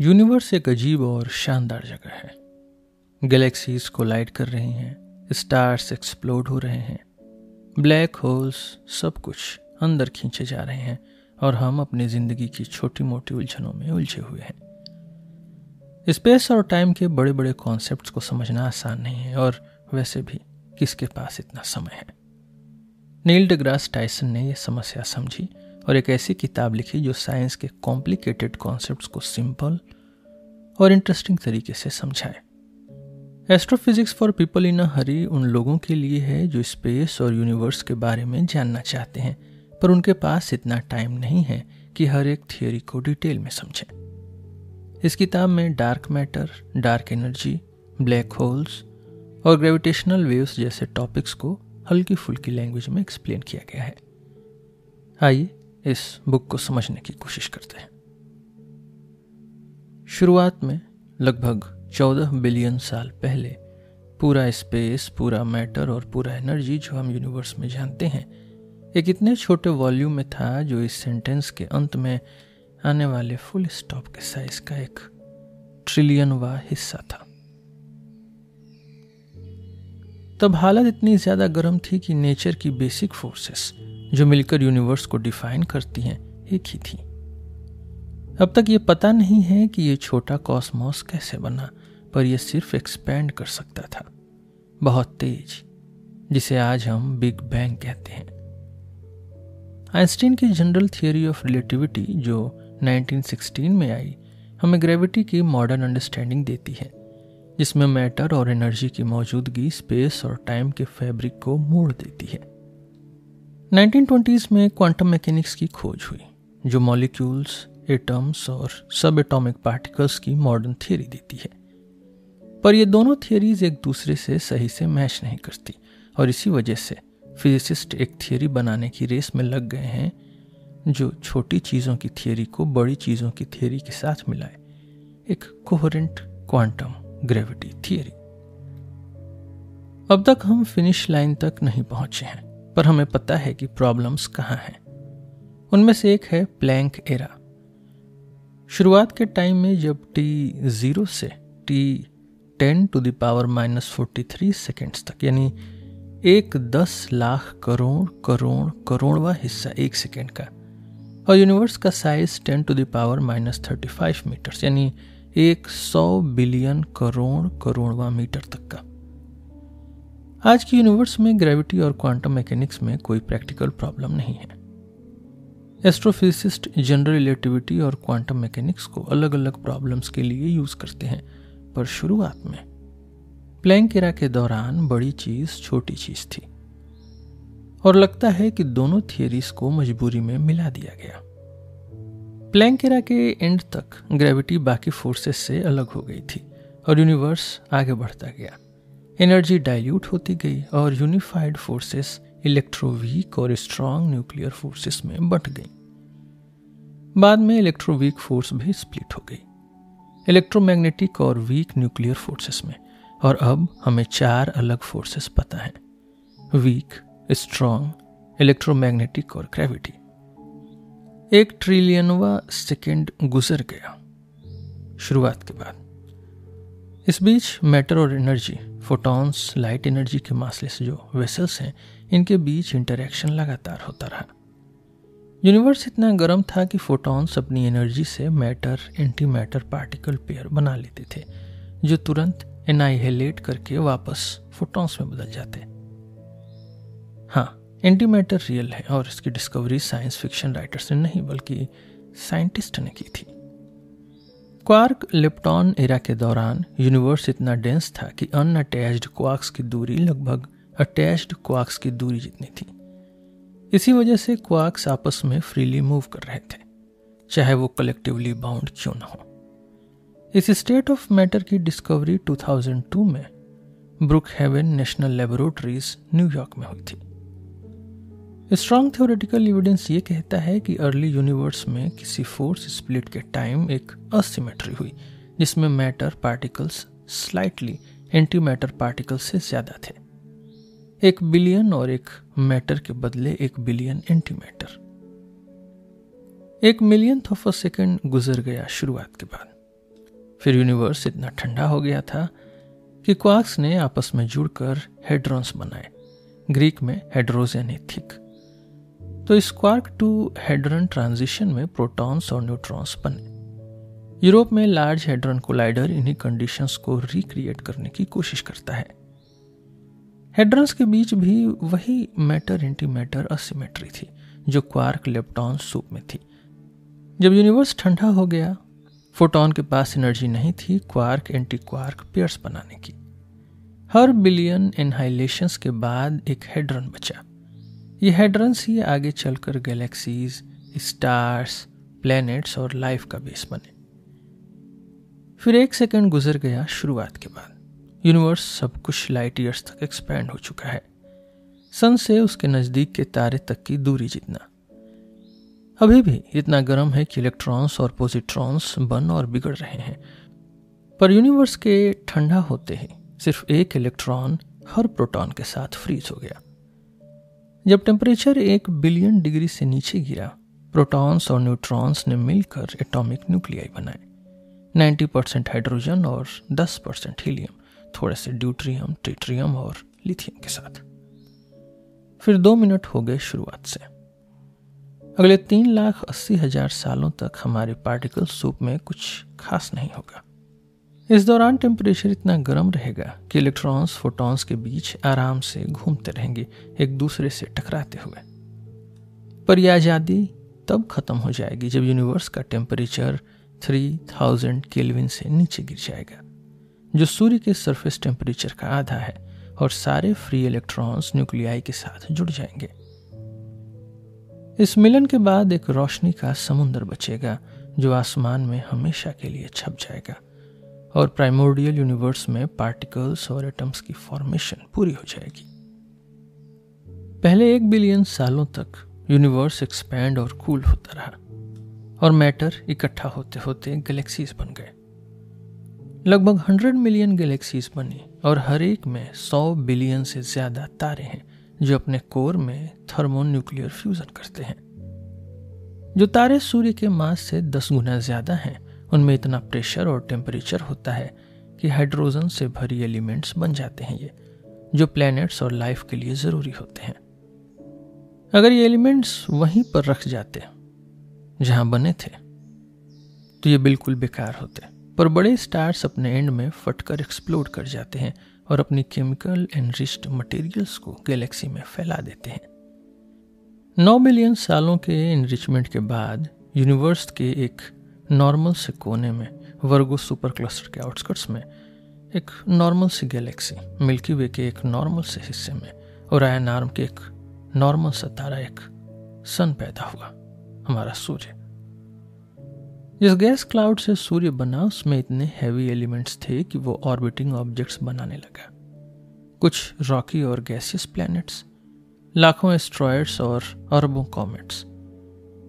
Universe एक अजीब और शानदार जगह है। गैलेक्सीज कोलाइड कर रही हैं, स्टार्स एक्सप्लोड हो रहे हैं, ब्लैक होल्स सब कुछ अंदर खींचे जा रहे हैं और हम अपनी ज़िंदगी की छोटी मोटी उलझनों में उलझे हुए हैं। स्पेस और टाइम के बड़े बड़े कॉन्सेप्ट्स को समझना आसान नहीं है और वैसे भी किसके पास इतना समय है? नील डग्रास टाइसन ने यह समस्या समझी और एक ऐसी किताब लिखी जो साइंस के कॉम्प्लिकेटेड कॉन्सेप्ट्स को सिंपल और इंटरेस्टिंग तरीके से समझाए। Astrophysics for people in a hurry उन लोगों के लिए है जो स्पेस और यूनिवर्स के बारे में जानना चाहते हैं, पर उनके पास इतना टाइम नहीं है कि हर एक थियोरी को डिटेल में समझें। इस किताब में dark matter, dark energy, black holes और ग्रेविटेशनल वेव्स जैसे टॉपिक्स को हल्की फुल्की लैंग्वेज में एक्सप्लेन किया गया है। आइए इस बुक को समझने की कोशिश करते हैं। शुरुआत में लगभग चौदह बिलियन साल पहले पूरा स्पेस, पूरा मैटर और पूरा एनर्जी जो हम यूनिवर्स में जानते हैं, एक इतने छोटे वॉल्यूम में था जो इस सेंटेंस के अंत में आने वाले फुल स्टॉप के साइज़ का एक ट्रिलियन ट्रिलियनवा हिस्सा था। तब हालत इतनी ज़्यादा गर्म थी कि नेचर की बेसिक फोर्सेस जो मिलकर यूनिवर्स को डिफाइन करती हैं, एक ही थी। अब तक ये पता नहीं है कि ये छोटा कॉस्मोस कैसे बना, पर यह सिर्फ़ एक्सपैंड कर सकता था। बहुत तेज, जिसे आज हम बिग बैंग कहते हैं। आइंस्टीन की जनरल थियोरी ऑफ़ रिलेटिविटी जो 1916 में आई, हमें ग्रेविटी की मॉडर्न अंडरस्टैंडिंग देती है, जिसमें मैटर और एनर्जी की मौजूदगी स्पेस और टाइम के फैब्रिक को मोड़ देती है। 1920s में क्वांटम मैकेनिक्स की खोज हुई, जो मॉलिक्यूल्स एटम्स और सब एटॉमिक पार्टिकल्स की मॉडर्न थियरी देती है। पर ये दोनों थियरीज एक दूसरे से सही से मैच नहीं करती, और इसी वजह से फिजिसिस्ट एक थियरी बनाने की रेस में लग गए हैं, जो छोटी चीज़ों की थियरी को बड़ी चीज़ों की थियरी के साथ मिलाए। एक कोहरेंट क्वांटम ग्रेविटी थियरी अब तक हम फिनिश लाइन तक नहीं पहुँचे हैं। पर हमें पता है कि प्रॉब्लम्स कहाँ हैं। उनमें से एक है प्लैंक एरा शुरुआत के टाइम में जब टी ज़ीरो से T ten to the power minus forty three seconds तक, यानी एक दस लाख करोड़ करोड़, करोड़वा हिस्सा एक सेकेंड का, और यूनिवर्स का size ten to the power minus thirty five metres यानी एक सौ बिलियन करोड़, करोड़वा मीटर तक का। आज की यूनिवर्स में ग्रेविटी और क्वांटम मैकेनिक्स में कोई प्रैक्टिकल प्रॉब्लम नहीं है। एस्ट्रोफिजिसिस्ट जनरल रिलेटिविटी और क्वांटम मैकेनिक्स को अलग अलग प्रॉब्लम्स के लिए यूज़ करते हैं, पर शुरुआत में प्लैंक एरा के दौरान बड़ी चीज़ छोटी चीज़ थी, और लगता है कि दोनों थियरीज को मजबूरी में मिला दिया गया। प्लैंक एरा के एंड तक ग्रेविटी बाकी फोर्सेस से अलग हो गई थी, और यूनिवर्स आगे बढ़ता गया। एनर्जी डाइल्यूट होती गई और यूनिफाइड फोर्सेस इलेक्ट्रोवीक और स्ट्रॉन्ग न्यूक्लियर फोर्सेस में बंट गई। बाद में इलेक्ट्रोवीक फोर्स भी स्प्लिट हो गई। इलेक्ट्रोमैग्नेटिक और वीक न्यूक्लियर फोर्सेस में। और अब हमें चार अलग फोर्सेस पता हैं। वीक स्ट्रॉन्ग इलेक्ट्रोमैग्नेटिक और ग्रेविटी एक ट्रिलियनवा सेकेंड गुजर गया। शुरुआत के बाद। इस बीच मैटर और एनर्जी फोटॉन्स, लाइट एनर्जी के मासलेस जो वेसल्स हैं, इनके बीच इंटरेक्शन लगातार होता रहा। यूनिवर्स इतना गर्म था कि फोटॉन्स अपनी एनर्जी से matter anti matter particle pair बना लेते थे, जो तुरंत एनाइहेलेट करके वापस फोटॉन्स में बदल जाते। हाँ एंटी मैटर रियल है और इसकी डिस्कवरी साइंस फिक्शन राइटर्स ने नहीं, बल्कि साइंटिस्ट ने की थी। क्वार्क लिप्टॉन एरा के दौरान यूनिवर्स इतना डेंस था कि अन अनअटैच्ड क्वार्क्स की दूरी लगभग अटैच्ड क्वार्क्स की दूरी जितनी थी। इसी वजह से क्वार्क्स आपस में फ्रीली मूव कर रहे थे, चाहे वो कलेक्टिवली बाउंड क्यों ना हो। इस स्टेट ऑफ़ मैटर की डिस्कवरी 2002 में Brookhaven National Laboratories New York में हुई थी। स्ट्रॉन्ग थ्योरेटिकल एविडेंस ये कहता है कि अर्ली यूनिवर्स में किसी फोर्स स्प्लिट के टाइम एक असिमेट्री हुई, जिसमें matter particles slightly antimatter particles से ज़्यादा थे। एक बिलियन और एक मैटर के बदले एक बिलियन एंटी मैटर एक मिलियन ऑफ़ अ सेकेंड गुजर गया शुरुआत के बाद। फिर यूनिवर्स इतना ठंडा हो गया था कि क्वार्क्स ने आपस में जुड़कर हेड्रॉन्स बनाए। ग्रीक में हेड्रोजेनेथिक तो इस क्वार्क टू हेड्रन ट्रांजिशन में प्रोटॉन्स और न्यूट्रॉन्स बने। यूरोप में लार्ज हेड्रन कोलाइडर इन्हीं कंडीशंस को रिक्रिएट करने की कोशिश करता है। हेड्रन्स के बीच भी वही मैटर एंटी मैटर असिमेट्री थी, जो क्वार्क लेप्टॉन सूप में थी। जब यूनिवर्स ठंडा हो गया फोटोन के पास एनर्जी नहीं थी क्वार्क एंटी क्वार्क पेयर्स बनाने की। हर बिलियन इनहाइलेशंस के बाद एक हेड्रन बचा। ये हेड्रंस ही आगे चलकर गैलेक्सीज स्टार्स प्लैनेट्स और लाइफ का बेस बने। फिर एक सेकंड गुजर गया शुरुआत के बाद। यूनिवर्स सब कुछ लाइट ईयर्स तक एक्सपैंड हो चुका है। सन से उसके नज़दीक के तारे तक की दूरी जितना। अभी भी इतना गर्म है कि इलेक्ट्रॉन्स और पोजिट्रॉन्स बन और बिगड़ रहे हैं। पर यूनिवर्स के ठंडा होते ही सिर्फ़ एक इलेक्ट्रॉन हर प्रोटॉन के साथ फ्रीज हो गया। जब टेम्परेचर एक बिलियन डिग्री से नीचे गिरा प्रोटॉन्स और न्यूट्रॉन्स ने मिलकर एटॉमिक न्यूक्लियाई बनाए। 90 परसेंट हाइड्रोजन और 10 परसेंट हीलियम थोड़े से ड्यूट्रियम ट्रिट्रियम और लिथियम के साथ। फिर दो मिनट हो गए शुरुआत से। अगले तीन लाख अस्सी हज़ार सालों तक हमारे पार्टिकल सूप में कुछ खास नहीं होगा। इस दौरान टेम्परेचर इतना गर्म रहेगा कि इलेक्ट्रॉन्स फोटॉन्स के बीच आराम से घूमते रहेंगे, एक दूसरे से टकराते हुए। पर यह आज़ादी तब खत्म हो जाएगी जब यूनिवर्स का टेम्परेचर थ्री थाउज़ेंड केल्विन से नीचे गिर जाएगा, जो सूर्य के सरफेस टेम्परेचर का आधा है, और सारे फ्री इलेक्ट्रॉन्स न्यूक्लियाई के साथ जुड़ जाएँगे। इस मिलन के बाद एक रोशनी का समुद्र बचेगा, जो आसमान में हमेशा के लिए छप जाएगा। और प्राइमोर्डियल यूनिवर्स में पार्टिकल्स और एटम्स की फॉर्मेशन पूरी हो जाएगी। पहले एक बिलियन सालों तक यूनिवर्स एक्सपैंड और कूल होता रहा और मैटर इकट्ठा होते होते गैलेक्सीज बन गए। लगभग हंड्रेड मिलियन गैलेक्सीज बनी और हर एक में सौ बिलियन से ज़्यादा तारे हैं जो अपने कोर में थर्मो न्यूक्लियर फ्यूजन करते हैं। जो तारे सूर्य के मास से दस गुना ज़्यादा हैं उनमें इतना प्रेशर और टेम्परेचर होता है कि हाइड्रोजन से भरी एलिमेंट्स बन जाते हैं ये, जो प्लैनेट्स और लाइफ के लिए ज़रूरी होते हैं। अगर ये एलिमेंट्स वहीं पर रख जाते, जहाँ बने थे तो ये बिल्कुल बेकार होते। पर बड़े स्टार्स अपने एंड में फटकर एक्सप्लोड कर जाते हैं और अपनी केमिकल एनरिच्ड मटेरियल्स को गैलेक्सी में फैला देते हैं। नौ बिलियन सालों के एनरिचमेंट के बाद यूनिवर्स के एक नॉर्मल से कोने में, वर्गो सुपर क्लस्टर के आउटस्कर्ट्स में, एक नॉर्मल सी गैलेक्सी, मिल्की वे के एक नॉर्मल से हिस्से में, और आयन आर्म के एक नॉर्मल सा तारा एक सन पैदा हुआ, हमारा सूर्य। जिस गैस क्लाउड से सूर्य बना, उसमें इतने हैवी एलिमेंट्स थे कि वो ऑर्बिटिंग ऑब्जेक्ट्स बनाने लगा। कुछ रॉकी और गैसियस प्लैनेट्स लाखों एस्ट्रॉयड्स और अरबों कॉमेट्स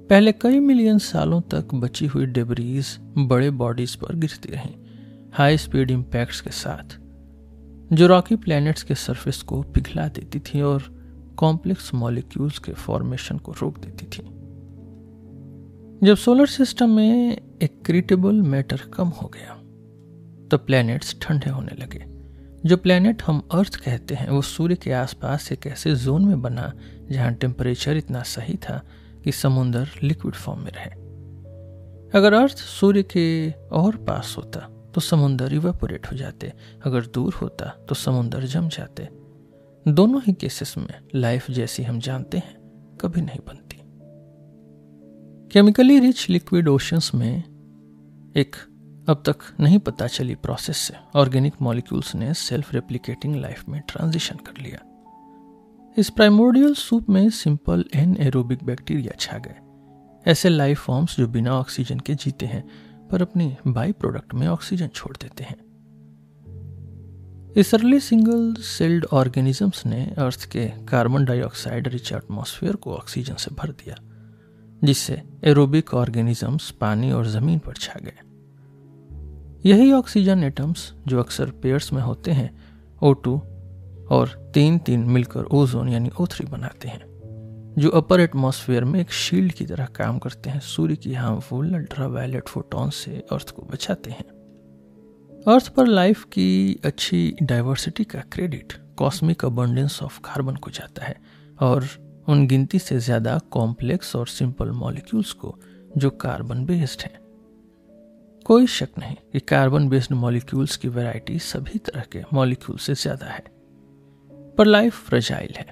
पहले कई मिलियन सालों तक बची हुई डेबरीज बड़े बॉडीज पर गिरती रहीं हाई स्पीड इम्पैक्ट्स के साथ। जो रॉकी प्लैनेट्स के सरफेस को पिघला देती थी और कॉम्प्लेक्स मॉलिक्यूल्स के फॉर्मेशन को रोक देती थी। जब सोलर सिस्टम में एक क्रिटेबल मैटर कम हो गया तो प्लैनेट्स ठंडे होने लगे। जो प्लैनेट हम अर्थ कहते हैं, वो सूर्य के आसपास एक ऐसे जोन में बना, जहाँ टेम्परेचर इतना सही था कि समुंदर लिक्विड फॉर्म में रहे। अगर अर्थ सूर्य के और पास होता तो समुंदर इवेपोरेट हो जाते। अगर दूर होता तो समुंदर जम जाते। दोनों ही केसेस में लाइफ जैसी हम जानते हैं, कभी नहीं बनती। केमिकली रिच लिक्विड ओशंस में एक अब तक नहीं पता चली प्रोसेस से ऑर्गेनिक मॉलिक्यूल्स ने सेल्फ रेप्लिकेटिंग लाइफ में ट्रांजिशन कर लिया। इस प्राइमोर्डियल सूप में सिंपल एन एरोबिक बैक्टीरिया छा गए। ऐसे लाइफ फॉर्म्स जो बिना ऑक्सीजन के जीते हैं, पर अपनी बाई प्रोडक्ट में ऑक्सीजन छोड़ देते हैं। इस अर्ली सिंगल सेल्ड ऑर्गेनिजम्स ने अर्थ के कार्बन डाइऑक्साइड रिच एटमॉस्फेयर को ऑक्सीजन से भर दिया, जिससे एरोबिक ऑर्गेनिजम्स पानी और ज़मीन पर छा गए। यही ऑक्सीजन एटम्स जो अक्सर पेयर्स में होते हैं O2 और तीन तीन मिलकर ओजोन यानी O3 बनाते हैं, जो अपर एटमॉस्फेयर में एक शील्ड की तरह काम करते हैं। सूर्य की हार्मफुल अल्ट्रावायलेट फोटोन से अर्थ को बचाते हैं। अर्थ पर लाइफ की अच्छी डाइवर्सिटी का credit cosmic abundance of carbon को जाता है और उन गिनती से ज़्यादा कॉम्प्लेक्स और सिंपल मॉलिक्यूल्स को जो कार्बन बेस्ड हैं। कोई शक नहीं कि कार्बन बेस्ड मॉलिक्यूल्स की वैरायटी सभी तरह के मॉलिक्यूल से ज़्यादा है। पर लाइफ फ्रजाइल है।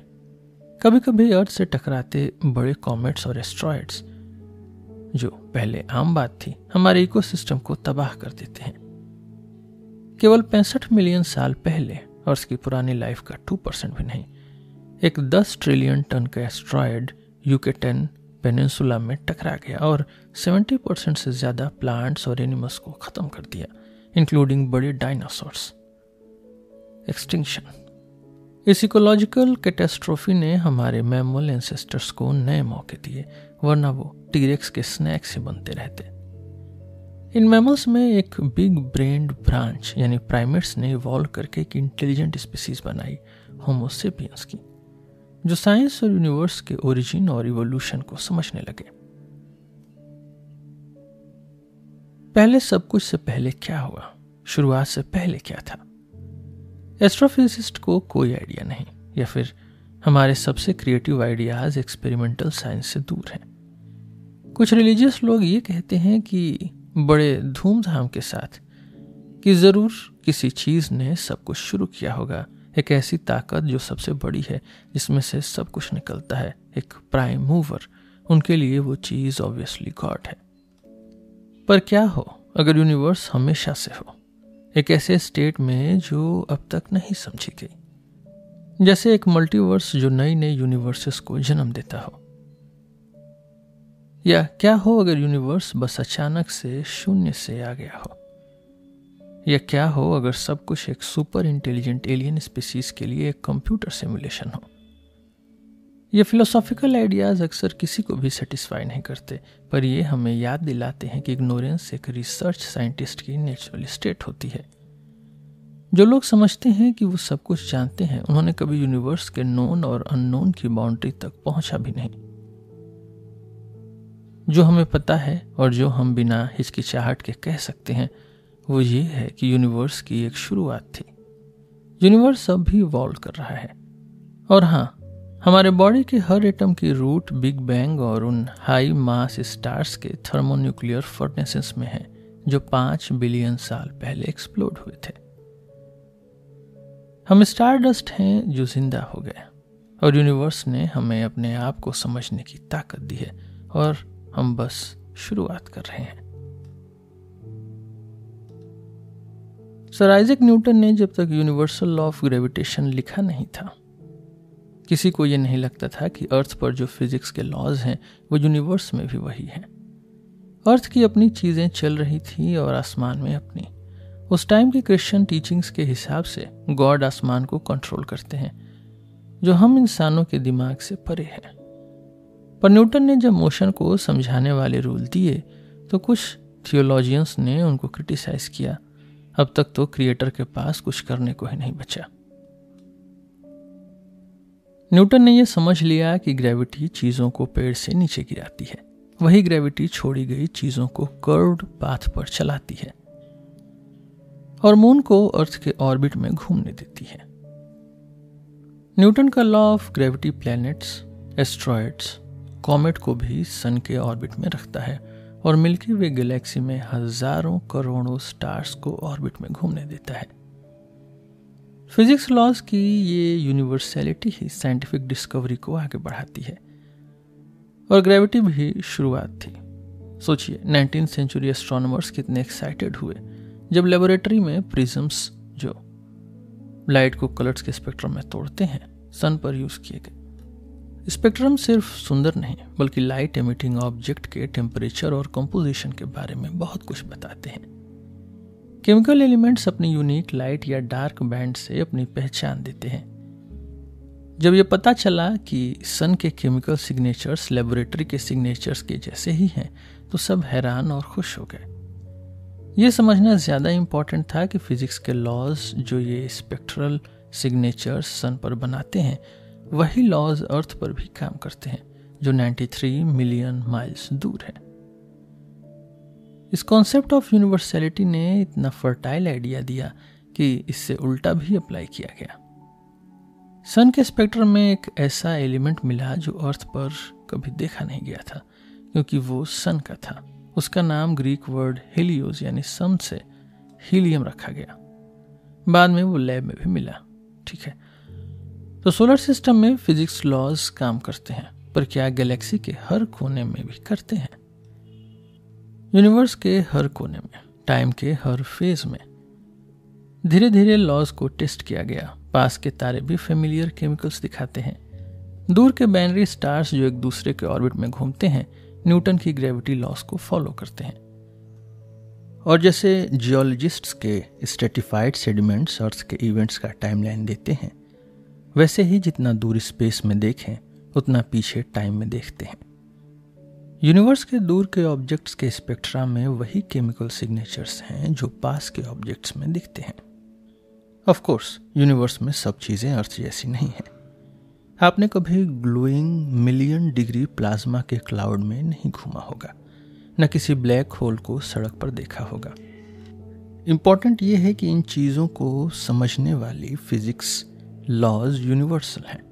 कभी कभी अर्थ से टकराते बड़े कॉमेट्स और एस्ट्रॉयड्स जो पहले आम बात थी, हमारे इकोसिस्टम को तबाह कर देते हैं। केवल पैंसठ मिलियन साल पहले अर्थ की पुरानी लाइफ का टू परसेंट भी नहीं, एक दस ट्रिलियन टन का एस्ट्रॉयड यूके टेन पेनिनसुला में टकरा गया और सेवेंटी परसेंट से ज़्यादा प्लांट्स और एनिमल्स को ख़त्म कर दिया इंक्लूडिंग बड़े डायनासोर्स। एक्सटिंक्शन इस इकोलॉजिकल कैटेस्ट्रोफी ने हमारे मैमल एंसेस्टर्स को नए मौके दिए, वरना वो टीरेक्स के स्नैक्स ही बनते रहते। इन मैमल्स में एक बिग ब्रेन्ड ब्रांच, यानी प्राइमेट्स, ने इवॉल्व करके एक इंटेलिजेंट स्पीसीज बनाई होमोसेपियंस की, जो साइंस और यूनिवर्स के ओरिजिन और इवोल्यूशन को समझने लगे। पहले सब कुछ से पहले क्या हुआ? शुरुआत से पहले क्या था? एस्ट्रोफिजिस्ट को कोई आइडिया नहीं, या फिर हमारे सबसे क्रिएटिव आइडियाज़ एक्सपेरिमेंटल साइंस से दूर हैं। कुछ रिलीजियस लोग ये कहते हैं कि बड़े धूमधाम के साथ कि ज़रूर किसी चीज़ ने सब कुछ शुरू किया होगा, एक ऐसी ताकत जो सबसे बड़ी है, जिसमें से सब कुछ निकलता है, एक प्राइम मूवर उनके लिए वो चीज़ ऑब्वियसली गॉड है। पर क्या हो, अगर यूनिवर्स हमेशा से हो? एक ऐसे स्टेट में जो अब तक नहीं समझी गई। जैसे एक मल्टीवर्स जो नई नई यूनिवर्सेस को जन्म देता हो। या क्या हो अगर यूनिवर्स बस अचानक से शून्य से आ गया हो? या क्या हो अगर सब कुछ एक सुपर इंटेलिजेंट एलियन स्पीसीज के लिए एक कंप्यूटर सिमुलेशन हो? ये फिलोसॉफिकल आइडियाज़ अक्सर किसी को भी सेटिस्फाई नहीं करते, पर ये हमें याद दिलाते हैं कि इग्नोरेंस एक रिसर्च साइंटिस्ट की नेचुरल स्टेट होती है। जो लोग समझते हैं कि वो सब कुछ जानते हैं, उन्होंने कभी यूनिवर्स के नोन और अननोन की बाउंड्री तक पहुँचा भी नहीं। जो हमें पता है और जो हम बिना हिचकिचाहट के कह सकते हैं, वो ये है कि यूनिवर्स की एक शुरुआत थी। यूनिवर्स अब भी इवॉल्व कर रहा है। और हाँ हमारे बॉडी के हर एटम की रूट बिग बैंग और उन हाई मास स्टार्स के थर्मोन्यूक्लियर फर्नेसेस में है, जो पाँच बिलियन साल पहले एक्सप्लोड हुए थे। हम स्टार डस्ट हैं जो ज़िंदा हो गए और यूनिवर्स ने हमें अपने आप को समझने की ताकत दी है और हम बस शुरुआत कर रहे हैं। सर आइजक न्यूटन ने जब तक यूनिवर्सल लॉ ऑफ़ ग्रेविटेशन लिखा नहीं था किसी को यह नहीं लगता था कि अर्थ पर जो फिजिक्स के लॉज हैं, वो यूनिवर्स में भी वही हैं। अर्थ की अपनी चीज़ें चल रही थी और आसमान में अपनी। उस टाइम की क्रिश्चियन टीचिंग्स के हिसाब से गॉड आसमान को कंट्रोल करते हैं, जो हम इंसानों के दिमाग से परे हैं। पर न्यूटन ने जब मोशन को समझाने वाले रूल दिए तो कुछ थियोलॉजियंस ने उनको क्रिटिसाइज किया। अब तक तो क्रिएटर के पास कुछ करने को ही नहीं बचा। न्यूटन ने यह समझ लिया कि ग्रेविटी चीज़ों को पेड़ से नीचे गिराती है। वही ग्रेविटी छोड़ी गई चीज़ों को कर्व्ड पाथ पर चलाती है और मून को अर्थ के ऑर्बिट में घूमने देती है। न्यूटन का law of gravity planets asteroids comet को भी सन के ऑर्बिट में रखता है और मिल्की वे गैलेक्सी में हज़ारों करोड़ों स्टार्स को ऑर्बिट में घूमने देता है। फिजिक्स लॉज की ये यूनिवर्सैलिटी ही साइंटिफिक डिस्कवरी को आगे बढ़ाती है। और ग्रेविटी भी शुरुआत थी। सोचिए, नाइनटीन सेंचुरी एस्ट्रोनॉमर्स कितने एक्साइटेड हुए, जब लेबोरेटरी में प्रिजम्स जो लाइट को कलर्स के स्पेक्ट्रम में तोड़ते हैं सन पर यूज़ किए गए। स्पेक्ट्रम सिर्फ़ सुंदर नहीं, बल्कि लाइट एमिटिंग ऑब्जेक्ट के टेम्परेचर और कंपोजिशन के बारे में बहुत कुछ बताते हैं। केमिकल एलिमेंट्स अपनी यूनिक लाइट या डार्क बैंड से अपनी पहचान देते हैं। जब यह पता चला कि सन के केमिकल सिग्नेचर्स लेबोरेटरी के सिग्नेचर्स के जैसे ही हैं तो सब हैरान और खुश हो गए। यह समझना ज़्यादा इंपॉर्टेंट था कि फिजिक्स के लॉज जो ये स्पेक्ट्रल सिग्नेचर्स सन पर बनाते हैं, वही लॉज अर्थ पर भी काम करते हैं, जो 93 मिलियन माइल्स दूर है। इस कॉन्सेप्ट ऑफ़ यूनिवर्सलिटी ने इतना फर्टाइल आइडिया दिया कि इससे उल्टा भी अप्लाई किया गया। सन के स्पेक्ट्रम में एक ऐसा एलिमेंट मिला जो अर्थ पर कभी देखा नहीं गया था, क्योंकि वो सन का था। उसका नाम ग्रीक वर्ड हेलियोस यानी सम से हीलियम रखा गया। बाद में वो लैब में भी मिला, ठीक है। तो सोलर सिस्टम में फिजिक्स लॉज काम करते हैं, पर क्या गैलेक्सी के हर कोने में भी करते हैं? यूनिवर्स के हर कोने में, टाइम के हर फ़ेज़ में। धीरे धीरे लॉज को टेस्ट किया गया। पास के तारे भी फेमिलियर केमिकल्स दिखाते हैं। दूर के बैनरी स्टार्स जो एक दूसरे के ऑर्बिट में घूमते हैं, न्यूटन की ग्रेविटी लॉस को फॉलो करते हैं। और जैसे जियोलॉजिस्ट्स के स्टेटिफाइड सेडिमेंट्स अर्थ के इवेंट्स का टाइमलाइन देते हैं, वैसे ही जितना दूर स्पेस में देखें, उतना पीछे टाइम में देखते हैं। यूनिवर्स के दूर के ऑब्जेक्ट्स के स्पेक्ट्रा में वही केमिकल सिग्नेचर्स हैं जो पास के ऑब्जेक्ट्स में दिखते हैं। ऑफ़ कोर्स यूनिवर्स में सब चीज़ें अर्थ जैसी नहीं है। आपने कभी ग्लोइंग मिलियन डिग्री प्लाज्मा के क्लाउड में नहीं घूमा होगा, न किसी ब्लैक होल को सड़क पर देखा होगा। इंपॉर्टेंट ये है कि इन चीज़ों को समझने वाली फिजिक्स लॉज यूनिवर्सल हैं।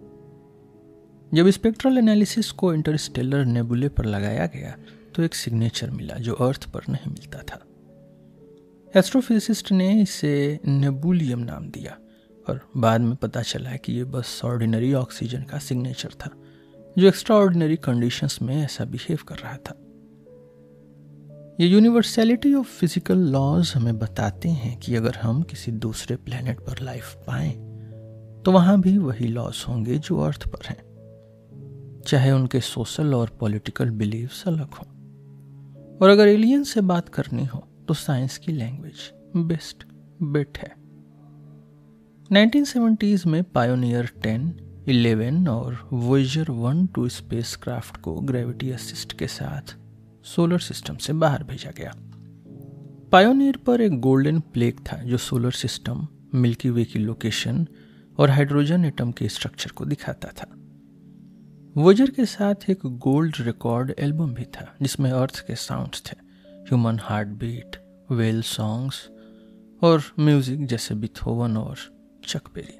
जब स्पेक्ट्रल एनालिसिस को इंटरस्टेलर नेबुले पर लगाया गया तो एक सिग्नेचर मिला जो अर्थ पर नहीं मिलता था। एस्ट्रोफिजिसिस्ट ने इसे नेबुलियम नाम दिया और बाद में पता चला कि ये बस ऑर्डिनरी ऑक्सीजन का सिग्नेचर था, जो एक्स्ट्रा ऑर्डिनरी कंडीशंस में ऐसा बिहेव कर रहा था। ये यूनिवर्सैलिटी ऑफ़ फ़िज़िकल लॉज हमें बताते हैं कि अगर हम किसी दूसरे प्लेनेट पर लाइफ पाएँ तो वहाँ भी वही लॉज होंगे जो अर्थ पर हैं। चाहे उनके सोशल और पॉलिटिकल बिलीव्स अलग हों। और अगर एलियन से बात करनी हो तो साइंस की लैंग्वेज बेस्ट बेट है। 1970s में पायोनियर 10, 11 और वोजर 1 टू स्पेस क्राफ्ट को ग्रेविटी असिस्ट के साथ सोलर सिस्टम से बाहर भेजा गया। पायोनियर पर एक गोल्डन प्लेग था जो सोलर सिस्टम मिल्की वे की लोकेशन और हाइड्रोजन एटम के स्ट्रक्चर को दिखाता था। वोजर के साथ एक गोल्ड रिकॉर्ड एल्बम भी था, जिसमें अर्थ के साउंड्स थे, human heartbeat whale songs, और म्यूज़िक जैसे बिथोवन और चकबेरी।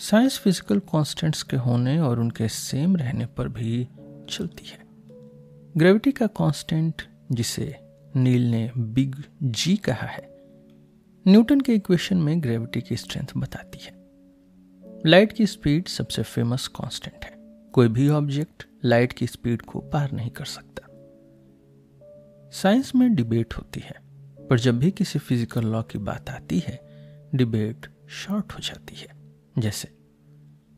साइंस फ़िज़िकल कांस्टेंट्स के होने और उनके सेम रहने पर भी चलती है। ग्रेविटी का कांस्टेंट जिसे नील ने बिग जी कहा है, न्यूटन के इक्वेशन में ग्रेविटी की स्ट्रेंथ बताती है। लाइट की स्पीड सबसे फ़ेमस कांस्टेंट है। कोई भी ऑब्जेक्ट लाइट की स्पीड को पार नहीं कर सकता। साइंस में डिबेट होती है, पर जब भी किसी फ़िज़िकल लॉ की बात आती है डिबेट शॉर्ट हो जाती है। जैसे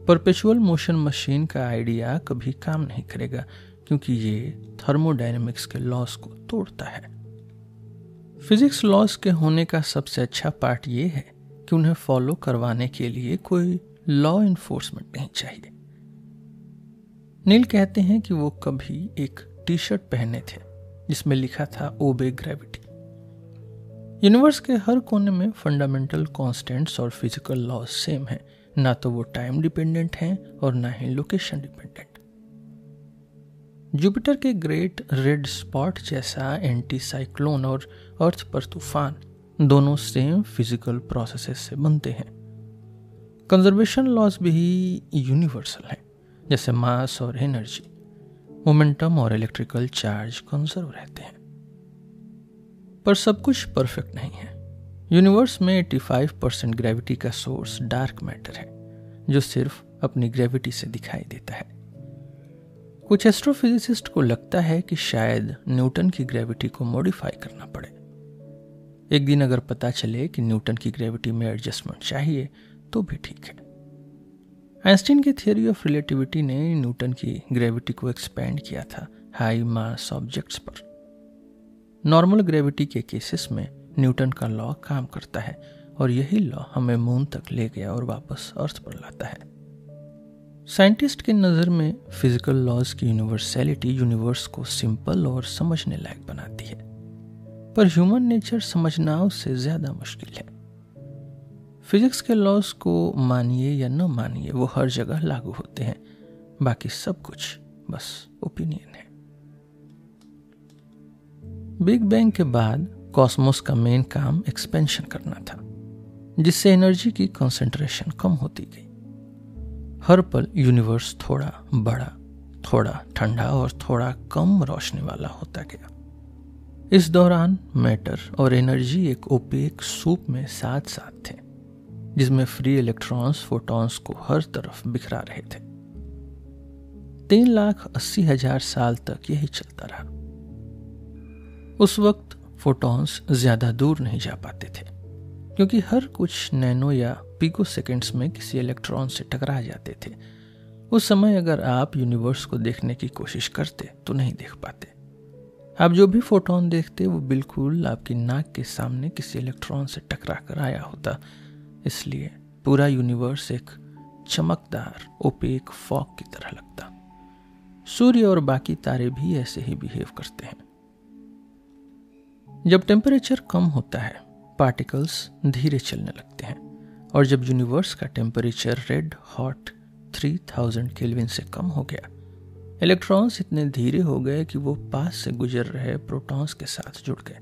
परपेचुअल मोशन मशीन का आइडिया कभी काम नहीं करेगा, क्योंकि ये थर्मोडाइनमिक्स के लॉस को तोड़ता है। फिजिक्स लॉस के होने का सबसे अच्छा पार्ट ये है कि उन्हें फॉलो करवाने के लिए कोई लॉ इन्फोर्समेंट नहीं चाहिए। नील कहते हैं कि वो कभी एक टी शर्ट पहने थे, जिसमें लिखा था ओबे ग्रेविटी यूनिवर्स के हर कोने में फंडामेंटल कॉन्स्टेंट्स और फ़िज़िकल लॉज सेम हैं। ना तो वो टाइम डिपेंडेंट हैं और ना ही लोकेशन डिपेंडेंट जुपिटर के ग्रेट रेड स्पॉट जैसा एंटी साइक्लोन और अर्थ पर तूफ़ान, दोनों सेम फ़िज़िकल प्रोसेसेस से बनते हैं। कंजर्वेशन लॉस भी यूनिवर्सल है। जैसे मास और एनर्जी मोमेंटम और इलेक्ट्रिकल चार्ज कंजर्व रहते हैं। पर सब कुछ परफेक्ट नहीं है। यूनिवर्स में 85 परसेंट ग्रेविटी का सोर्स डार्क मैटर है, जो सिर्फ़ अपनी ग्रेविटी से दिखाई देता है। कुछ एस्ट्रोफिजिसिस्ट को लगता है कि शायद न्यूटन की ग्रेविटी को मॉडिफाई करना पड़े। एक दिन अगर पता चले कि न्यूटन की ग्रेविटी में एडजस्टमेंट चाहिए तो भी ठीक है। आइंस्टीन की थियोरी ऑफ़ रिलेटिविटी ने न्यूटन की ग्रेविटी को एक्सपेंड किया था हाई मास ऑब्जेक्ट्स पर। नॉर्मल ग्रेविटी के केसेस में न्यूटन का लॉ काम करता है और यही लॉ हमें मून तक ले गया और वापस अर्थ पर लाता है। साइंटिस्ट की नज़र में फ़िज़िकल लॉज की यूनिवर्सैलिटी यूनिवर्स को सिंपल और समझने लायक बनाती है। पर ह्यूमन नेचर समझना उससे ज़्यादा मुश्किल है। फिजिक्स के लॉज को मानिए या न मानिए, वो हर जगह लागू होते हैं। बाकी सब कुछ बस ओपिनियन है। बिग बैंग के बाद कॉस्मोस का मेन काम एक्सपेंशन करना था, जिससे एनर्जी की कंसंट्रेशन कम होती गई। हर पल यूनिवर्स थोड़ा बड़ा, थोड़ा ठंडा और थोड़ा कम रोशनी वाला होता गया। इस दौरान मैटर और एनर्जी एक ओपेक सूप में साथ साथ थे। जिसमें फ्री इलेक्ट्रॉन्स फोटॉन्स को हर तरफ़ बिखरा रहे थे। तीन लाख अस्सी हज़ार साल तक यही चलता रहा। उस वक्त फोटॉन्स ज़्यादा दूर नहीं जा पाते थे, क्योंकि हर कुछ नैनो या पिको सेकेंड्स में किसी इलेक्ट्रॉन से टकरा जाते थे। उस समय अगर आप यूनिवर्स को देखने की कोशिश करते तो नहीं देख पाते। आप जो भी फोटोन देखते, वो बिल्कुल आपकी नाक के सामने किसी इलेक्ट्रॉन से टकरा कर आया होता। इसलिए पूरा यूनिवर्स एक चमकदार ओपेक फॉक की तरह लगता। सूर्य और बाकी तारे भी ऐसे ही बिहेव करते हैं। जब टेम्परेचर कम होता है पार्टिकल्स धीरे चलने लगते हैं और जब यूनिवर्स का टेम्परेचर रेड हॉट 3000 केल्विन से कम हो गया इलेक्ट्रॉन्स इतने धीरे हो गए कि वो पास से गुजर रहे प्रोटॉन्स के साथ जुड़ गए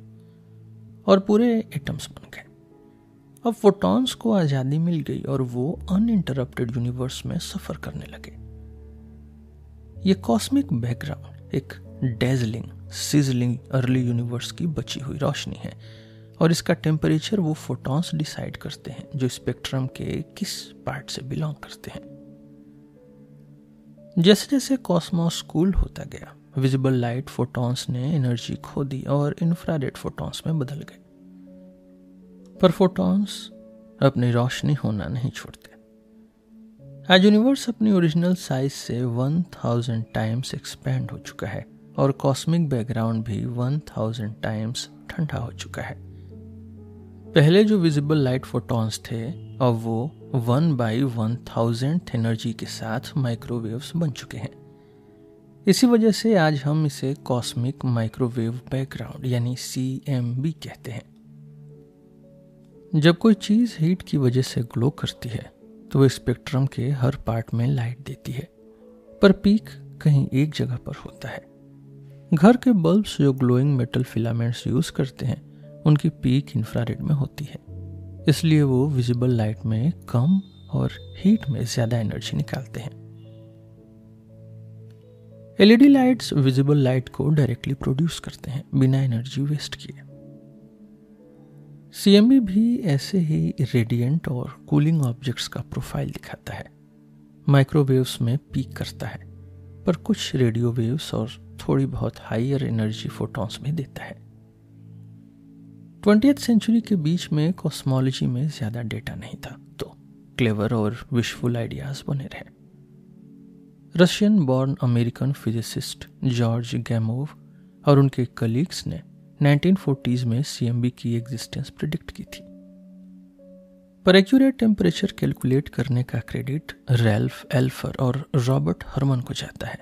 और पूरे एटम्स बन गए। अब फोटॉन्स को आज़ादी मिल गई और वो अनइंटरप्टेड यूनिवर्स में सफ़र करने लगे। ये कॉस्मिक बैकग्राउंड एक डेजलिंग सिजलिंग अर्ली यूनिवर्स की बची हुई रोशनी है और इसका टेम्परेचर वो फोटॉन्स डिसाइड करते हैं, जो स्पेक्ट्रम के किस पार्ट से बिलोंग करते हैं। जैसे जैसे कॉस्मोस कूल होता गया विजिबल लाइट फोटॉन्स ने एनर्जी खो दी और इंफ्रारेड फोटॉन्स में बदल गए। पर फोटॉन्स अपनी रोशनी होना नहीं छोड़ते। आज यूनिवर्स अपनी ओरिजिनल साइज़ से 1000 टाइम्स एक्सपेंड हो चुका है और कॉस्मिक बैकग्राउंड भी 1000 टाइम्स ठंडा हो चुका है। पहले जो विजिबल लाइट फोटॉन्स थे, अब वो one by one thousand energy के साथ माइक्रोवेव्स बन चुके हैं। इसी वजह से आज हम इसे कॉस्मिक माइक्रोवेव बैकग्राउंड यानी सीएमबी कहते हैं। जब कोई चीज़ हीट की वजह से ग्लो करती है तो वो स्पेक्ट्रम के हर पार्ट में लाइट देती है, पर पीक कहीं एक जगह पर होता है। घर के बल्ब्स जो ग्लोइंग मेटल फिलामेंट्स यूज़ करते हैं, उनकी पीक इंफ्रारेड में होती है। इसलिए वो विजिबल लाइट में कम और हीट में ज़्यादा एनर्जी निकालते हैं। एलईडी लाइट्स विजिबल लाइट को डायरेक्टली प्रोड्यूस करते हैं, बिना एनर्जी वेस्ट किए। सीएमबी भी ऐसे ही रेडिएंट और कूलिंग ऑब्जेक्ट्स का प्रोफ़ाइल दिखाता है। माइक्रोवेव्स में पीक करता है, पर कुछ रेडियो वेव्स और थोड़ी बहुत हाइयर एनर्जी फोटॉन्स में देता है। ट्वेंटी सेंचुरी के बीच में कॉस्मोलॉजी में ज़्यादा डेटा नहीं था तो क्लेवर और विशफुल आइडियाज़ बने रहे। Russian born American physicist George Gamow और उनके कलीग्स ने 1940s में सीएमबी की एग्जिस्टेंस प्रिडिक्ट की थी। पर एक्यूरेट टेम्परेचर कैलकुलेट करने का क्रेडिट रेल्फ एल्फर और रॉबर्ट हरमन को जाता है।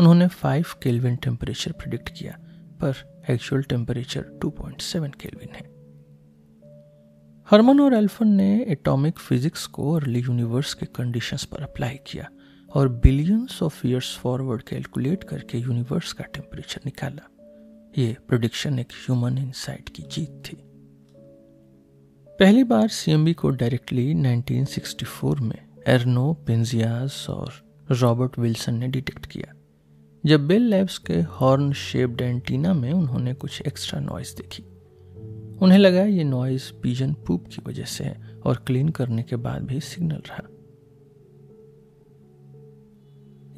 उन्होंने 5 केल्विन टेम्परेचर प्रिडिक्ट किया, पर एक्चुअल टेम्परेचर 2.7 केल्विन है। हरमन और एल्फन ने एटॉमिक फिजिक्स को अर्ली यूनिवर्स के कंडीशंस पर अप्लाई किया और billions of years forward calculate करके यूनिवर्स का टेम्परेचर निकाला। ये प्रोडिक्शन एक ह्यूमन इंसाइट की जीत थी। पहली बार सीएमबी को डायरेक्टली 1964 में एर्नो पेंजियास और रॉबर्ट विल्सन ने डिटेक्ट किया, जब बेल लैब्स के हॉर्न शेप्ड एंटीना में उन्होंने कुछ एक्स्ट्रा नॉइज़ देखी। उन्हें लगा ये नॉइज़ पीजन पूप की वजह से है और क्लीन करने के बाद भी सिग्नल रहा।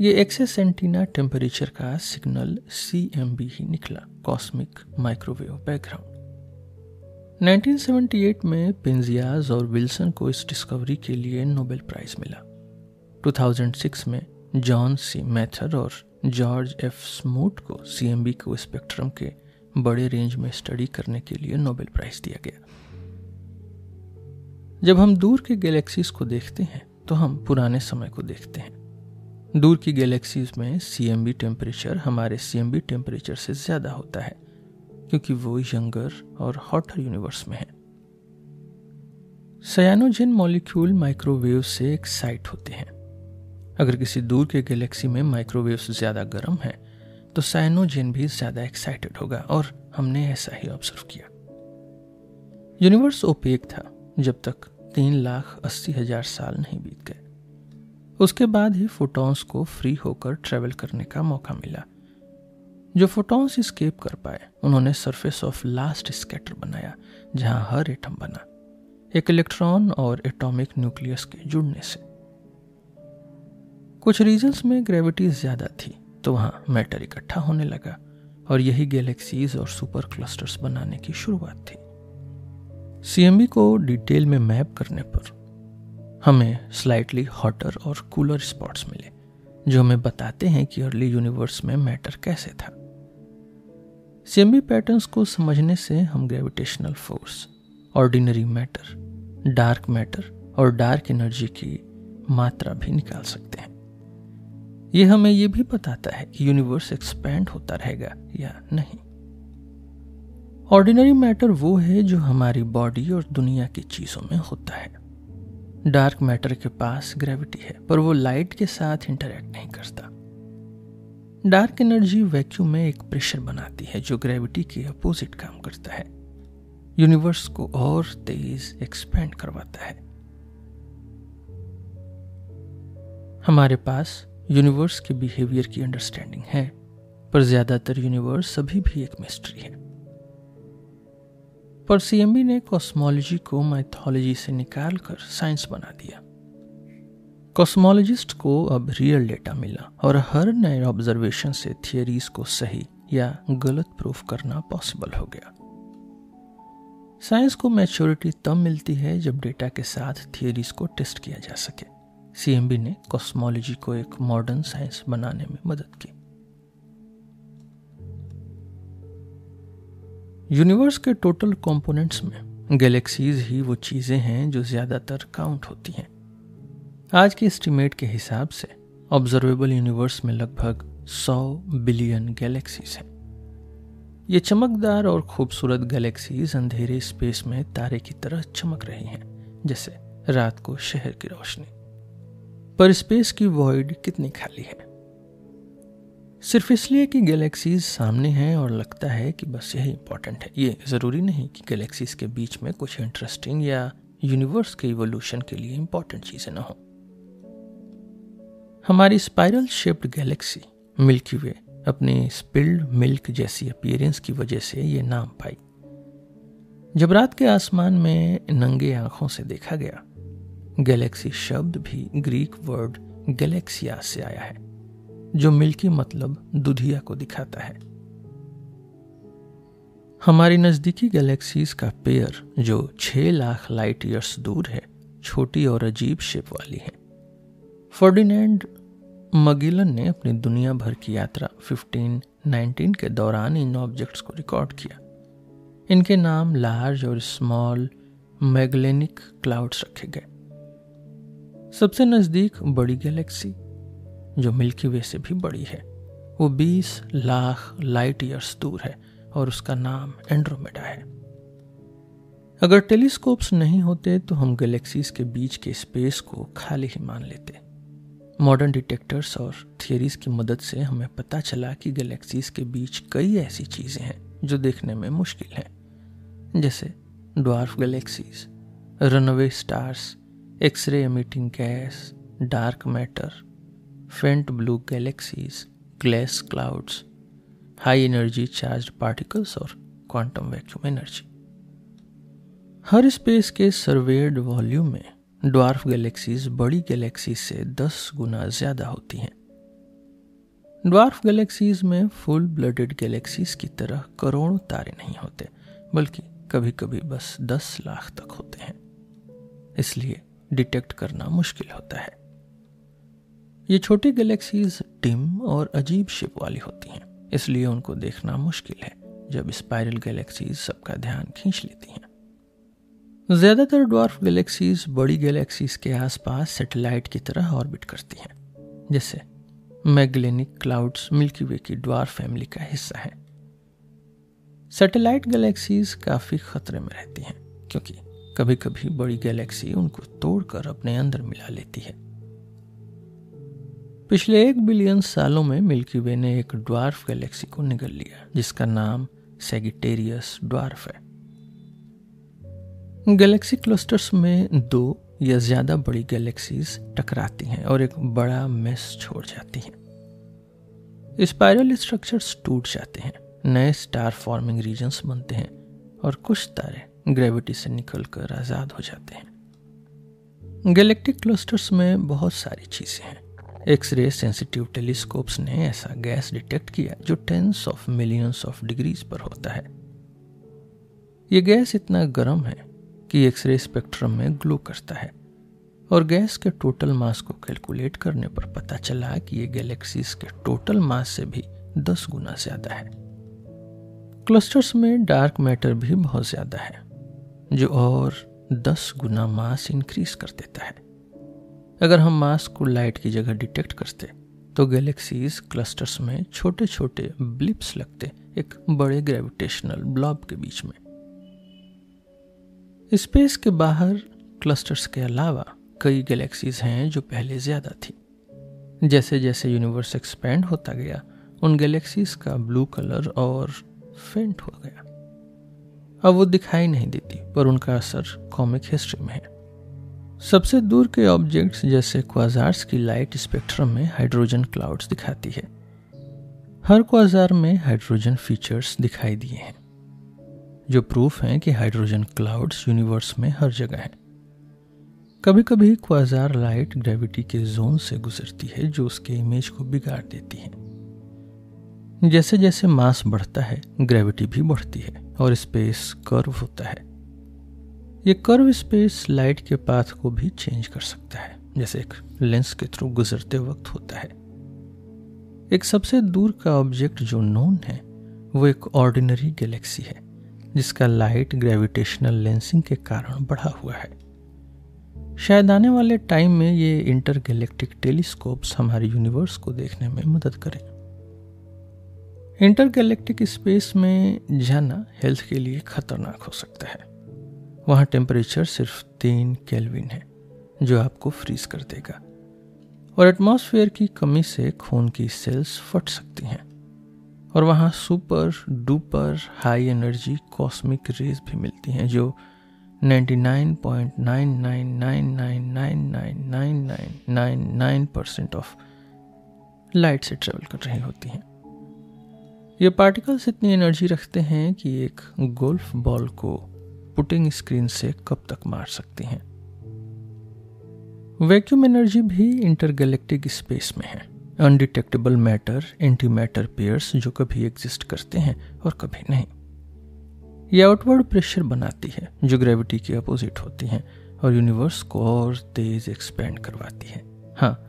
ये एक्सेस एंटीना टेम्परेचर का सिग्नल CMB ही निकला कॉस्मिक माइक्रोवेव बैकग्राउंड। 1978 में पेंजियाज और विल्सन को इस डिस्कवरी के लिए नोबेल प्राइज मिला। 2006 में जॉन सी मैथर और जॉर्ज एफ़ स्मूट को सीएमबी को स्पेक्ट्रम के बड़े रेंज में स्टडी करने के लिए नोबेल प्राइज दिया गया। जब हम दूर के गैलेक्सीज को देखते हैं तो हम पुराने समय को देखते हैं। दूर की गैलेक्सीज में सी टेम्परेचर हमारे सी टेम्परेचर से ज़्यादा होता है, क्योंकि वो यंगर और हॉटर यूनिवर्स में है। सयानोजिन मॉलिक्यूल माइक्रोवेव से एक्साइट होते हैं। अगर किसी दूर के गैलेक्सी में माइक्रोवेव ज़्यादा गर्म है तो साइनोजिन भी ज़्यादा एक्साइटेड होगा, और हमने ऐसा ही ऑब्ज़र्व किया। यूनिवर्स ओपेक था, जब तक तीन लाख अस्सी हज़ार साल नहीं बीत गए। उसके बाद ही फोटॉन्स को फ्री होकर ट्रेवल करने का मौका मिला। जो फोटॉन्स स्केप कर पाए, उन्होंने सरफेस ऑफ़ लास्ट स्कैटर बनाया, जहाँ हर एटम बना, एक इलेक्ट्रॉन और एटॉमिक न्यूक्लियस के जुड़ने से। कुछ रीजन्स में ग्रेविटी ज़्यादा थी तो वहाँ मैटर इकट्ठा होने लगा, और यही गैलेक्सीज और सुपर क्लस्टर्स बनाने की शुरुआत थी। सीएमबी को डिटेल में मैप करने पर हमें स्लाइटली हॉटर और कूलर स्पॉट्स मिले, जो हमें बताते हैं कि अर्ली यूनिवर्स में मैटर कैसे था। सेमी पैटर्न्स को समझने से हम gravitational force ordinary matter dark matter और डार्क एनर्जी की मात्रा भी निकाल सकते हैं। यह हमें यह भी बताता है कि यूनिवर्स एक्सपैंड होता रहेगा या नहीं। ऑर्डिनरी मैटर वो है जो हमारी बॉडी और दुनिया की चीज़ों में होता है। डार्क मैटर के पास ग्रेविटी है, पर वो लाइट के साथ इंटरेक्ट नहीं करता। डार्क एनर्जी वैक्यूम में एक प्रेशर बनाती है, जो ग्रेविटी के अपोजिट काम करता है। यूनिवर्स को और तेज एक्सपेंड करवाता है। हमारे पास यूनिवर्स के बिहेवियर की अंडरस्टैंडिंग है, पर ज़्यादातर यूनिवर्स अभी भी एक मिस्ट्री है। पर सीएमबी ने कॉस्मोलॉजी को माइथोलॉजी से निकालकर साइंस बना दिया। कॉस्मोलॉजिस्ट को अब रियल डेटा मिला और हर नए ऑब्जर्वेशन से थियरीज को सही या गलत प्रूफ करना पॉसिबल हो गया। साइंस को मैच्योरिटी तब मिलती है जब डेटा के साथ थियोरीज को टेस्ट किया जा सके। सीएमबी ने कॉस्मोलॉजी को एक मॉडर्न साइंस बनाने में मदद की। यूनिवर्स के टोटल कंपोनेंट्स में गैलेक्सीज ही वो चीज़ें हैं जो ज़्यादातर काउंट होती हैं। आज के एस्टिमेट के हिसाब से ऑब्जर्वेबल यूनिवर्स में लगभग 100 बिलियन गैलेक्सीज हैं। ये चमकदार और खूबसूरत गैलेक्सीज अंधेरे स्पेस में तारे की तरह चमक रही हैं, जैसे रात को शहर की रोशनी। पर स्पेस की वॉइड कितनी खाली है? सिर्फ़ इसलिए कि गैलेक्सीज सामने हैं और लगता है कि बस यही इंपॉर्टेंट है। ये ज़रूरी नहीं कि गैलेक्सीज के बीच में कुछ इंटरेस्टिंग या यूनिवर्स के इवोल्यूशन के लिए इंपॉर्टेंट चीज़ें ना हो। हमारी spiral shaped galaxy Milky Way अपनी स्पिल्ड मिल्क जैसी अपियरेंस की वजह से ये नाम पाई। जब रात के आसमान में नंगे आँखों से देखा गया गैलेक्सी शब्द भी ग्रीक वर्ड गैलेक्सिया से आया है। जो मिल्की मतलब दुधिया को दिखाता है। हमारी नजदीकी गैलेक्सीज का पेयर, जो छह लाख लाइट ईयर्स दूर है, छोटी और अजीब शेप वाली है। फर्डिनेंड मगिलन ने अपनी दुनिया भर की यात्रा 1519 के दौरान इन ऑब्जेक्ट्स को रिकॉर्ड किया। इनके नाम लार्ज और स्मॉल मैगलेनिक क्लाउड्स रखे गए। सबसे नज़दीक बड़ी गैलेक्सी जो मिल्की वे से भी बड़ी है। वो 20 लाख लाइट ईयर्स दूर है और उसका नाम एंड्रोमेडा है। अगर टेलीस्कोप्स नहीं होते तो हम गैलेक्सीज के बीच के स्पेस को खाली ही मान लेते। मॉडर्न डिटेक्टर्स और थियरीज की मदद से हमें पता चला कि गैलेक्सीज के बीच कई ऐसी चीज़ें हैं जो देखने में मुश्किल हैं। जैसे dwarf galaxies, runaway stars, X ray emitting gas, dark matter faint blue galaxies glace clouds high energy charge particles और क्वांटम वैक्यूम एनर्जी हर स्पेस के सर्वेड वॉल्यूम में ड्वार्फ गैलेक्सीज बड़ी गैलेक्सीज से 10 गुना ज़्यादा होती हैं। ड्वार्फ गैलेक्सीज में फुल ब्लडेड गैलेक्सीज की तरह करोड़ों तारे नहीं होते, बल्कि कभी कभी बस 10 लाख तक होते हैं। इसलिए डिटेक्ट करना मुश्किल होता है। ये छोटी गैलेक्सीज डिम और अजीब शिप वाली होती हैं, इसलिए उनको देखना मुश्किल है जब स्पाइरल गैलेक्सीज सबका ध्यान खींच लेती हैं। ज़्यादातर ड्वार्फ गैलेक्सीज बड़ी गैलेक्सीज के आसपास सैटेलाइट की तरह ऑर्बिट करती हैं, जैसे मैगलेनिक क्लाउड्स मिल्की वे की ड्वार्फ फैमिली का हिस्सा है। सैटेलाइट गैलेक्सीज काफ़ी खतरे में रहती हैं, क्योंकि कभी कभी बड़ी गैलेक्सी उनको तोड़कर अपने अंदर मिला लेती है। पिछले एक बिलियन सालों में मिल्की वे ने एक ड्वार्फ गैलेक्सी को निगल लिया, जिसका नाम सेगिटेरियस ड्वार्फ है। गैलेक्सी क्लस्टर्स में दो या ज़्यादा बड़ी गैलेक्सीज टकराती हैं और एक बड़ा मेस छोड़ जाती हैं। स्पाइरल स्ट्रक्चर्स टूट जाते हैं, नए स्टार फॉर्मिंग रीजन्स बनते हैं और कुछ तारे ग्रेविटी से निकलकर आज़ाद हो जाते हैं। गैलेक्टिक क्लस्टर्स में बहुत सारी चीज़ें हैं। एक्सरे सेंसिटिव टेलीस्कोप्स ने ऐसा गैस डिटेक्ट किया जो tens of millions of degrees पर होता है। यह गैस इतना गर्म है कि एक्सरे स्पेक्ट्रम में ग्लो करता है और गैस के टोटल मास को कैलकुलेट करने पर पता चला कि ये गैलेक्सीज के टोटल मास से भी दस गुना ज़्यादा है। क्लस्टर्स में डार्क मैटर भी बहुत ज़्यादा है, जो और दस गुना मास इंक्रीज कर देता है। अगर हम मास को लाइट की जगह डिटेक्ट करते तो गैलेक्सीज क्लस्टर्स में छोटे छोटे ब्लिप्स लगते एक बड़े ग्रेविटेशनल ब्लॉब के बीच में। स्पेस के बाहर क्लस्टर्स के अलावा कई गैलेक्सीज हैं जो पहले ज़्यादा थी। जैसे जैसे यूनिवर्स एक्सपेंड होता गया, उन गैलेक्सीज का ब्लू कलर और फेंट हो गया। अब वो दिखाई नहीं देती, पर उनका असर कॉमिक हिस्ट्री में है। सबसे दूर के ऑब्जेक्ट्स जैसे क्वाजार्स की लाइट स्पेक्ट्रम में हाइड्रोजन क्लाउड्स दिखाती है। हर क्वाजार में हाइड्रोजन फीचर्स दिखाई दिए हैं, जो प्रूफ है कि हाइड्रोजन क्लाउड्स यूनिवर्स में हर जगह है। कभी कभी क्वाजार लाइट ग्रेविटी के जोन से गुजरती है, जो उसके इमेज को बिगाड़ देती है। जैसे जैसे मास बढ़ता है, ग्रेविटी भी बढ़ती है और स्पेस कर्व होता है। ये कर्व स्पेस लाइट के पाथ को भी चेंज कर सकता है, जैसे एक लेंस के थ्रू गुजरते वक्त होता है। एक सबसे दूर का ऑब्जेक्ट जो नोन है, वो एक ऑर्डिनरी गैलेक्सी है, जिसका लाइट ग्रेविटेशनल लेंसिंग के कारण बढ़ा हुआ है। शायद आने वाले टाइम में ये इंटर गैलेक्टिक टेलीस्कोप्स हमारे यूनिवर्स को देखने में मदद करें। इंटर गैलेक्टिक स्पेस में जाना हेल्थ के लिए खतरनाक हो सकता है। वहाँ टेम्परेचर सिर्फ़ तीन केल्विन है जो आपको फ्रीज कर देगा और एटमॉस्फेयर की कमी से खून की सेल्स फट सकती हैं और वहाँ super duper high energy cosmic rays भी मिलती हैं जो 99.9999999999 परसेंट ऑफ़ लाइट से ट्रेवल कर रही होती हैं ये पार्टिकल्स इतनी एनर्जी रखते हैं कि एक गोल्फ बॉल को पुटिंग स्क्रीन से कब तक मार सकती हैं? वैक्यूम एनर्जी भी इंटरगैलेक्टिक स्पेस में है। Undetectable matter anti matter pairs जो कभी एग्जिस्ट करते हैं और कभी नहीं। ये आउटवर्ड प्रेशर बनाती है, जो ग्रेविटी के अपोजिट होती हैं और यूनिवर्स को और तेज एक्सपेंड करवाती है। हाँ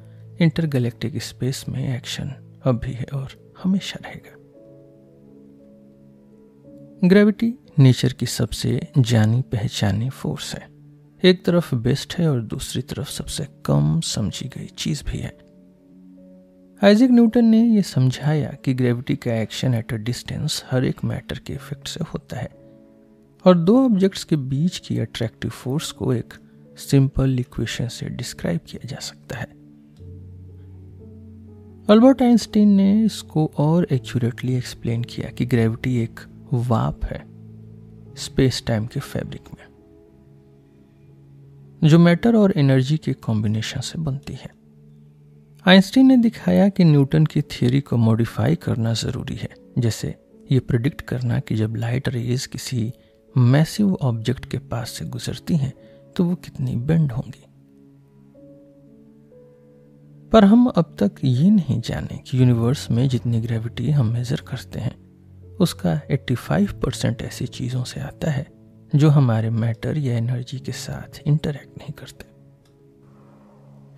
इंटरगैलेक्टिक स्पेस में एक्शन अब भी है और हमेशा रहेगा। ग्रेविटी नेचर की सबसे जानी पहचानी फोर्स है। एक तरफ़ बेस्ट है और दूसरी तरफ़ सबसे कम समझी गई चीज़ भी है। आइजक न्यूटन ने यह समझाया कि ग्रेविटी का एक्शन एट अ डिस्टेंस हर एक मैटर के इफ़ेक्ट से होता है। और दो ऑब्जेक्ट्स के बीच की अट्रैक्टिव फोर्स को एक सिंपल इक्वेशन से डिस्क्राइब किया जा सकता है। अल्बर्ट आइंस्टीन ने इसको और एक्यूरेटली एक्सप्लेन किया कि ग्रेविटी एक वाप है स्पेस टाइम के फैब्रिक में, जो मैटर और एनर्जी के कॉम्बिनेशन से बनती है। आइंस्टीन ने दिखाया कि न्यूटन की थियोरी को मॉडिफाई करना ज़रूरी है, जैसे ये प्रिडिक्ट करना कि जब लाइट रेज किसी मैसिव ऑब्जेक्ट के पास से गुजरती हैं तो वो कितनी बेंड होंगी। पर हम अब तक ये नहीं जाने कि यूनिवर्स में जितनी ग्रेविटी हम मेजर करते हैं उसका 85 परसेंट ऐसी चीज़ों से आता है, जो हमारे मैटर या एनर्जी के साथ इंटरेक्ट नहीं करते।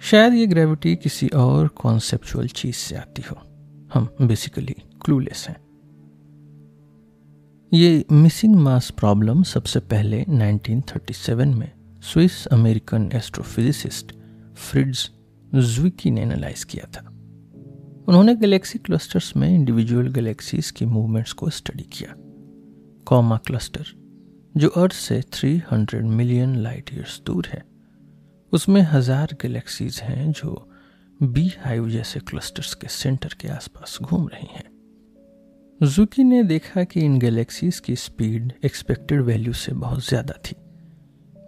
शायद ये ग्रेविटी किसी और कॉन्सेप्चुअल चीज़ से आती हो। हम बेसिकली क्लूलेस हैं। ये मिसिंग मास प्रॉब्लम सबसे पहले 1937 में Swiss American astrophysicist Fritz Zwicky ने एनालाइज किया था। उन्होंने गैलेक्सी क्लस्टर्स में इंडिविजुअल गैलेक्सीज की मूवमेंट्स को स्टडी किया। कॉमा क्लस्टर जो अर्थ से 300 मिलियन लाइट ईयर्स दूर है। उसमें हज़ार गैलेक्सीज हैं जो बी हाइव जैसे क्लस्टर्स के सेंटर के आसपास घूम रही हैं। जुकी ने देखा कि इन गैलेक्सीज की स्पीड एक्सपेक्टेड वैल्यू से बहुत ज़्यादा थी।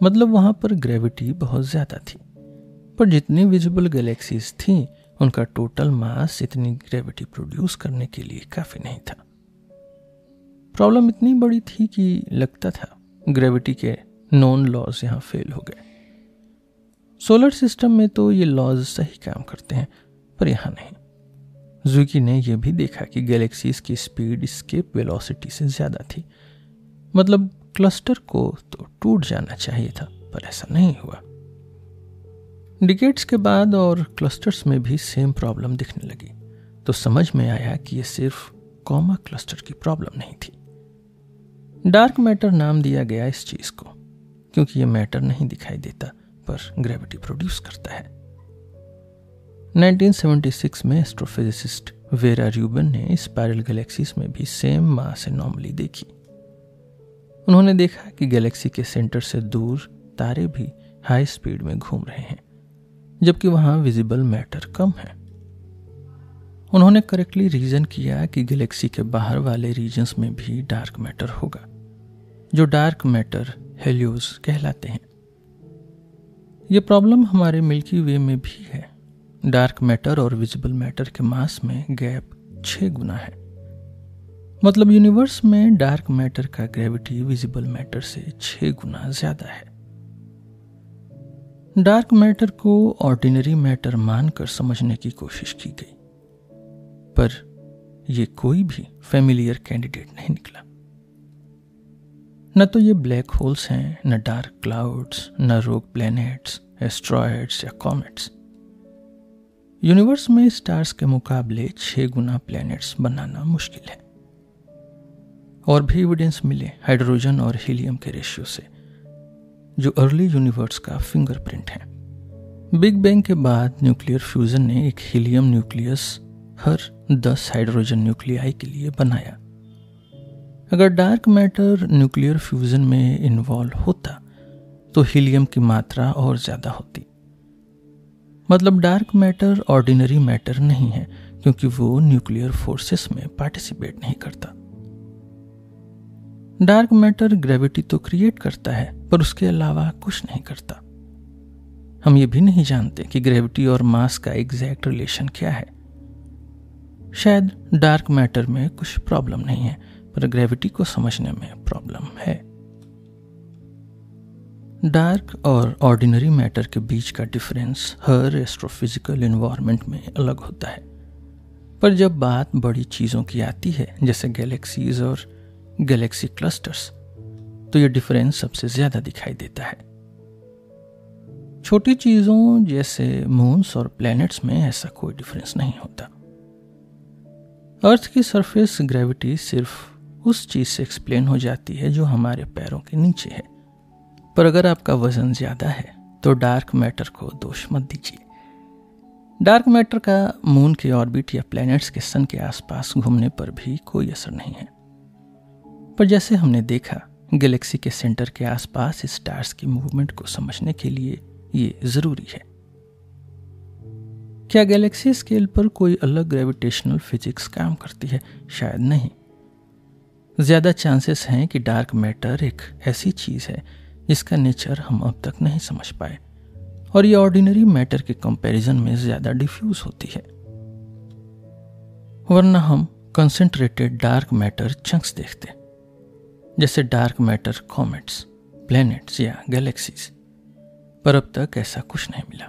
मतलब वहाँ पर ग्रेविटी बहुत ज़्यादा थी। पर जितनी विजिबल गैलेक्सीज थी उनका टोटल मास इतनी ग्रेविटी प्रोड्यूस करने के लिए काफ़ी नहीं था। प्रॉब्लम इतनी बड़ी थी कि लगता था ग्रेविटी के नॉन लॉज यहाँ फेल हो गए। सोलर सिस्टम में तो ये लॉज सही काम करते हैं, पर यहाँ नहीं। जुकी ने यह भी देखा कि गैलेक्सीज की स्पीड स्केप वेलोसिटी से ज़्यादा थी। मतलब क्लस्टर को तो टूट जाना चाहिए था, पर ऐसा नहीं हुआ। डिकेट्स के बाद और क्लस्टर्स में भी सेम प्रॉब्लम दिखने लगी। तो समझ में आया कि यह सिर्फ़ कॉमा क्लस्टर की प्रॉब्लम नहीं थी। डार्क मैटर नाम दिया गया इस चीज़ को, क्योंकि यह मैटर नहीं दिखाई देता, पर ग्रेविटी प्रोड्यूस करता है। 1976 में एस्ट्रोफिजिसिस्ट वेरा र्यूबन ने स्पायरल गैलेक्सीज में भी सेम मास एनॉमली देखी। उन्होंने देखा कि गैलेक्सी के सेंटर से दूर तारे भी हाई स्पीड में घूम रहे हैं। जबकि वहाँ विजिबल मैटर कम है। उन्होंने करेक्टली रीजन किया कि गैलेक्सी के बाहर वाले रीजन्स में भी डार्क मैटर होगा, जो डार्क मैटर हेलियोस कहलाते हैं। यह प्रॉब्लम हमारे मिल्की वे में भी है। डार्क मैटर और विजिबल मैटर के मास में गैप छह गुना है। मतलब यूनिवर्स में डार्क मैटर का ग्रेविटी विजिबल मैटर से छह गुना ज़्यादा है। डार्क मैटर को ऑर्डिनरी मैटर मानकर समझने की कोशिश की गई। पर यह कोई भी फेमिलियर कैंडिडेट नहीं निकला। न तो ये ब्लैक होल्स हैं, न डार्क क्लाउड्स, न रोग प्लैनेट्स, एस्ट्रॉयड्स या कॉमेट्स। यूनिवर्स में स्टार्स के मुकाबले छह गुना प्लैनेट्स बनाना मुश्किल है। और भी एविडेंस मिले हाइड्रोजन और हीलियम के रेशियो से। जो अर्ली यूनिवर्स का फिंगरप्रिंट है। बिग बैंग के बाद न्यूक्लियर फ्यूजन ने एक हीलियम न्यूक्लियस हर 10 हाइड्रोजन न्यूक्लियाई के लिए बनाया। अगर डार्क मैटर न्यूक्लियर फ्यूजन में इन्वॉल्व होता तो हीलियम की मात्रा और ज़्यादा होती। मतलब डार्क मैटर ऑर्डिनरी मैटर नहीं है, क्योंकि वो न्यूक्लियर फोर्सेस में पार्टिसिपेट नहीं करता। डार्क मैटर ग्रेविटी तो क्रिएट करता है पर उसके अलावा कुछ नहीं करता। हम ये भी नहीं जानते कि ग्रेविटी और मास का एग्जैक्ट रिलेशन क्या है। शायद डार्क मैटर में कुछ प्रॉब्लम नहीं है, पर ग्रेविटी को समझने में प्रॉब्लम है। डार्क और ऑर्डिनरी मैटर के बीच का डिफरेंस हर एस्ट्रोफिजिकल इन्वायरमेंट में अलग होता है। पर जब बात बड़ी चीज़ों की आती है, जैसे गैलेक्सीज और गैलेक्सी क्लस्टर्स तो यह डिफरेंस सबसे ज़्यादा दिखाई देता है। छोटी चीज़ों जैसे मून्स और प्लैनेट्स में ऐसा कोई डिफरेंस नहीं होता। अर्थ की सरफेस ग्रेविटी सिर्फ़ उस चीज़ से एक्सप्लेन हो जाती है जो हमारे पैरों के नीचे है। पर अगर आपका वज़न ज़्यादा है तो डार्क मैटर को दोष मत दीजिए। डार्क मैटर का मून के ऑर्बिट या प्लैनेट्स के सन के आसपास घूमने पर भी कोई असर नहीं है। पर जैसे हमने देखा गैलेक्सी के सेंटर के आसपास स्टार्स की मूवमेंट को समझने के लिए ये ज़रूरी है। क्या गैलेक्सी स्केल पर कोई अलग ग्रेविटेशनल फिजिक्स काम करती है? शायद नहीं। ज़्यादा चांसेस हैं कि डार्क मैटर एक ऐसी चीज़ है जिसका नेचर हम अब तक नहीं समझ पाए, और ये ऑर्डिनरी मैटर के कंपैरिजन में ज़्यादा डिफ्यूज होती है। वरना हम कंसेंट्रेटेड डार्क मैटर चंक्स देखते। जैसे डार्क मैटर, कॉमेट्स, प्लैनेट्स या गैलेक्सीज। पर अब तक ऐसा कुछ नहीं मिला।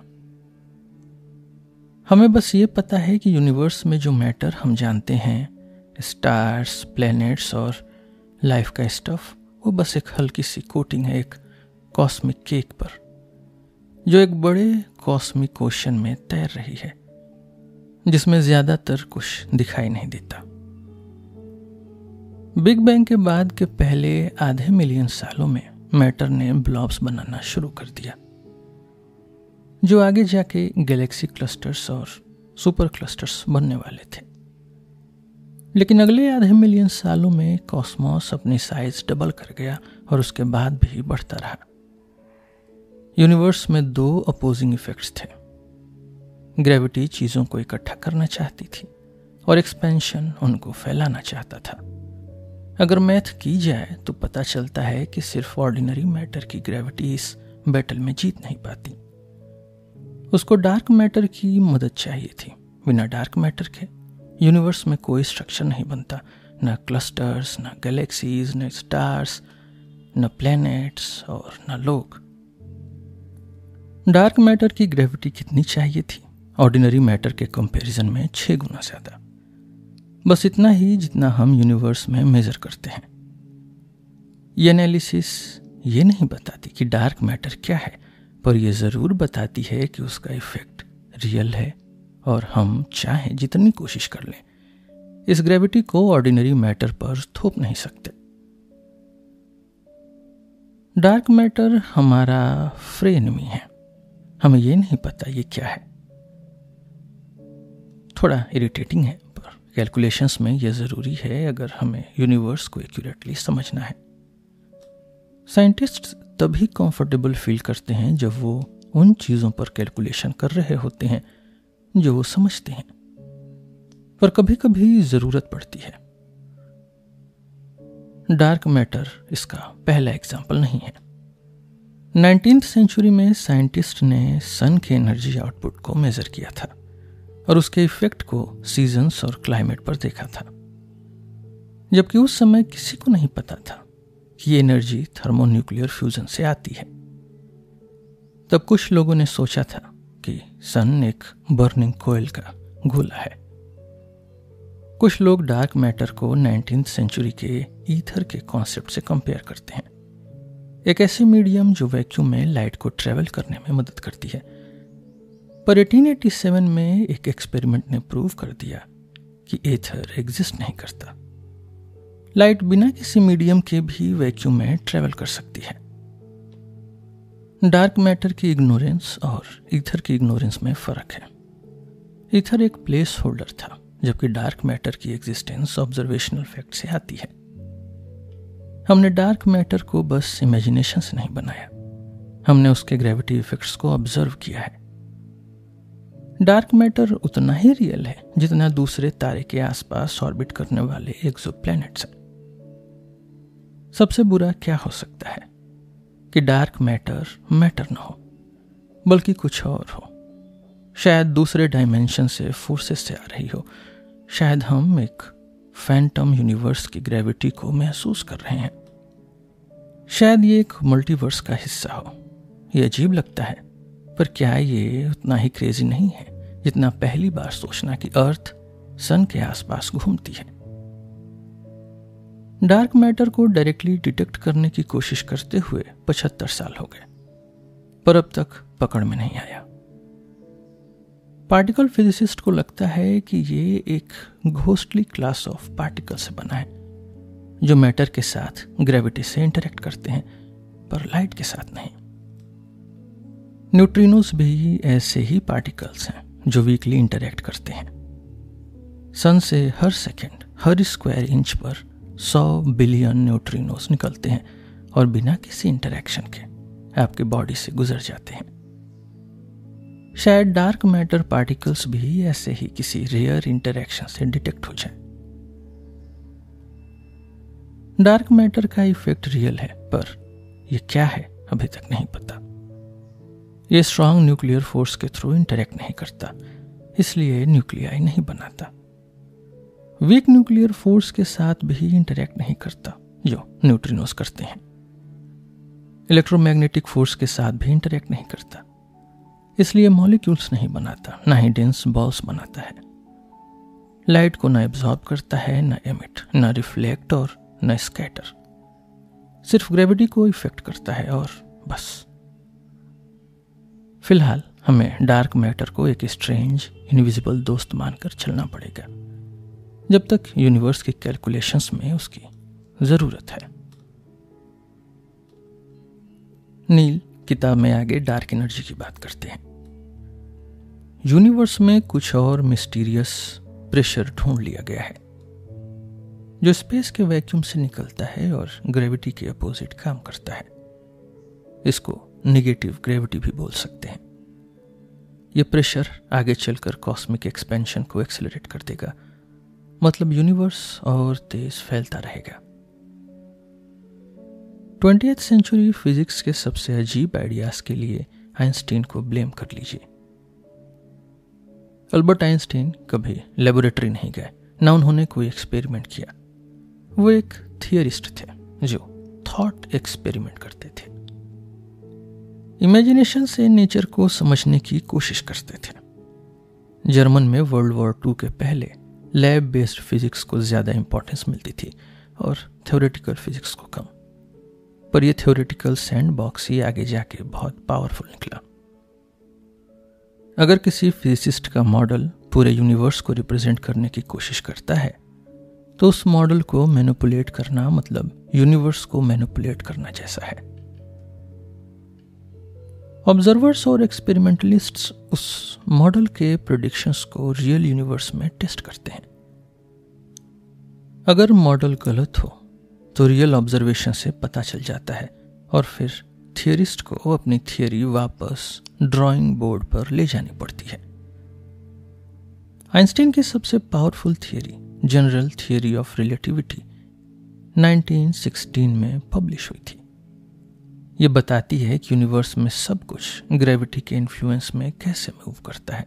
हमें बस ये पता है कि यूनिवर्स में जो मैटर हम जानते हैं, स्टार्स, प्लैनेट्स और लाइफ का स्टफ़, वो बस एक हल्की सी कोटिंग है एक कॉस्मिक केक पर, जो एक बड़े कॉस्मिक ओशन में तैर रही है, जिसमें ज़्यादातर कुछ दिखाई नहीं देता। बिग बैंग के बाद के पहले आधे मिलियन सालों में मैटर ने ब्लॉब्स बनाना शुरू कर दिया, जो आगे जाके गैलेक्सी क्लस्टर्स और सुपर क्लस्टर्स बनने वाले थे। लेकिन अगले आधे मिलियन सालों में कॉस्मोस अपनी साइज़ डबल कर गया और उसके बाद भी बढ़ता रहा। यूनिवर्स में दो अपोजिंग इफेक्ट्स थे। ग्रेविटी चीज़ों को इकट्ठा करना चाहती थी और एक्सपेंशन उनको फैलाना चाहता था। अगर मैथ की जाए तो पता चलता है कि सिर्फ़ ऑर्डिनरी मैटर की ग्रेविटी इस बैटल में जीत नहीं पाती। उसको डार्क मैटर की मदद चाहिए थी। बिना डार्क मैटर के यूनिवर्स में कोई स्ट्रक्चर नहीं बनता। न क्लस्टर्स न गैलेक्सीज न स्टार्स न प्लैनेट्स और न लोग। डार्क मैटर की ग्रेविटी कितनी चाहिए थी? ऑर्डिनरी मैटर के कंपैरिजन में छह गुना ज़्यादा। बस इतना ही जितना हम यूनिवर्स में मेजर करते हैं। ये एनालिसिस ये नहीं बताती कि डार्क मैटर क्या है, पर यह ज़रूर बताती है कि उसका इफ़ेक्ट रियल है और हम चाहें जितनी कोशिश कर लें, इस ग्रेविटी को ऑर्डिनरी मैटर पर थोप नहीं सकते। डार्क मैटर हमारा फ्रे एनिमी है। हमें यह नहीं पता ये क्या है। थोड़ा इरिटेटिंग है। कैलकुलेशंस में यह ज़रूरी है अगर हमें यूनिवर्स को एक्यूरेटली समझना है। साइंटिस्ट तभी कंफर्टेबल फील करते हैं जब वो उन चीज़ों पर कैलकुलेशन कर रहे होते हैं जो वो समझते हैं। पर कभी कभी ज़रूरत पड़ती है। डार्क मैटर इसका पहला एग्ज़ाम्पल नहीं है। नाइनटीन सेंचुरी में साइंटिस्ट ने सन के एनर्जी आउटपुट को मेजर किया था। और उसके इफ़ेक्ट को सीजन्स और क्लाइमेट पर देखा था। जबकि उस समय किसी को नहीं पता था कि ये एनर्जी थर्मोन्यूक्लियर फ्यूजन से आती है। तब कुछ लोगों ने सोचा था कि सन एक बर्निंग कोयल का गोला है। कुछ लोग डार्क मैटर को नाइनटीन सेंचुरी के ईथर के कॉन्सेप्ट से कंपेयर करते हैं। एक ऐसे मीडियम जो वैक्यूम में लाइट को ट्रेवल करने में मदद करती है। पर 1887 में एक एक्सपेरिमेंट ने प्रूव कर दिया कि एथर एग्जिस्ट नहीं करता। लाइट बिना किसी मीडियम के भी वैक्यूम में ट्रेवल कर सकती है। डार्क मैटर की इग्नोरेंस और ईथर की इग्नोरेंस में फ़र्क है। ईथर एक प्लेस होल्डर था, जबकि डार्क मैटर की एग्जिस्टेंस ऑब्जर्वेशनल फैक्ट से आती है। हमने डार्क मैटर को बस इमेजिनेशन से नहीं बनाया। हमने उसके ग्रेविटी इफेक्ट्स को ऑब्ज़र्व किया है। डार्क मैटर उतना ही रियल है, जितना दूसरे तारे के आसपास ऑर्बिट करने वाले एक्सो प्लैनेट्स हैं। सबसे बुरा क्या हो सकता है? कि डार्क मैटर मैटर न हो, बल्कि कुछ और हो। शायद दूसरे डायमेंशन से फोर्सेस से आ रही हो। शायद हम एक फैंटम यूनिवर्स की ग्रेविटी को महसूस कर रहे हैं। शायद ये एक मल्टीवर्स का हिस्सा हो। ये अजीब लगता है। पर क्या ये उतना ही क्रेजी नहीं है, जितना पहली बार सोचना कि अर्थ सन के आसपास घूमती है। डार्क मैटर को डायरेक्टली डिटेक्ट करने की कोशिश करते हुए पचहत्तर साल हो गए, पर अब तक पकड़ में नहीं आया। पार्टिकल फिजिसिस्ट को लगता है कि ये एक घोस्टली क्लास ऑफ़ पार्टिकल से बना है, जो मैटर के साथ ग्रेविटी से इंटरेक्ट करते हैं, पर लाइट के साथ नहीं। न्यूट्रिनोस भी ऐसे ही पार्टिकल्स हैं, जो वीकली इंटरेक्ट करते हैं। सन से हर सेकेंड हर स्क्वायर इंच पर 100 बिलियन न्यूट्रिनोस निकलते हैं, और बिना किसी इंटरेक्शन के आपके बॉडी से गुजर जाते हैं। शायद डार्क मैटर पार्टिकल्स भी ऐसे ही किसी रेयर इंटरेक्शन से डिटेक्ट हो जाए। डार्क मैटर का इफ़ेक्ट रियल है, पर यह क्या है, अभी तक नहीं पता। ये स्ट्रांग न्यूक्लियर फोर्स के थ्रू इंटरेक्ट नहीं करता, इसलिए न्यूक्लियाई नहीं बनाता। वीक न्यूक्लियर फोर्स के साथ भी इंटरेक्ट नहीं करता, जो न्यूट्रिनोस करते हैं। इलेक्ट्रोमैग्नेटिक फोर्स के साथ भी इंटरेक्ट नहीं करता, इसलिए मॉलिक्यूल्स नहीं बनाता, ना ही डेंस बॉल्स बनाता है। लाइट को ना एब्जॉर्ब करता है, ना एमिट ना रिफ्लेक्ट और ना स्कैटर सिर्फ़ ग्रेविटी को इफ़ेक्ट करता है और बस। फ़िलहाल हमें डार्क मैटर को एक स्ट्रेंज, इनविजिबल दोस्त मानकर चलना पड़ेगा, जब तक यूनिवर्स के कैलकुलेशंस में उसकी ज़रूरत है। नील, किताब में आगे डार्क एनर्जी की बात करते हैं। यूनिवर्स में कुछ और मिस्टीरियस प्रेशर ढूंढ लिया गया है, जो स्पेस के वैक्यूम से निकलता है और ग्रेविटी के अपोजिट काम करता है। इसको निगेटिव ग्रेविटी भी बोल सकते हैं। यह प्रेशर आगे चलकर कॉस्मिक एक्सपेंशन को एक्सेलरेट कर देगा। मतलब यूनिवर्स और तेज फैलता रहेगा। ट्वेंटी सेंचुरी फिजिक्स के सबसे अजीब आइडियाज़ के लिए आइंस्टीन को ब्लेम कर लीजिए। अल्बर्ट आइंस्टीन कभी लेबोरेटरी नहीं गए, ना उन्होंने कोई एक्सपेरिमेंट किया। वो एक थियरिस्ट थे जो थॉट एक्सपेरिमेंट करते थे। इमेजिनेशन से नेचर को समझने की कोशिश करते थे। जर्मन में वर्ल्ड वॉर टू के पहले लैब बेस्ड फिजिक्स को ज़्यादा इंपॉर्टेंस मिलती थी और थ्योरेटिकल फिजिक्स को कम। पर यह थ्योरेटिकल सैंड बॉक्स ही आगे जाके बहुत पावरफुल निकला। अगर किसी फिजिसिस्ट का मॉडल पूरे यूनिवर्स को रिप्रेजेंट करने की कोशिश करता है तो उस मॉडल को मैनिपुलेट करना मतलब यूनिवर्स को मैनिपुलेट करना जैसा है। ऑब्जर्वर्स और एक्सपेरिमेंटलिस्ट्स उस मॉडल के प्रोडिक्शंस को रियल यूनिवर्स में टेस्ट करते हैं। अगर मॉडल गलत हो तो रियल ऑब्जर्वेशन से पता चल जाता है और फिर थियरिस्ट को अपनी थियरी वापस ड्राइंग बोर्ड पर ले जानी पड़ती है। आइंस्टीन की सबसे powerful theory general theory of relativity 1916 में पब्लिश हुई थी। ये बताती है कि यूनिवर्स में सब कुछ ग्रेविटी के इन्फ्लुएंस में कैसे मूव करता है।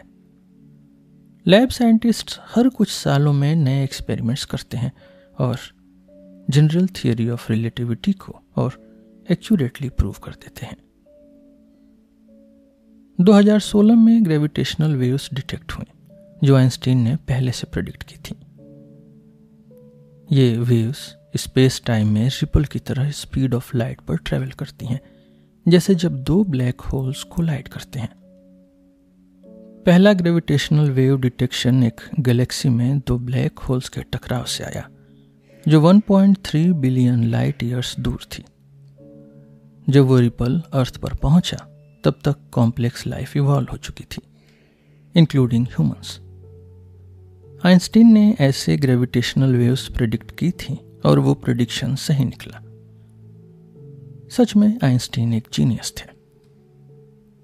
लैब साइंटिस्ट हर कुछ सालों में नए एक्सपेरिमेंट्स करते हैं और जनरल थियोरी ऑफ़ रिलेटिविटी को और एक्यूरेटली प्रूव कर देते हैं। 2016 में ग्रेविटेशनल वेव्स डिटेक्ट हुए, जो आइंस्टीन ने पहले से प्रेडिक्ट की थी। ये वेव्स स्पेस टाइम में रिपल की तरह स्पीड ऑफ़ लाइट पर ट्रेवल करती हैं, जैसे जब दो ब्लैक होल्स कोलाइड करते हैं। पहला ग्रेविटेशनल वेव डिटेक्शन एक गैलेक्सी में दो ब्लैक होल्स के टकराव से आया, जो 1.3 बिलियन लाइट ईयर्स दूर थी। जब वो रिपल अर्थ पर पहुँचा, तब तक कॉम्प्लेक्स लाइफ इवॉल्व हो चुकी थी, इंक्लूडिंग ह्यूमंस। आइंस्टीन ने ऐसे ग्रेविटेशनल वेव्स प्रिडिक्ट की थी और वो प्रिडिक्शन सही निकला। सच में, आइंस्टीन एक जीनियस थे।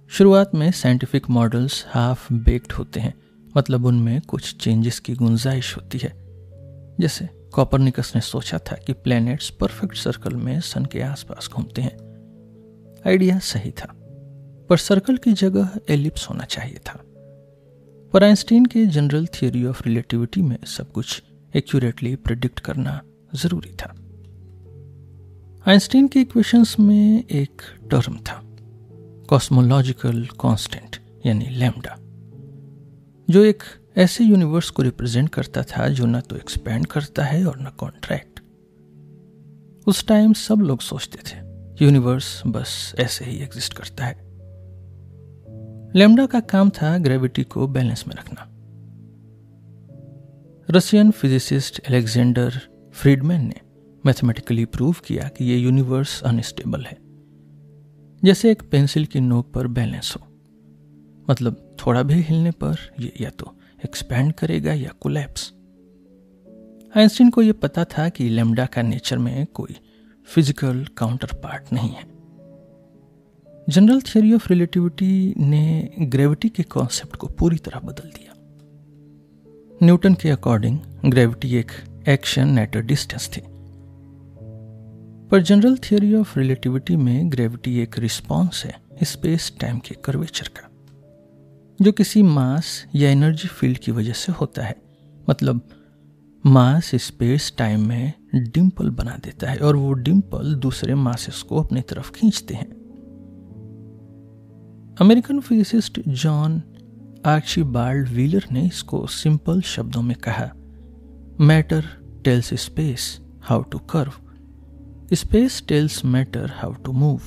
शुरुआत में साइंटिफिक मॉडल्स हाफ़ बेक्ड होते हैं मतलब उनमें कुछ चेंजेस की गुंजाइश होती है। जैसे कॉपरनिकस ने सोचा था कि प्लैनेट्स परफेक्ट सर्कल में सन के आसपास घूमते हैं। आइडिया सही था, पर सर्कल की जगह एलिप्स होना चाहिए था। पर आइंस्टीन के जनरल थियोरी ऑफ़ रिलेटिविटी में सब कुछ एक्यूरेटली प्रिडिक्ट करना ज़रूरी था। आइंस्टीन के इक्वेशंस में एक टर्म था कॉस्मोलॉजिकल कांस्टेंट यानी लैम्डा जो एक ऐसे यूनिवर्स को रिप्रेजेंट करता था जो ना तो एक्सपेंड करता है और ना कॉन्ट्रैक्ट उस टाइम सब लोग सोचते थे यूनिवर्स बस ऐसे ही एग्जिस्ट करता है। लेमडा का काम था ग्रेविटी को बैलेंस में रखना। रशियन फिजिसिस्ट एलेक्जेंडर फ्रीडमैन ने मैथमेटिकली प्रूव किया कि ये यूनिवर्स अनस्टेबल है। जैसे एक पेंसिल की नोक पर बैलेंस हो। मतलब थोड़ा भी हिलने पर ये या तो एक्सपैंड करेगा या कोलैप्स आइंस्टीन को यह पता था कि लेमडा का नेचर में कोई फ़िज़िकल काउंटर पार्ट नहीं है। जनरल थियोरी ऑफ़ रिलेटिविटी ने ग्रेविटी के कॉन्सेप्ट को पूरी तरह बदल दिया। न्यूटन के अकॉर्डिंग ग्रेविटी एक एक्शन एट अ डिस्टेंस थी। पर जनरल थियोरी ऑफ़ रिलेटिविटी में ग्रेविटी एक रिस्पॉन्स है, स्पेस टाइम के कर्वेचर का, जो किसी मास या एनर्जी फ़ील्ड की वजह से होता है। मतलब मास स्पेस टाइम में डिम्पल बना देता है और वो डिम्पल दूसरे मासेस को अपनी तरफ़ खींचते हैं। American physicist John Archie Wheeler ने इसको सिंपल शब्दों में कहा matter tells space how to curve space tells matter how to move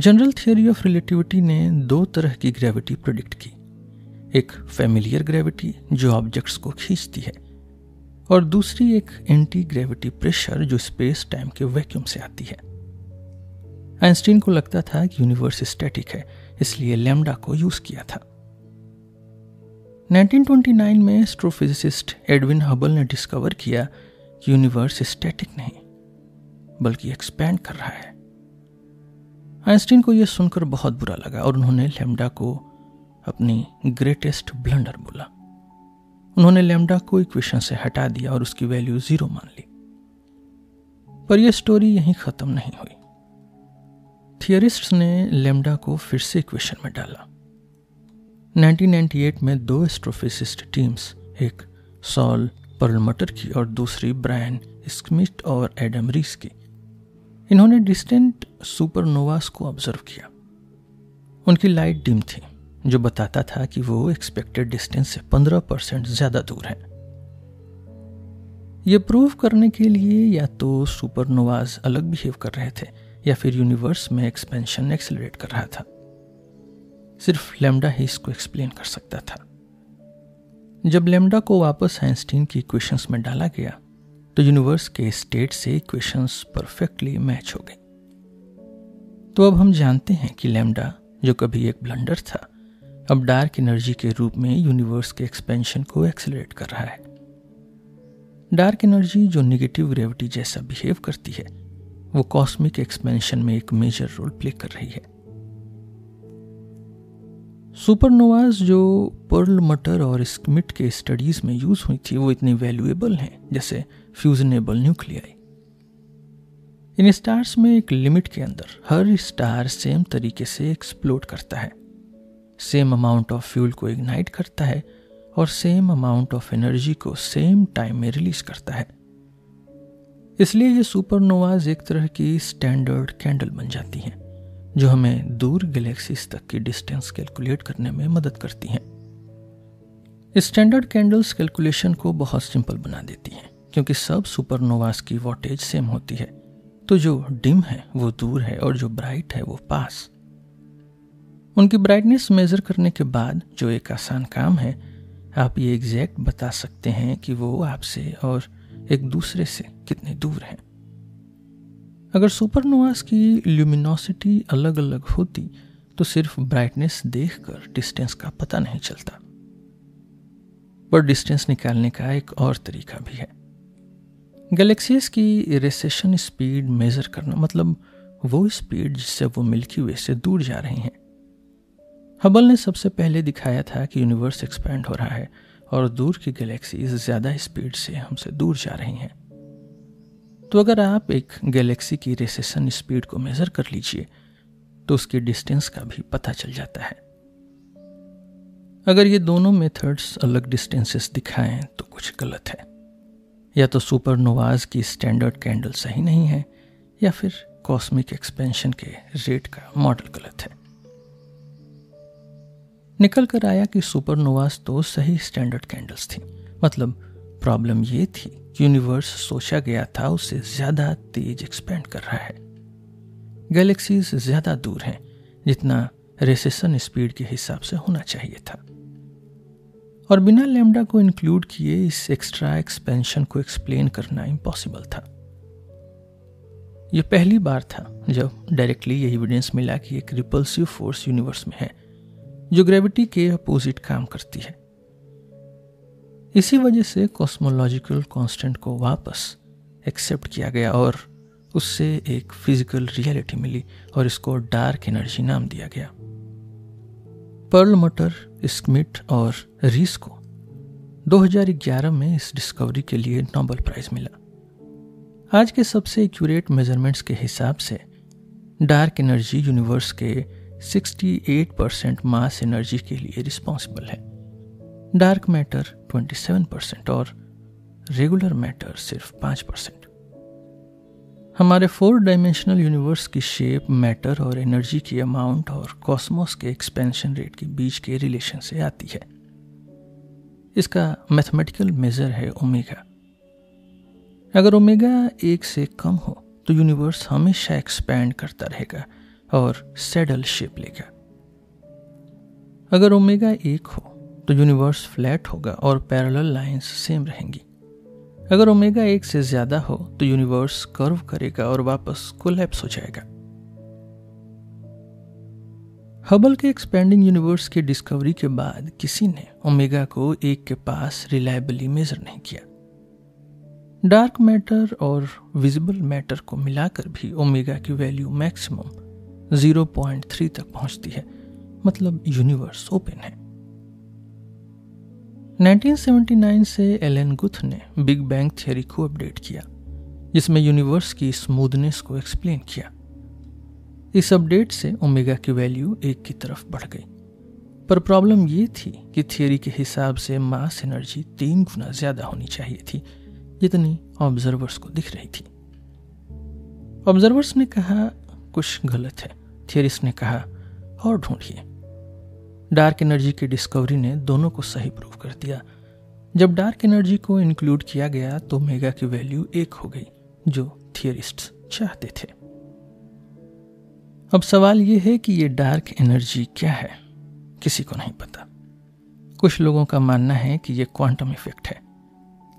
general theory of relativity ने दो तरह की ग्रेविटी प्रोडिक्ट की। एक फेमिलियर ग्रेविटी जो ऑब्जेक्ट्स को खींचती है, और दूसरी एक एंटी ग्रेविटी प्रेशर जो स्पेस टाइम के वैक्यूम से आती है। आइंस्टीन को लगता था कि यूनिवर्स स्टैटिक है, इसलिए लेमडा को यूज़ किया था। 1929 में एस्ट्रोफिजिसिस्ट एडविन हबल ने डिस्कवर किया कि यूनिवर्स स्टैटिक नहीं, बल्कि एक्सपैंड कर रहा है। आइंस्टीन को यह सुनकर बहुत बुरा लगा और उन्होंने लेमडा को अपनी ग्रेटेस्ट ब्लंडर बोला। उन्होंने लेमडा को इक्वेशन से हटा दिया और उसकी वैल्यू ज़ीरो मान ली। पर यह स्टोरी यहीं खत्म नहीं हुई। थियरिस्ट्स ने लेमडा को फिर से इक्वेशन में डाला। 1998 में दो एस्ट्रोफिसिस्ट टीम्स एक सॉल पर्लमटर की और दूसरी ब्रायन स्मिथ और एडम रीस की। इन्होंने डिस्टेंट सुपरनोवास को ऑब्ज़र्व किया। उनकी लाइट डिम थी, जो बताता था कि वो एक्सपेक्टेड डिस्टेंस से 15 परसेंट ज़्यादा दूर है। ये प्रूव करने के लिए या तो सुपरनोवाज अलग बिहेव कर रहे थे, या फिर यूनिवर्स में एक्सपेंशन एक्सेलरेट कर रहा था। सिर्फ़ लेमडा ही इसको एक्सप्लेन कर सकता था। जब लेमडा को वापस आइंस्टीन की इक्वेशंस में डाला गया तो यूनिवर्स के स्टेट से इक्वेशंस परफेक्टली मैच हो गई तो अब हम जानते हैं कि लेमडा, जो कभी एक ब्लंडर था, अब डार्क एनर्जी के रूप में यूनिवर्स के एक्सपेंशन को एक्सेलरेट कर रहा है। डार्क एनर्जी जो निगेटिव ग्रेविटी जैसा बिहेव करती है, वो कॉस्मिक एक्सपेंशन में एक मेजर रोल प्ले कर रही है। सुपरनोवाज जो पर्ल मटर और स्मिट के स्टडीज़ में यूज़ हुई थी, वो इतनी वैल्यूएबल हैं, जैसे फ्यूजनेबल न्यूक्लियाई इन स्टार्स में एक लिमिट के अंदर हर स्टार सेम तरीके से एक्सप्लोड करता है। सेम अमाउंट ऑफ़ फ्यूल को इग्नाइट करता है और सेम अमाउंट ऑफ़ एनर्जी को सेम टाइम में रिलीज़ करता है। इसलिए ये सुपरनोवाज एक तरह की स्टैंडर्ड कैंडल बन जाती हैं। जो हमें दूर गैलेक्सीज तक की डिस्टेंस कैलकुलेट करने में मदद करती हैं। स्टैंडर्ड कैंडल्स कैलकुलेशन को बहुत सिंपल बना देती हैं, क्योंकि सब सुपरनोवास की वोटेज सेम होती है। तो जो डिम है, वो दूर है और जो ब्राइट है, वो पास। उनकी ब्राइटनेस मेजर करने के बाद जो एक आसान काम है, आप ये एग्जैक्ट बता सकते हैं कि वो आपसे और एक दूसरे से कितने दूर हैं। अगर सुपरनोवास की ल्यूमिनोसिटी अलग अलग होती तो सिर्फ़ ब्राइटनेस देखकर डिस्टेंस का पता नहीं चलता। पर डिस्टेंस निकालने का एक और तरीका भी है। गैलेक्सीज की रेसेशन स्पीड मेजर करना मतलब वो स्पीड जिससे वो मिल्की वे से दूर जा रही हैं। हबल ने सबसे पहले दिखाया था कि यूनिवर्स एक्सपैंड हो रहा है और दूर की गैलेक्सीज ज़्यादा स्पीड से हमसे दूर जा रही हैं। तो अगर आप एक गैलेक्सी की रेसेशन स्पीड को मेज़र कर लीजिए तो उसकी डिस्टेंस का भी पता चल जाता है। अगर ये दोनों मेथड्स अलग डिस्टेंसेस दिखाएँ तो कुछ गलत है। या तो सुपरनोवाज की स्टैंडर्ड कैंडल सही नहीं है, या फिर कॉस्मिक एक्सपेंशन के रेट का मॉडल गलत है। निकल कर आया कि सुपरनोवास तो सही स्टैंडर्ड कैंडल्स थी मतलब प्रॉब्लम ये थी, यूनिवर्स सोचा गया था उससे ज़्यादा तेज एक्सपेंड कर रहा है। गैलेक्सीज ज़्यादा दूर हैं, जितना रेसेशन स्पीड के हिसाब से होना चाहिए था। और बिना लेमडा को इंक्लूड किए इस एक्स्ट्रा एक्सपेंशन को एक्सप्लेन करना इम्पॉसिबल था। यह पहली बार था जब डायरेक्टली ये एविडेंस मिला कि एक रिपल्सिव फोर्स यूनिवर्स में है, जो ग्रेविटी के अपोजिट काम करती है। इसी वजह से कॉस्मोलॉजिकल कांस्टेंट को वापस एक्सेप्ट किया गया और उससे एक फ़िज़िकल रियलिटी मिली और इसको डार्क एनर्जी नाम दिया गया। पर्ल मटर स्मिथ और रीस को 2011 में इस डिस्कवरी के लिए नोबल प्राइज मिला। आज के सबसे एक्यूरेट मेजरमेंट्स के हिसाब से डार्क एनर्जी यूनिवर्स के 68 परसेंट मास एनर्जी के लिए रिस्पॉन्सिबल है। डार्क मैटर 27 परसेंट और रेगुलर मैटर सिर्फ़ 5 परसेंट हमारे फोर डायमेंशनल यूनिवर्स की शेप मैटर और एनर्जी की अमाउंट और कॉस्मोस के एक्सपेंशन रेट के बीच के रिलेशन से आती है। इसका मैथमेटिकल मेजर है ओमेगा अगर ओमेगा एक से कम हो तो यूनिवर्स हमेशा एक्सपैंड करता रहेगा और सेडल शेप लेगा। अगर ओमेगा एक हो तो यूनिवर्स फ्लैट होगा और पैरेलल लाइंस सेम रहेंगी। अगर ओमेगा एक से ज़्यादा हो तो यूनिवर्स कर्व करेगा और वापस कोलैप्स हो जाएगा। हबल के एक्सपेंडिंग यूनिवर्स की डिस्कवरी के बाद किसी ने ओमेगा को एक के पास रिलायबली मेजर नहीं किया। डार्क मैटर और विजिबल मैटर को मिलाकर भी ओमेगा की वैल्यू मैक्सिमम 0.3 तक पहुँचती है। मतलब यूनिवर्स ओपन है। 1979 से एलन गुथ ने बिग बैंग थियरी को अपडेट किया, जिसमें यूनिवर्स की स्मूदनेस को एक्सप्लेन किया। इस अपडेट से ओमेगा की वैल्यू एक की तरफ़ बढ़ गई। पर प्रॉब्लम ये थी कि थियरी के हिसाब से मास एनर्जी तीन गुना ज़्यादा होनी चाहिए थी, जितनी ऑब्जर्वर्स को दिख रही थी। ऑब्जर्वर्स ने कहा, कुछ गलत है। थियरिस्ट ने कहा, और ढूंढिए। डार्क एनर्जी की डिस्कवरी ने दोनों को सही प्रूव कर दिया। जब डार्क एनर्जी को इंक्लूड किया गया तो मेगा की वैल्यू एक हो गई, जो थियरिस्ट चाहते थे। अब सवाल यह है कि ये डार्क एनर्जी क्या है? किसी को नहीं पता। कुछ लोगों का मानना है कि यह क्वांटम इफ़ेक्ट है,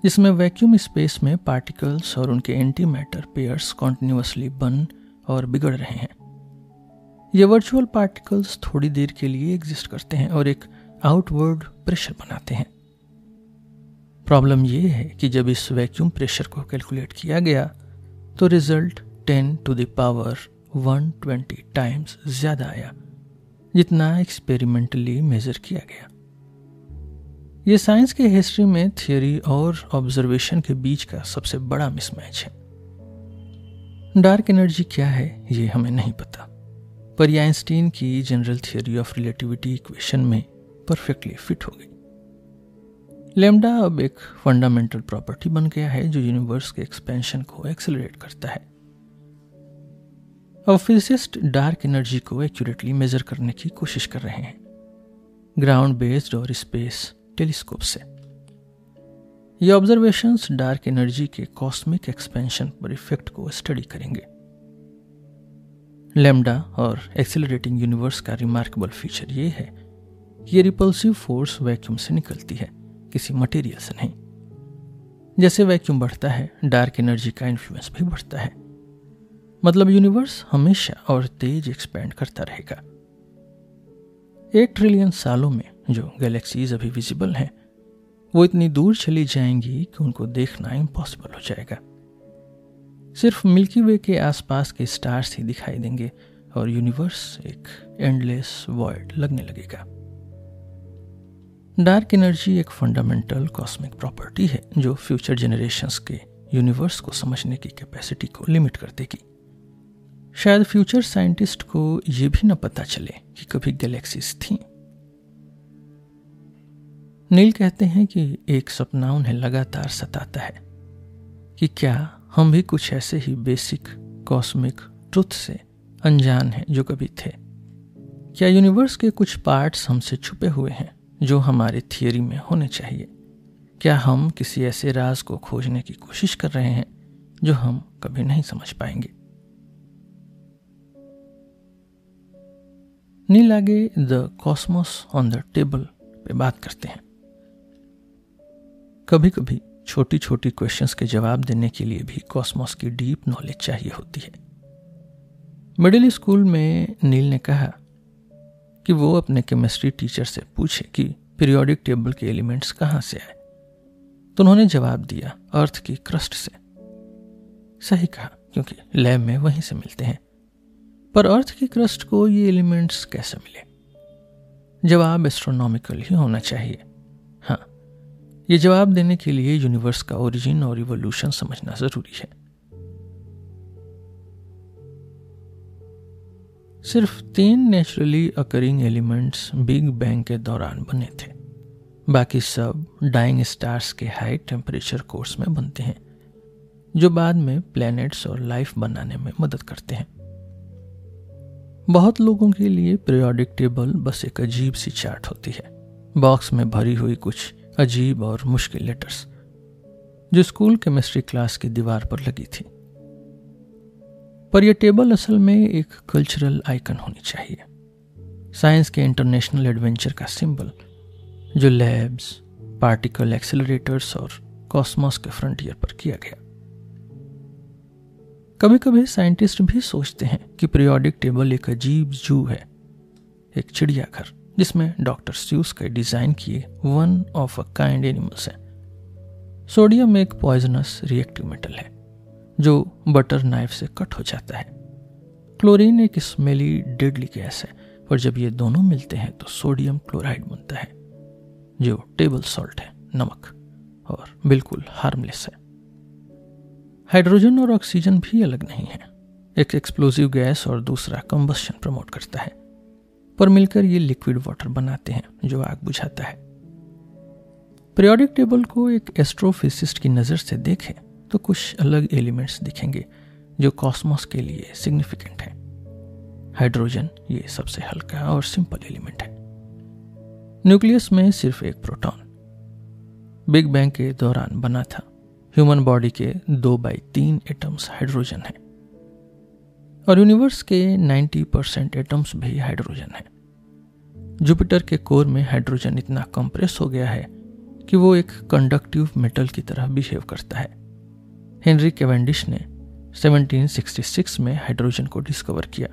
जिसमें वैक्यूम स्पेस में पार्टिकल्स और उनके एंटी मैटर पेयर्स कॉन्टिन्यूसली बन और बिगड़ रहे हैं। ये वर्चुअल पार्टिकल्स थोड़ी देर के लिए एग्जिस्ट करते हैं और एक आउटवर्ड प्रेशर बनाते हैं। प्रॉब्लम यह है कि जब इस वैक्यूम प्रेशर को कैलकुलेट किया गया तो result 10 to the power 120 times ज़्यादा आया, जितना एक्सपेरिमेंटली मेजर किया गया। यह साइंस के हिस्ट्री में थियोरी और ऑब्जर्वेशन के बीच का सबसे बड़ा मिसमैच है। डार्क एनर्जी क्या है, ये हमें नहीं पता। पर यह आइंस्टीन की general theory of relativity equation में परफेक्टली फिट हो गई। लेमडा अब एक फंडामेंटल प्रॉपर्टी बन गया है जो यूनिवर्स के एक्सपेंशन को एक्सेलरेट करता है। अब फिजिसिस्ट डार्क एनर्जी को एक्यूरेटली मेजर करने की कोशिश कर रहे हैं ग्राउंड बेस्ड और स्पेस टेलीस्कोप से। ये ऑब्जर्वेशंस डार्क एनर्जी के कॉस्मिक एक्सपेंशन पर इफ़ेक्ट को स्टडी करेंगे। लेमडा और एक्सेलरेटिंग यूनिवर्स का रिमार्केबल फीचर ये है कि ये रिपल्सिव फोर्स वैक्यूम से निकलती है, किसी मटेरियल से नहीं। जैसे वैक्यूम बढ़ता है डार्क एनर्जी का इन्फ्लुएंस भी बढ़ता है। मतलब यूनिवर्स हमेशा और तेज एक्सपैंड करता रहेगा। एक ट्रिलियन सालों में जो गैलेक्सीज अभी विजिबल हैं, वो इतनी दूर चली जाएँगी कि उनको देखना इम्पॉसिबल हो जाएगा। सिर्फ़ मिल्की वे के आसपास के स्टार्स ही दिखाई देंगे और यूनिवर्स एक एंडलेस वर्ल्ड लगने लगेगा। डार्क एनर्जी एक फंडामेंटल कॉस्मिक प्रॉपर्टी है, जो फ्यूचर जनरेशंस के यूनिवर्स को समझने की कैपेसिटी को लिमिट कर देगी शायद फ्यूचर साइंटिस्ट को यह भी न पता चले कि कभी गैलेक्सीज थी। नील कहते हैं कि एक सपना उन्हें लगातार सताता है कि क्या हम भी कुछ ऐसे ही बेसिक कॉस्मिक ट्रुथ से अनजान हैं जो कभी थे। क्या यूनिवर्स के कुछ पार्ट्स हमसे छुपे हुए हैं जो हमारे थियोरी में होने चाहिए? क्या हम किसी ऐसे राज को खोजने की कोशिश कर रहे हैं जो हम कभी नहीं समझ पाएँगे? नील आगे the cosmos on the table पे बात करते हैं। कभी कभी छोटी छोटी क्वेश्चंस के जवाब देने के लिए भी कॉस्मोस की डीप नॉलेज चाहिए होती है। मिडिल स्कूल में नील ने कहा कि वो अपने केमिस्ट्री टीचर से पूछे कि पीरियोडिक टेबल के एलिमेंट्स कहाँ से आए। तो उन्होंने जवाब दिया अर्थ की क्रस्ट से। सही कहा, क्योंकि लैब में वहीं से मिलते हैं। पर अर्थ की क्रस्ट को ये एलिमेंट्स कैसे मिले? जवाब एस्ट्रोनॉमिकल ही होना चाहिए। ये जवाब देने के लिए यूनिवर्स का ओरिजिन और इवोल्यूशन समझना ज़रूरी है। सिर्फ़ तीन naturally occurring elements Big Bang के दौरान बने थे। बाकी सब डाइंग स्टार्स के हाई टेम्परेचर कोर्स में बनते हैं, जो बाद में प्लैनेट्स और लाइफ बनाने में मदद करते हैं। बहुत लोगों के लिए पीरियोडिक टेबल बस एक अजीब सी चार्ट होती है। बॉक्स में भरी हुई कुछ अजीब और मुश्किल लेटर्स जो स्कूल केमिस्ट्री क्लास की दीवार पर लगी थी। पर यह टेबल असल में एक कल्चरल आइकन होनी चाहिए। साइंस के इंटरनेशनल एडवेंचर का सिंबल जो लैब्स पार्टिकल एक्सेलरेटर्स और कॉस्मोस के फ्रंटियर पर किया गया। कभी कभी साइंटिस्ट भी सोचते हैं कि पीरियोडिक टेबल एक अजीब जू है, एक चिड़ियाघर। जिसमें डॉक्टर स्यूस के डिज़ाइन किए one of a kind animals हैं। सोडियम एक पॉइजनस रिएक्टिव मेटल है, जो बटर नाइफ से कट हो जाता है। क्लोरीन एक स्मेली डेडली गैस है, और जब ये दोनों मिलते हैं तो सोडियम क्लोराइड बनता है, जो टेबल सॉल्ट है, नमक, और बिल्कुल हार्मलेस है। हाइड्रोजन और ऑक्सीजन भी अलग नहीं है। एक एक्सप्लोजिव गैस और दूसरा कंबस्शन प्रमोट करता है। पर मिलकर ये लिक्विड वाटर बनाते हैं, जो आग बुझाता है। पीरियोडिक टेबल को एक एस्ट्रोफिसिस्ट की नज़र से देखें तो कुछ अलग एलिमेंट्स दिखेंगे, जो कॉस्मोस के लिए सिग्निफिकेंट है। हाइड्रोजन ये सबसे हल्का और सिंपल एलिमेंट है। न्यूक्लियस में सिर्फ़ एक प्रोटॉन बिग बैंग के दौरान बना था। ह्यूमन बॉडी के दो बाई तीन एटम्स हाइड्रोजन है। और यूनिवर्स के 90 परसेंट एटम्स भी हाइड्रोजन है। जुपिटर के कोर में हाइड्रोजन इतना कंप्रेस हो गया है कि वो एक कंडक्टिव मेटल की तरह बिहेव करता है। हेनरी केवेंडिश ने 1766 में हाइड्रोजन को डिस्कवर किया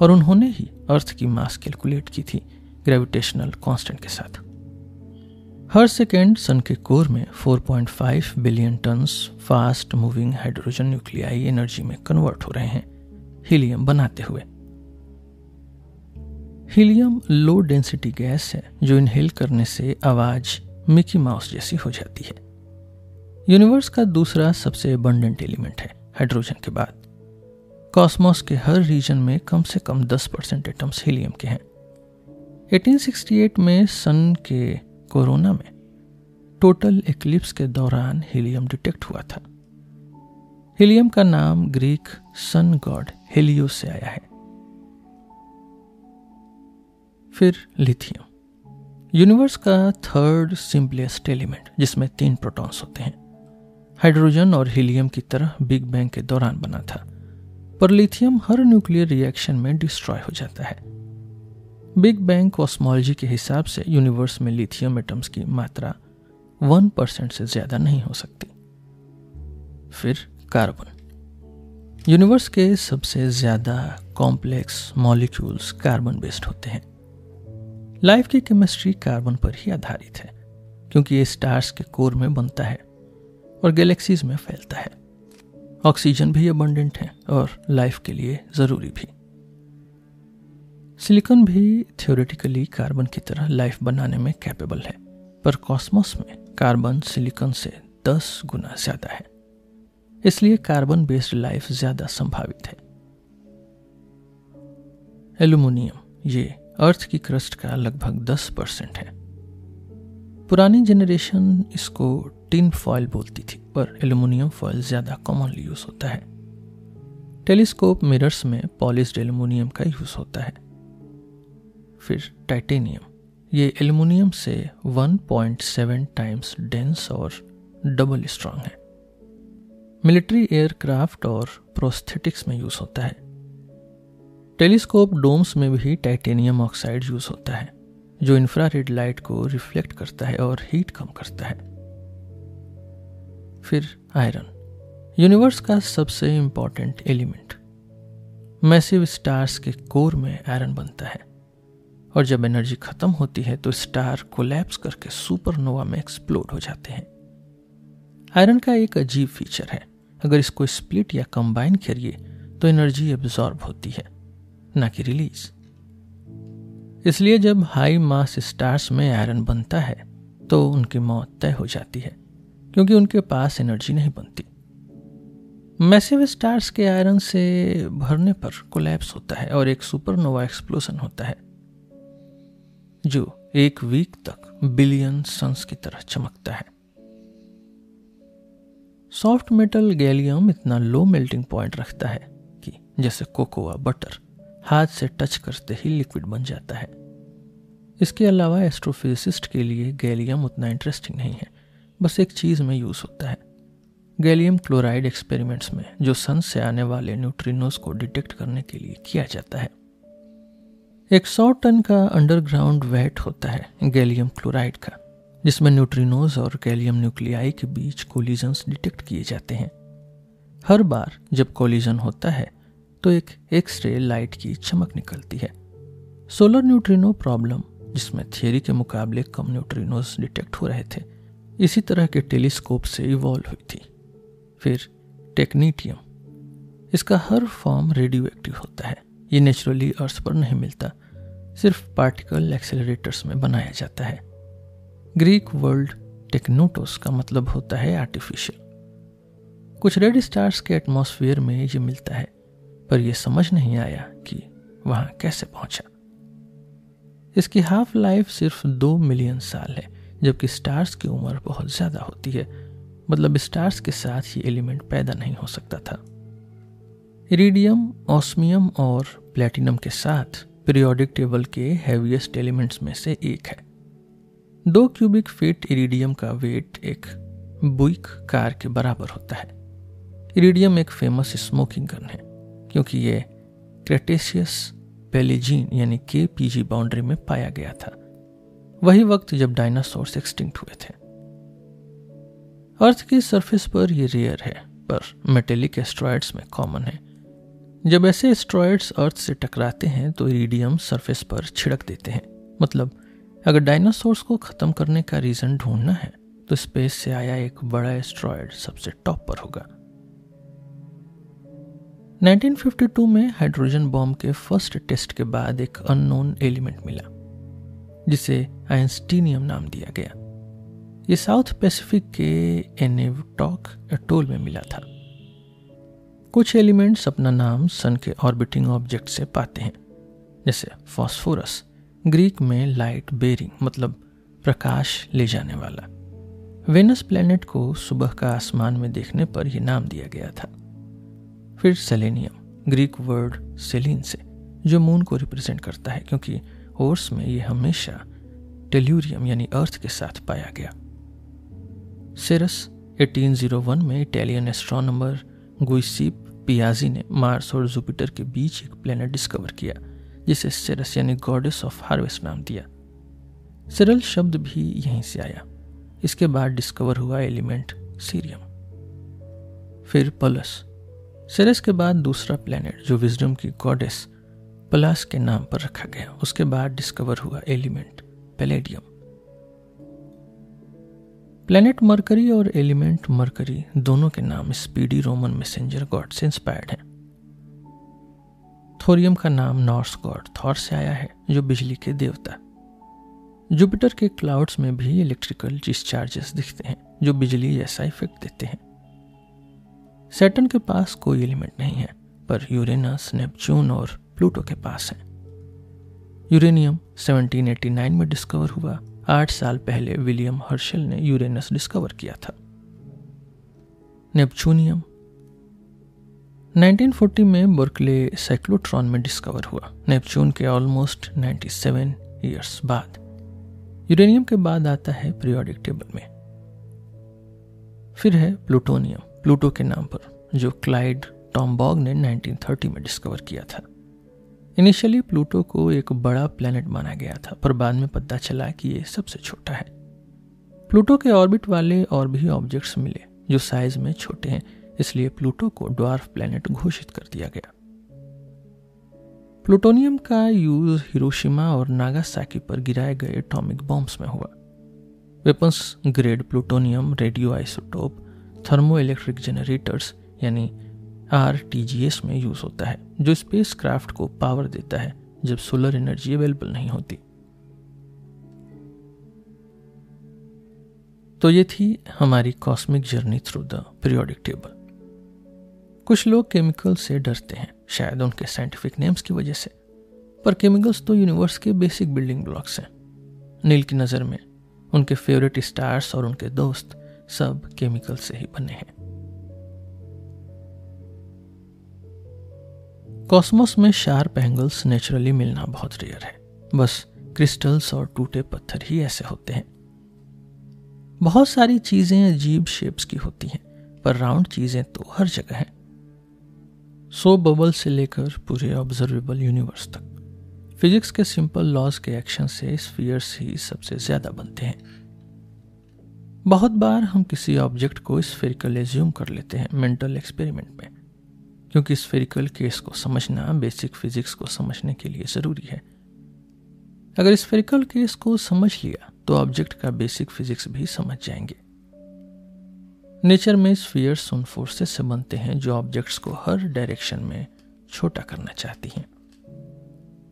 और उन्होंने ही अर्थ की मास कैलकुलेट की थी ग्रेविटेशनल कांस्टेंट के साथ। हर सेकेंड सन के कोर में 4.5 billion tons fast moving hydrogen nuclei energy में कन्वर्ट हो रहे हैं। हीलियम बनाते हुए। हीलियम लो डेंसिटी गैस है, जो इनहेल करने से आवाज़ मिकी माउस जैसी हो जाती है। यूनिवर्स का दूसरा सबसे अबंडेंट एलिमेंट है हाइड्रोजन के बाद। कॉस्मोस के हर रीजन में कम से कम 10 परसेंट एटम्स हीलियम के हैं। 1868 में सन के कोरोना में टोटल एक्लिप्स के दौरान हीलियम डिटेक्ट हुआ था। हीलियम का नाम ग्रीक सन गॉड हेलियोस से आया है। फिर लिथियम। यूनिवर्स का थर्ड सिंपलेस्ट एलिमेंट जिसमें तीन प्रोटॉन्स होते हैं। हाइड्रोजन और हीलियम की तरह बिग बैंग के दौरान बना था, पर लिथियम हर न्यूक्लियर रिएक्शन में डिस्ट्रॉय हो जाता है। बिग बैंग कॉस्मोलॉजी के हिसाब से यूनिवर्स में लिथियम एटम्स की मात्रा वन परसेंट से ज़्यादा नहीं हो सकती। फिर कार्बन। यूनिवर्स के सबसे ज़्यादा कॉम्प्लेक्स मॉलिक्यूल्स कार्बन बेस्ड होते हैं। लाइफ की केमिस्ट्री कार्बन पर ही आधारित है, क्योंकि ये स्टार्स के कोर में बनता है और गैलेक्सीज में फैलता है। ऑक्सीजन भी अबंडेंट है और लाइफ के लिए ज़रूरी भी। सिलिकॉन भी थियोरेटिकली कार्बन की तरह लाइफ बनाने में कैपेबल है, पर कॉस्मोस में कार्बन सिलिकॉन से दस गुना ज़्यादा है। इसलिए कार्बन बेस्ड लाइफ ज़्यादा संभावित है। एल्यूमिनियम ये अर्थ की क्रस्ट का लगभग 10 परसेंट है। पुरानी जनरेशन इसको टिन फॉयल बोलती थी, पर एल्यूमिनियम फॉयल ज़्यादा कॉमनली यूज़ होता है। टेलीस्कोप मिरर्स में पॉलिस्ड एल्यूमिनियम का यूज़ होता है। फिर टाइटेनियम ये एल्यूमिनियम से 1.7 टाइम्स डेंस और डबल स्ट्रांग है। मिलिट्री एयरक्राफ्ट और प्रोस्थेटिक्स में यूज़ होता है। टेलीस्कोप डोम्स में भी टाइटेनियम ऑक्साइड यूज़ होता है, जो इंफ्रारेड लाइट को रिफ्लेक्ट करता है और हीट कम करता है। फिर आयरन यूनिवर्स का सबसे इंपॉर्टेंट एलिमेंट मैसिव स्टार्स के कोर में आयरन बनता है। और जब एनर्जी खत्म होती है तो स्टार कोलैप्स करके सुपरनोवा में एक्सप्लोड हो जाते हैं। आयरन का एक अजीब फीचर है। अगर इसको स्प्लिट या कंबाइन करिए तो एनर्जी एब्जॉर्ब होती है, ना कि रिलीज़ इसलिए जब हाई मास स्टार्स में आयरन बनता है तो उनकी मौत तय हो जाती है, क्योंकि उनके पास एनर्जी नहीं बनती. मैसिव स्टार्स के आयरन से भरने पर कोलैप्स होता है और एक सुपरनोवा एक्सप्लोजन होता है, जो एक वीक तक बिलियन सन्स की तरह चमकता है. सॉफ्ट मेटल गैलियम इतना लो मेल्टिंग पॉइंट रखता है कि जैसे कोकोआ बटर हाथ से टच करते ही लिक्विड बन जाता है। इसके अलावा एस्ट्रोफिजिसिस्ट के लिए गैलियम उतना इंटरेस्टिंग नहीं है, बस एक चीज़ में यूज़ होता है। गैलियम क्लोराइड एक्सपेरिमेंट्स में जो सन से आने वाले न्यूट्रिनोज को डिटेक्ट करने के लिए किया जाता है। एक सौ टन का अंडरग्राउंड वेट होता है गैलियम क्लोराइड का। जिसमें न्यूट्रिनोज और कैलियम न्यूक्लियाई के बीच कोलिजन्स डिटेक्ट किए जाते हैं। हर बार जब कोलिजन होता है तो एक एक्सरे लाइट की चमक निकलती है। सोलर न्यूट्रिनो प्रॉब्लम जिसमें थियरी के मुकाबले कम न्यूट्रिनोज डिटेक्ट हो रहे थे, इसी तरह के टेलीस्कोप से इवॉल्व हुई थी। फिर टेक्नीटियम इसका हर फॉर्म रेडियो एक्टिव होता है। ये नेचुरली अर्थ पर नहीं मिलता, सिर्फ़ पार्टिकल एक्सेलरेटर्स में बनाया जाता है। ग्रीक वर्ल्ड टेक्नोटोस का मतलब होता है आर्टिफिशियल कुछ रेड स्टार्स के एटमॉस्फेयर में ये मिलता है, पर यह समझ नहीं आया कि वहाँ कैसे पहुँचा। इसकी हाफ़ लाइफ सिर्फ़ दो मिलियन साल है, जबकि स्टार्स की उम्र बहुत ज़्यादा होती है। मतलब स्टार्स के साथ ये एलिमेंट पैदा नहीं हो सकता था। इरिडियम ऑस्मियम और प्लेटिनम के साथ पीरियोडिक टेबल के हैवीएस्ट एलिमेंट्स में से एक है। दो क्यूबिक फीट इरिडियम का वेट एक बुइक कार के बराबर होता है। इरिडियम एक फ़ेमस स्मोकिंग गन है, क्योंकि ये क्रेटेशियस पेलीजीन यानी के पीजी बाउंड्री में पाया गया था। वही वक्त जब डायनासोर्स एक्सटिंक्ट हुए थे। अर्थ की सरफेस पर यह रेयर है, पर मेटेलिक एस्ट्रॉयड्स में कॉमन है। जब ऐसे एस्ट्रॉयड्स अर्थ से टकराते हैं तो इरिडियम सरफेस पर छिड़क देते हैं मतलब अगर डायनासोर्स को खत्म करने का रीजन ढूंढना है तो स्पेस से आया एक बड़ा एस्ट्रॉयड सबसे टॉप पर होगा। 1952 में हाइड्रोजन बॉम्ब के फ़र्स्ट टेस्ट के बाद एक अननोन एलिमेंट मिला, जिसे आइंस्टीनियम नाम दिया गया। ये साउथ पैसिफिक के एनेवटॉक एटोल में मिला था। कुछ एलिमेंट्स अपना नाम सन के ऑर्बिटिंग ऑब्जेक्ट से पाते हैं, जैसे फॉस्फोरस। ग्रीक में लाइट बेरिंग मतलब प्रकाश ले जाने वाला। वेनस प्लेनेट को सुबह का आसमान में देखने पर यह नाम दिया गया था। फिर सेलेनियम ग्रीक वर्ड सेलिन से, जो मून को रिप्रेजेंट करता है, क्योंकि ओर्स में यह हमेशा टेल्यूरियम यानी अर्थ के साथ पाया गया। सेरस 1801 में इटालियन एस्ट्रोनॉमर गुइसीप पियाजी ने मार्स और जुपिटर के बीच एक प्लेनेट डिस्कवर किया। जिसे सेरस यानी गॉडेस ऑफ़ हार्वेस्ट नाम दिया। सिरल शब्द भी यहीं से आया। इसके बाद डिस्कवर हुआ एलिमेंट सीरियम। फिर पलस। सेरस के बाद दूसरा प्लेनेट, जो विजडम की गॉडेस, पलास के नाम पर रखा गया। उसके बाद डिस्कवर हुआ एलिमेंट, पेलेडियम। प्लेनेट मरकरी और एलिमेंट मरकरी दोनों के नाम स्पीडी रोमन मैसेंजर गॉड से इंस्पायर्ड हैं। थोरियम का नाम नॉर्स गॉड थॉर से आया है, जो बिजली के देवता जुपिटर के क्लाउड्स में भी इलेक्ट्रिकल डिस्चार्जेस दिखते हैं, जो बिजली जैसा इफ़ेक्ट देते हैं। सैटन के पास कोई एलिमेंट नहीं है, पर यूरेनस, नेपच्यून और प्लूटो के पास है। यूरेनियम 1789 में डिस्कवर हुआ। आठ साल पहले विलियम हर्शल ने यूरेनस डिस्कवर किया था। नेपचूनियम 1940 में बर्कले साइक्लोट्रॉन में डिस्कवर हुआ। नेपच्यून के ऑलमोस्ट 97 इयर्स बाद। यूरेनियम के बाद आता है पीरियोडिक टेबल में। फिर है प्लूटोनियम, प्लूटो के नाम पर, जो क्लाइड टॉम्बॉग ने 1930 में डिस्कवर किया था। इनिशियली प्लूटो को एक बड़ा प्लेनेट माना गया था, पर बाद में पता चला कि ये सबसे छोटा है। प्लूटो के ऑर्बिट वाले और भी ऑब्जेक्ट्स मिले, जो साइज़ में छोटे हैं। इसलिए प्लूटो को ड्वार्फ प्लेनेट घोषित कर दिया गया। प्लूटोनियम का यूज़ हिरोशिमा और नागासाकी पर गिराए गए एटॉमिक बॉम्ब्स में हुआ। Weapons grade plutonium radioisotope thermoelectric generators यानी आर में यूज़ होता है, जो स्पेस क्राफ्ट को पावर देता है, जब सोलर एनर्जी अवेलेबल नहीं होती। तो ये थी हमारी cosmic journey through the periodic table कुछ लोग केमिकल से डरते हैं, शायद उनके साइंटिफिक नेम्स की वजह से। पर केमिकल्स तो यूनिवर्स के बेसिक बिल्डिंग ब्लॉक्स हैं। नील की नज़र में, उनके फेवरेट स्टार्स और उनके दोस्त सब केमिकल से ही बने हैं। कॉस्मोस में शार्प एंगल्स नेचुरली मिलना बहुत रेयर है। बस क्रिस्टल्स और टूटे पत्थर ही ऐसे होते हैं। बहुत सारी चीज़ें अजीब शेप्स की होती हैं, पर राउंड चीज़ें तो हर जगह हैं। सो बबल से लेकर पूरे ऑब्जर्वेबल यूनिवर्स तक। फिजिक्स के सिंपल लॉज के एक्शन से स्फीयर्स ही सबसे ज़्यादा बनते हैं। बहुत बार हम किसी ऑब्जेक्ट को स्फेरिकल एज्यूम कर लेते हैं मेंटल एक्सपेरिमेंट में, क्योंकि स्फेरिकल केस को समझना बेसिक फिजिक्स को समझने के लिए ज़रूरी है। अगर स्फेरिकल केस को समझ लिया तो ऑब्जेक्ट का बेसिक फिजिक्स भी समझ जाएँगे। नेचर में स्फीयर्स उन फोर्सेस से बनते हैं जो ऑब्जेक्ट्स को हर डायरेक्शन में छोटा करना चाहती हैं।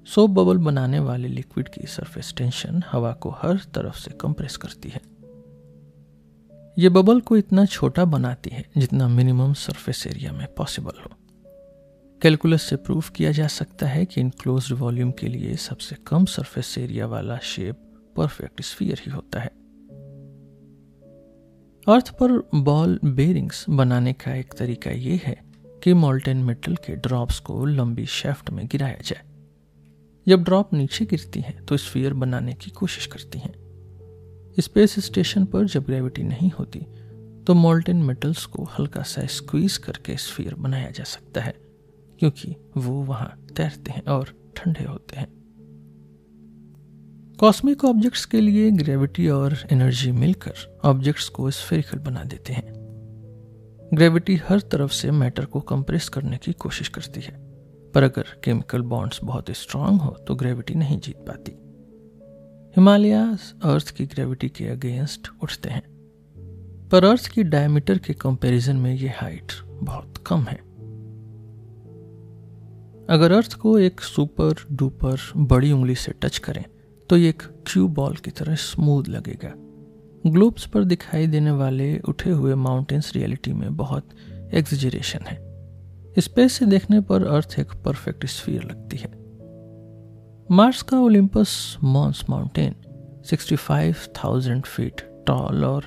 सोप बबल बनाने वाले लिक्विड की सरफेस टेंशन हवा को हर तरफ़ से कंप्रेस करती है। ये बबल को इतना छोटा बनाती है जितना मिनिमम सरफेस एरिया में पॉसिबल हो। कैलकुलस से प्रूफ किया जा सकता है कि इनक्लोज वॉल्यूम के लिए सबसे कम सरफेस एरिया वाला शेप परफेक्ट स्फीयर ही होता है। अर्थ पर बॉल बेरिंग्स बनाने का एक तरीका यह है कि मोल्टेन मेटल के ड्रॉप्स को लंबी शेफ्ट में गिराया जाए। जब ड्रॉप नीचे गिरती हैं तो स्फीयर बनाने की कोशिश करती हैं। स्पेस स्टेशन पर जब ग्रेविटी नहीं होती तो मोल्टेन मेटल्स को हल्का सा स्क्वीज करके स्फीयर बनाया जा सकता है, क्योंकि वो वहाँ तैरते हैं और ठंडे होते हैं। कॉस्मिक ऑब्जेक्ट्स के लिए ग्रेविटी और एनर्जी मिलकर ऑब्जेक्ट्स को स्फेरिकल बना देते हैं। ग्रेविटी हर तरफ़ से मैटर को कंप्रेस करने की कोशिश करती है। पर अगर केमिकल बॉन्ड्स बहुत स्ट्रांग हो तो ग्रेविटी नहीं जीत पाती। हिमालयाज अर्थ की ग्रेविटी के अगेंस्ट उठते हैं। पर अर्थ की डायमीटर के कंपैरिजन में ये हाइट बहुत कम है। अगर अर्थ को एक सुपर डुपर बड़ी उंगली से टच करें तो ये एक क्यू बॉल की तरह स्मूथ लगेगा। ग्लोब्स पर दिखाई देने वाले उठे हुए माउंटेन्स रियलिटी में बहुत एग्जिजरेशन है। स्पेस से देखने पर अर्थ एक परफेक्ट स्फीयर लगती है। मार्स का Olympus Mons mountain 65,000 feet tall और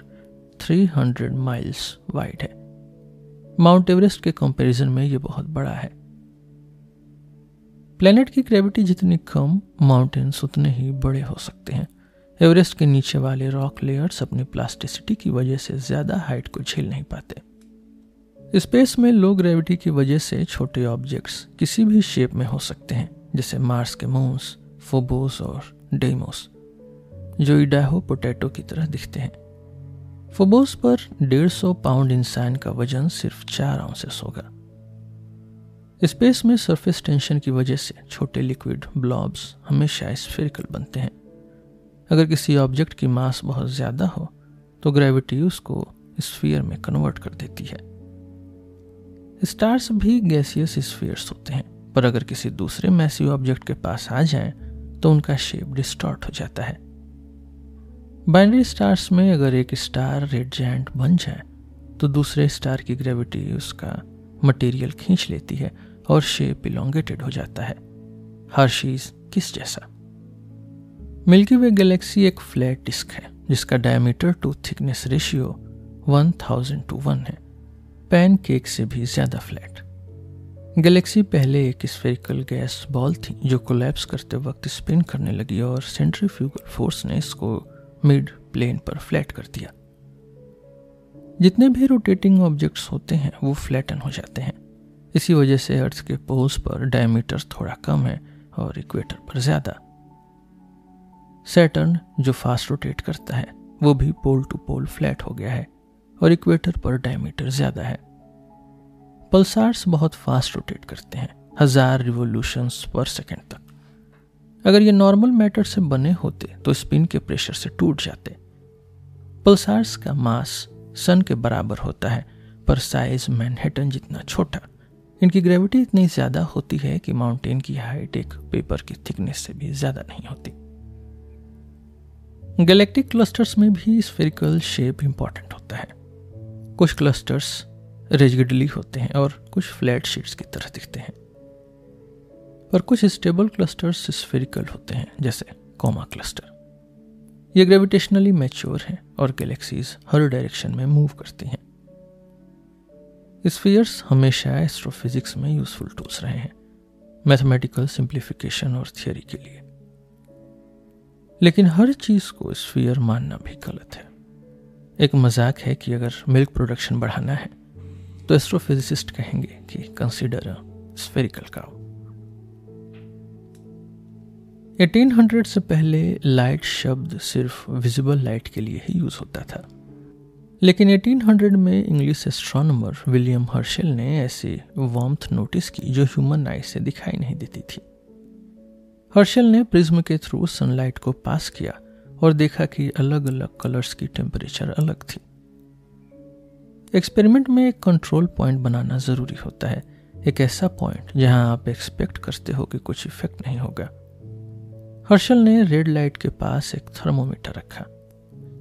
300 माइल्स वाइड है। माउंट एवरेस्ट के कंपैरिजन में ये बहुत बड़ा है। प्लेनेट की ग्रेविटी जितनी कम माउंटेन्स उतने ही बड़े हो सकते हैं। एवरेस्ट के नीचे वाले रॉक लेयर्स अपनी प्लास्टिसिटी की वजह से ज़्यादा हाइट को झेल नहीं पाते। स्पेस में लो ग्रेविटी की वजह से छोटे ऑब्जेक्ट्स किसी भी शेप में हो सकते हैं, जैसे मार्स के मून्स फोबोस और डेमोस जो इडाहो पोटैटो की तरह दिखते हैं। फोबोस पर 150 पाउंड इंसान का वज़न सिर्फ़ चार आउंसेस होगा। स्पेस में सरफेस टेंशन की वजह से छोटे लिक्विड ब्लॉब्स हमेशा स्फेरिकल बनते हैं। अगर किसी ऑब्जेक्ट की मास बहुत ज़्यादा हो तो ग्रेविटी उसको स्फीयर में कन्वर्ट कर देती है। स्टार्स भी गैसियस स्फीयर्स होते हैं, पर अगर किसी दूसरे मैसिव ऑब्जेक्ट के पास आ जाएँ तो उनका शेप डिस्टॉर्ट हो जाता है। बाइनरी स्टार्स में अगर एक स्टार रेड जैंट बन जाए तो दूसरे स्टार की ग्रेविटी उसका मटेरियल खींच लेती है और शेप इलोंगेटेड हो जाता है। हर चीज़ किस जैसा? मिल्की वे गैलेक्सी एक फ्लैट डिस्क है, जिसका diameter to thickness ratio 1000 to 1 है। पैन केक से भी ज़्यादा फ्लैट गैलेक्सी पहले एक स्फेरिकल गैस बॉल थी, जो कोलैप्स करते वक्त स्पिन करने लगी और सेंट्रीफ्यूगल फोर्स ने इसको मिड प्लेन पर फ्लैट कर दिया। जितने भी रोटेटिंग ऑब्जेक्ट्स होते हैं, वो फ्लैटन हो जाते हैं। इसी वजह से अर्थ के पोल्स पर डायमीटर थोड़ा कम है और इक्वेटर पर ज़्यादा। सैटर्न, जो फास्ट रोटेट करता है, वो भी पोल टू पोल फ्लैट हो गया है और इक्वेटर पर डायमीटर ज़्यादा है। पल्सार्स बहुत फास्ट रोटेट करते हैं, हज़ार रिवोल्यूशन पर सेकेंड तक। अगर ये नॉर्मल मैटर से बने होते तो स्पिन के प्रेशर से टूट जाते। पल्सार्स का मास सन के बराबर होता है, पर साइज़ मैनहेटन जितना छोटा। इनकी ग्रेविटी इतनी ज़्यादा होती है कि माउंटेन की हाइट एक पेपर की थिकनेस से भी ज़्यादा नहीं होती। गैलेक्टिक क्लस्टर्स में भी स्फेरिकल शेप इंपॉर्टेंट होता है। कुछ क्लस्टर्स रेजिडली होते हैं और कुछ फ्लैट शीट्स की तरह दिखते हैं। पर कुछ स्टेबल क्लस्टर्स स्फेरिकल होते हैं, जैसे कोमा क्लस्टर ये ग्रेविटेशनली मैच्योर हैं और गैलेक्सीज हर डायरेक्शन में मूव करती हैं। स्फीयर्स हमेशा एस्ट्रोफिजिक्स में यूजफुल टूल्स रहे हैं मैथमेटिकल सिंप्लीफिकेशन और थियोरी के लिए। लेकिन हर चीज़ को स्फीयर मानना भी गलत है। एक मज़ाक है कि अगर मिल्क प्रोडक्शन बढ़ाना है तो एस्ट्रोफिजिसिस्ट कहेंगे कि कंसीडर स्फेरिकल काउ 1800 से पहले लाइट शब्द सिर्फ़ विजिबल लाइट के लिए ही यूज़ होता था। लेकिन 1800 में इंग्लिश एस्ट्रोनॉमर विलियम हर्शल ने ऐसी वॉम्थ नोटिस की जो ह्यूमन आई से दिखाई नहीं देती थी। हर्शल ने प्रिज्म के थ्रू सनलाइट को पास किया और देखा कि अलग अलग कलर्स की टेम्परेचर अलग थी। एक्सपेरिमेंट में एक कंट्रोल पॉइंट बनाना ज़रूरी होता है, एक ऐसा पॉइंट जहाँ आप एक्सपेक्ट करते हो कि कुछ इफ़ेक्ट नहीं होगा। हर्षल ने रेड लाइट के पास एक थर्मोमीटर रखा।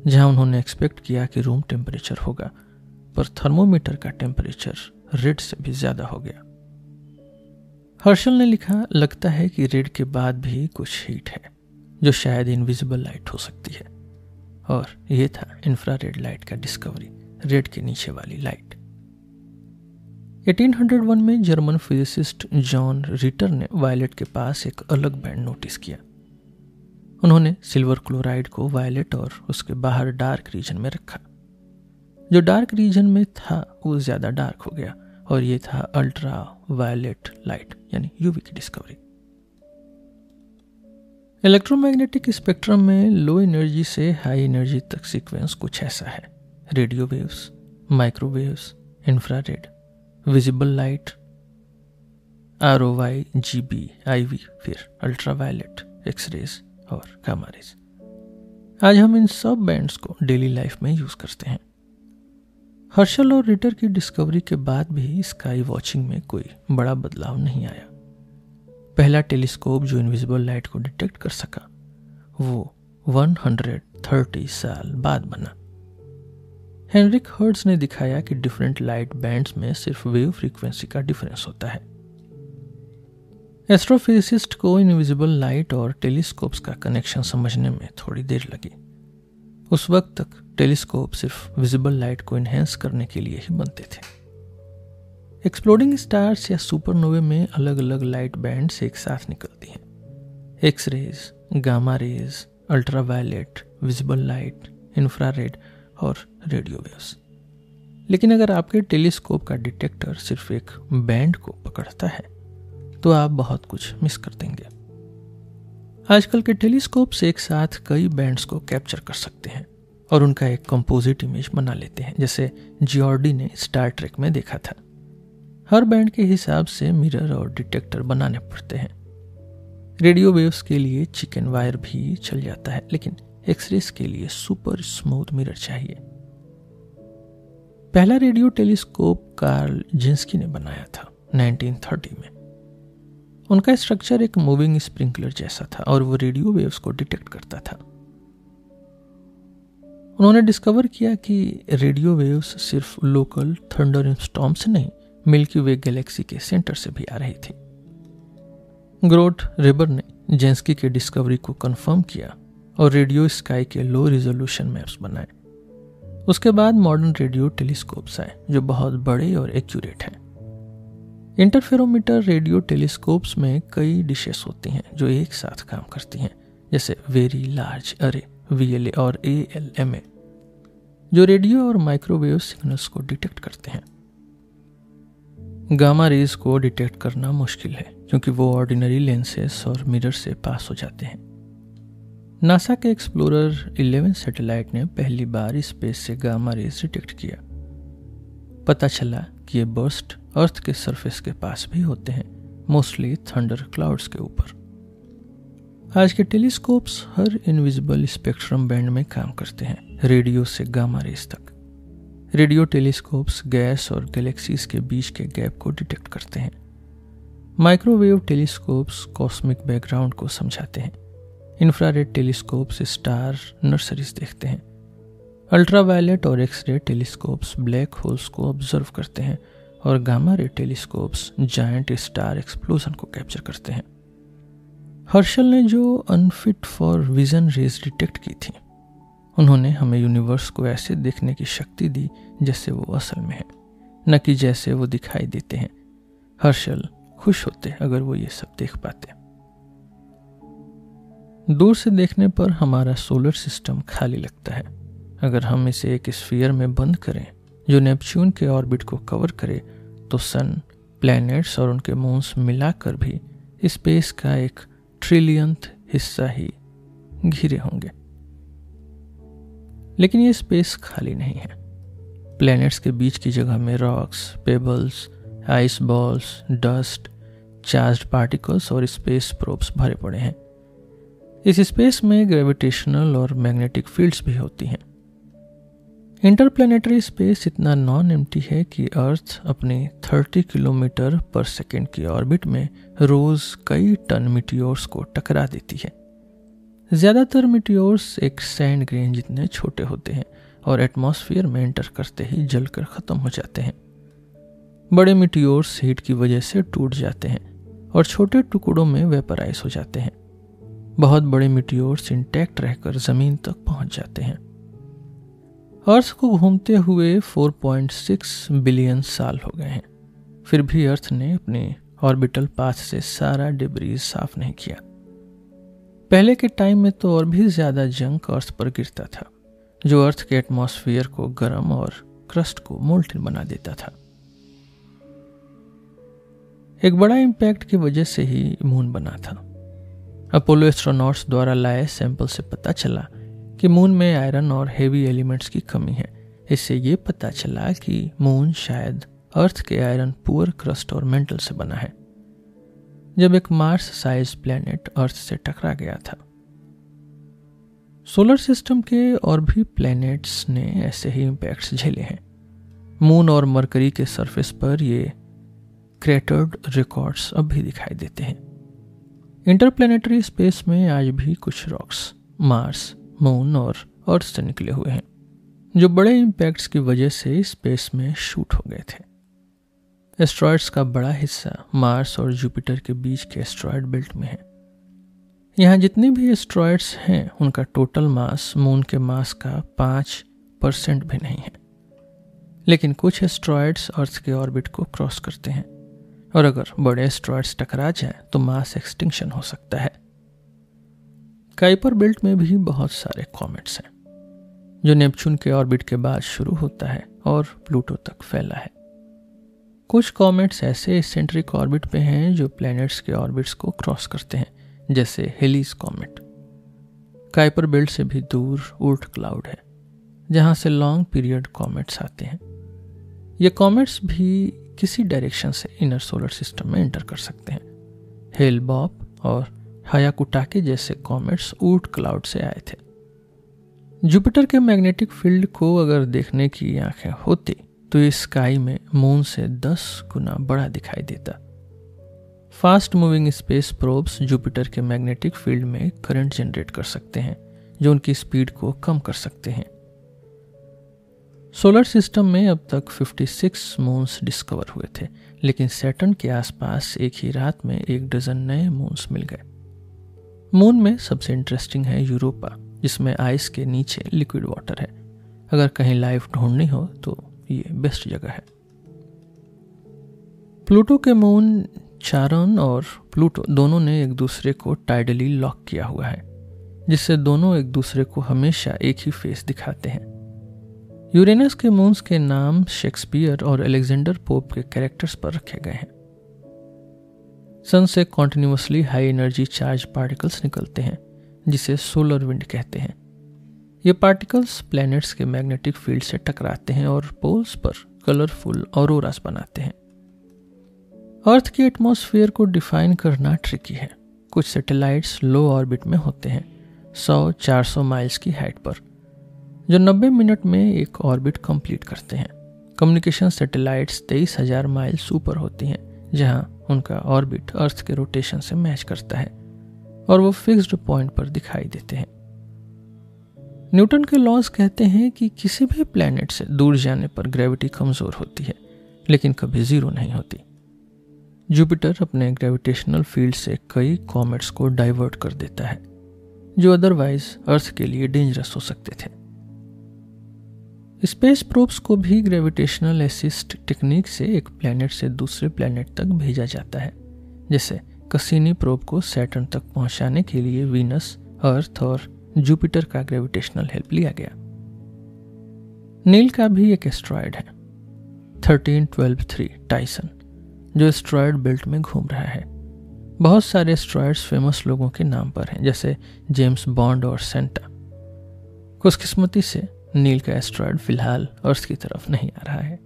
जहाँ उन्होंने एक्सपेक्ट किया कि रूम टेम्परेचर होगा, पर थर्मोमीटर का टेम्परेचर रेड से भी ज़्यादा हो गया। हर्षल ने लिखा, लगता है कि रेड के बाद भी कुछ हीट है, जो शायद इनविजिबल लाइट हो सकती है। और यह था इंफ्रारेड लाइट का डिस्कवरी रेड के नीचे वाली लाइट 1801 में जर्मन फिजिसिस्ट जॉन रिटर ने वायलेट के पास एक अलग बैंड नोटिस किया। उन्होंने सिल्वर क्लोराइड को वायलेट और उसके बाहर डार्क रीजन में रखा। जो डार्क रीजन में था, वो ज़्यादा डार्क हो गया और ये था अल्ट्रा वायलेट लाइट, यानी यूवी की डिस्कवरी। इलेक्ट्रोमैग्नेटिक स्पेक्ट्रम में लो एनर्जी से हाई एनर्जी तक सीक्वेंस कुछ ऐसा है। Radio waves, microwaves, infrared, visible light, R O Y, G B, I V, फिर अल्ट्रा वायलेट, एक्सरेज और गामा रेज आज हम इन सब बैंड्स को डेली लाइफ में यूज़ करते हैं। हर्षल और रिटर की डिस्कवरी के बाद भी स्काई वॉचिंग में कोई बड़ा बदलाव नहीं आया। पहला टेलीस्कोप जो इनविजिबल लाइट को डिटेक्ट कर सका, वो 130 साल बाद बना। हेनरिक हर्ट्स ने दिखाया कि डिफरेंट लाइट बैंड्स में सिर्फ़ वेव फ्रीक्वेंसी का डिफरेंस होता है। एस्ट्रोफिजिसिस्ट को इनविजिबल लाइट और टेलीस्कोप्स का कनेक्शन समझने में थोड़ी देर लगी। उस वक्त तक टेलीस्कोप सिर्फ़ विजिबल लाइट को इन्हेंस करने के लिए ही बनते थे। एक्सप्लोडिंग स्टार्स या सुपरनोवे में अलग अलग लाइट बैंड्स एक साथ निकलती हैं। X rays gamma rays ultraviolet visible light infrared और रेडियो वेव्स लेकिन अगर आपके टेलीस्कोप का डिटेक्टर सिर्फ़ एक बैंड को पकड़ता है तो आप बहुत कुछ मिस कर देंगे। आजकल के टेलीस्कोप से एक साथ कई बैंड्स को कैप्चर कर सकते हैं और उनका एक कंपोजिट इमेज बना लेते हैं, जैसे जियोर्डी ने स्टार ट्रेक में देखा था। हर बैंड के हिसाब से मिरर और डिटेक्टर बनाने पड़ते हैं। रेडियो वेव्स के लिए चिकन वायर भी चल जाता है, लेकिन एक्सरेस के लिए सुपर स्मूथ मिरर चाहिए। पहला रेडियो टेलीस्कोप कार्ल जिंस्की ने बनाया था 1930 में। उनका स्ट्रक्चर एक मूविंग स्प्रिंकलर जैसा था और वो रेडियो वेव्स को डिटेक्ट करता था। उन्होंने डिस्कवर किया कि रेडियो वेव्स सिर्फ़ लोकल थंडर स्टॉम से नहीं मिल्की वे गैलेक्सी के सेंटर से भी आ रही थी। ग्रोट रिबर ने जेंस्की के डिस्कवरी को कंफर्म किया और रेडियो स्काई के लो रिजोल्यूशन मैप्स बनाए। उसके बाद मॉडर्न रेडियो टेलीस्कोप्स आए, जो बहुत बड़े और एक्यूरेट हैं। इंटरफेरोमीटर रेडियो टेलीस्कोप्स में कई डिशेस होती हैं, जो एक साथ काम करती हैं, जैसे वेरी लार्ज अरे वीएलए और ए एल एम ए जो रेडियो और माइक्रोवेव सिग्नल्स को डिटेक्ट करते हैं। गामा रेज को डिटेक्ट करना मुश्किल है, क्योंकि वो ऑर्डिनरी लेंसेस और मिरर से पास हो जाते हैं। नासा के एक्सप्लोरर 11 सैटेलाइट ने पहली बार स्पेस से गामा रेज डिटेक्ट किया। पता चला कि ये बर्स्ट अर्थ के सरफेस के पास भी होते हैं मोस्टली थंडर क्लाउड्स के ऊपर। आज के टेलीस्कोप्स हर इनविजिबल स्पेक्ट्रम बैंड में काम करते हैं रेडियो से गामा रेस तक। रेडियो टेलीस्कोप्स गैस और गैलेक्सीज के बीच के गैप को डिटेक्ट करते हैं। माइक्रोवेव टेलीस्कोप्स कॉस्मिक बैकग्राउंड को समझाते हैं। इंफ्रारेड टेलीस्कोप स्टार नर्सरीज देखते हैं। अल्ट्रावायलेट और x ray telescopes, black holes को ऑब्ज़र्व करते हैं और gamma ray telescopes, giant star explosion को कैप्चर करते हैं। हर्षल ने जो unfit for vision rays detect की थी, उन्होंने हमें यूनिवर्स को ऐसे देखने की शक्ति दी जैसे वो असल में है, न कि जैसे वो दिखाई देते हैं। हर्षल खुश होते अगर वो ये सब देख पाते दूर से देखने पर हमारा सोलर सिस्टम खाली लगता है। अगर हम इसे एक स्फीयर में बंद करें, जो नेपच्यून के ऑर्बिट को कवर करे तो सन, प्लैनेट्स और उनके मून्स मिलाकर भी स्पेस का एक ट्रिलियंथ हिस्सा ही घिरे होंगे। लेकिन ये स्पेस खाली नहीं है। प्लैनेट्स के बीच की जगह में rocks pebbles ice balls dust charge particles और स्पेस प्रोब्स भरे पड़े हैं। इस स्पेस में ग्रेविटेशनल और मैग्नेटिक फील्ड्स भी होती हैं। इंटरप्लेनेटरी स्पेस इतना नॉन एम्प्टी है कि अर्थ अपने 30 किलोमीटर पर सेकेंड की ऑर्बिट में रोज कई टन मिटियोर्स को टकरा देती है। ज़्यादातर मिट्योर्स एक सैंड ग्रेन जितने छोटे होते हैं और एटमॉस्फेयर में एंटर करते ही जलकर ख़त्म हो जाते हैं। बड़े मिट्योर्स हीट की वजह से टूट जाते हैं और छोटे टुकड़ों में वेपराइज हो जाते हैं। बहुत बड़े मिट्योर्स इंटैक्ट रहकर ज़मीन तक पहुँच जाते हैं। अर्थ को घूमते हुए 4.6 बिलियन साल हो गए हैं। फिर भी अर्थ ने अपने ऑर्बिटल पाथ से सारा डिब्रीज साफ़ नहीं किया। पहले के टाइम में तो और भी ज़्यादा जंक अर्थ पर गिरता था, जो अर्थ के एटमॉस्फेयर को गर्म और क्रस्ट को मोल्टन बना देता था। एक बड़ा इम्पैक्ट की वजह से ही मून बना था। अपोलो एस्ट्रोनॉट्स द्वारा लाए सैंपल से पता चला कि मून में आयरन और हेवी एलिमेंट्स की कमी है। इससे ये पता चला कि मून शायद अर्थ के आयरन पुअर क्रस्ट और मेंटल से बना है। जब एक मार्स साइज़ प्लेनेट अर्थ से टकरा गया था। सोलर सिस्टम के और भी प्लैनेट्स ने ऐसे ही इम्पैक्ट्स झेले हैं। मून और मरकरी के सरफेस पर ये क्रेटर्ड रिकॉर्ड्स अब भी दिखाई देते हैं। इंटरप्लेनेटरी स्पेस में आज भी कुछ रॉक्स मार्स मून और अर्थ से निकले हुए हैं, जो बड़े इम्पैक्ट्स की वजह से स्पेस में शूट हो गए थे। एस्ट्रॉयड्स का बड़ा हिस्सा मार्स और जुपिटर के बीच के एस्ट्रॉयड बेल्ट में है। यहाँ जितने भी एस्ट्रॉयड्स हैं, उनका टोटल मास मून के मास का पाँच परसेंट भी नहीं है। लेकिन कुछ एस्ट्रॉयड्स अर्थ के ऑर्बिट को क्रॉस करते हैं। और अगर बड़े एस्ट्रॉयड्स टकरा जाए तो मास एक्सटिंक्शन हो सकता है। काइपर बेल्ट में भी बहुत सारे कॉमेट्स हैं, जो नेपचून के ऑर्बिट के बाद शुरू होता है और प्लूटो तक फैला है। कुछ कॉमेट्स ऐसे सेंट्रिक ऑर्बिट पे हैं जो प्लैनेट्स के ऑर्बिट्स को क्रॉस करते हैं, जैसे हेलीज कॉमेट काइपर बेल्ट से भी दूर उल्ट क्लाउड है, जहाँ से लॉन्ग पीरियड कॉमेट्स आते हैं। ये कॉमेट्स भी किसी डायरेक्शन से इनर सोलर सिस्टम में एंटर कर सकते हैं। हेल बॉप और हयाकुटाके जैसे कॉमेट्स ऊट क्लाउड से आए थे। जुपिटर के मैग्नेटिक फ़ील्ड को अगर देखने की आँखें होती तो इस स्काई में मून से दस गुना बड़ा दिखाई देता। Fast moving space probes Jupiter के मैग्नेटिक फ़ील्ड में करंट जनरेट कर सकते हैं, जो उनकी स्पीड को कम कर सकते हैं। सोलर सिस्टम में अब तक 56 मून्स डिस्कवर हुए थे, लेकिन सैटर्न के आसपास एक ही रात में एक डजन नए मून्स मिल गए। मून में सबसे इंटरेस्टिंग है यूरोपा जिसमें आइस के नीचे लिक्विड वाटर है। अगर कहीं लाइफ ढूंढनी हो तो ये बेस्ट जगह है। प्लूटो के मून चारन और प्लूटो दोनों ने एक दूसरे को टाइडली लॉक किया हुआ है, जिससे दोनों एक दूसरे को हमेशा एक ही फेस दिखाते हैं। यूरेनस के मून्स के नाम शेक्सपियर और अलेक्जेंडर पोप के कैरेक्टर्स पर रखे गए हैं। सन से continuously high energy charge particles निकलते हैं, जिसे सोलर विंड कहते हैं। ये पार्टिकल्स प्लैनेट्स के मैग्नेटिक फ़ील्ड से टकराते हैं और पोल्स पर कलरफुल औरोरास बनाते हैं। अर्थ के एटमॉस्फेयर को डिफाइन करना ट्रिकी है। कुछ सैटेलाइट्स लो ऑर्बिट में होते हैं 100-400 माइल्स की हाइट पर, जो 90 मिनट में एक ऑर्बिट कंप्लीट करते हैं। कम्युनिकेशन सैटेलाइट्स तेईस हज़ार माइल्स ऊपर होती हैं, जहाँ उनका ऑर्बिट अर्थ के रोटेशन से मैच करता है और वो फिक्स्ड पॉइंट पर दिखाई देते हैं। न्यूटन के लॉज कहते हैं कि किसी भी प्लैनेट से दूर जाने पर ग्रेविटी कमज़ोर होती है, लेकिन कभी ज़ीरो नहीं होती। जुपिटर अपने ग्रेविटेशनल फ़ील्ड से कई कॉमेट्स को डाइवर्ट कर देता है, जो अदरवाइज़ अर्थ के लिए डेंजरस हो सकते थे। स्पेस प्रोब्स को भी ग्रेविटेशनल असिस्ट टेक्निक से एक प्लेनेट से दूसरे प्लेनेट तक भेजा जाता है, जैसे कसीनी प्रोब को सैटर्न तक पहुँचाने के लिए वीनस अर्थ और जुपिटर का ग्रेविटेशनल हेल्प लिया गया। नील का भी एक एस्ट्रॉयड है थर्टीन ट्वेल्व थ्री टाइसन जो एस्ट्रॉयड बेल्ट में घूम रहा है। बहुत सारे एस्ट्रॉयड्स फ़ेमस लोगों के नाम पर हैं, जैसे जेम्स बॉन्ड और सेंटा खुशकिस्मती से नील का एस्ट्रॉयड फ़िलहाल अर्थ की तरफ़ नहीं आ रहा है।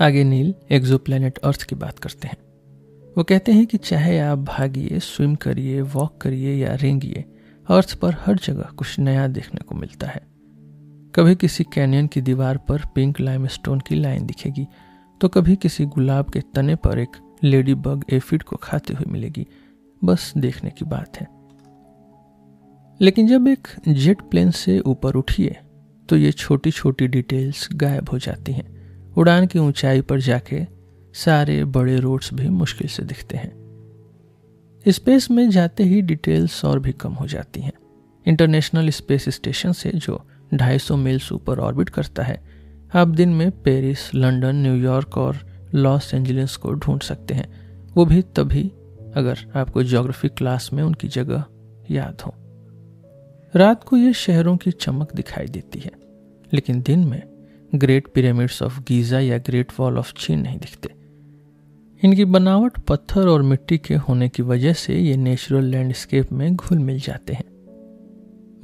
आगे नील एक्सोप्लैनेट अर्थ की बात करते हैं। वो कहते हैं कि चाहे आप भागिए स्विम करिए वॉक करिए या रेंगिए अर्थ पर हर जगह कुछ नया देखने को मिलता है। कभी किसी कैनियन की दीवार पर पिंक लाइमस्टोन की लाइन दिखेगी तो कभी किसी गुलाब के तने पर एक लेडी बग एफिड को खाते हुए मिलेगी। बस देखने की बात है। लेकिन जब एक जेट प्लेन से ऊपर उठिए तो ये छोटी छोटी डिटेल्स गायब हो जाती हैं। उड़ान की ऊंचाई पर जाके सारे बड़े रोड्स भी मुश्किल से दिखते हैं। स्पेस में जाते ही डिटेल्स और भी कम हो जाती हैं। इंटरनेशनल स्पेस स्टेशन से जो 250 मील्स ऊपर ऑर्बिट करता है, आप दिन में पेरिस, लंदन न्यूयॉर्क और लॉस एंजलिस को ढूंढ सकते हैं। वो भी तभी अगर आपको ज्योग्राफी क्लास में उनकी जगह याद हो। रात को ये शहरों की चमक दिखाई देती है, लेकिन दिन में ग्रेट पिरामिड्स ऑफ़ गीजा या ग्रेट वॉल ऑफ़ चीन नहीं दिखते। इनकी बनावट पत्थर और मिट्टी के होने की वजह से ये नेचुरल लैंडस्केप में घुल मिल जाते हैं।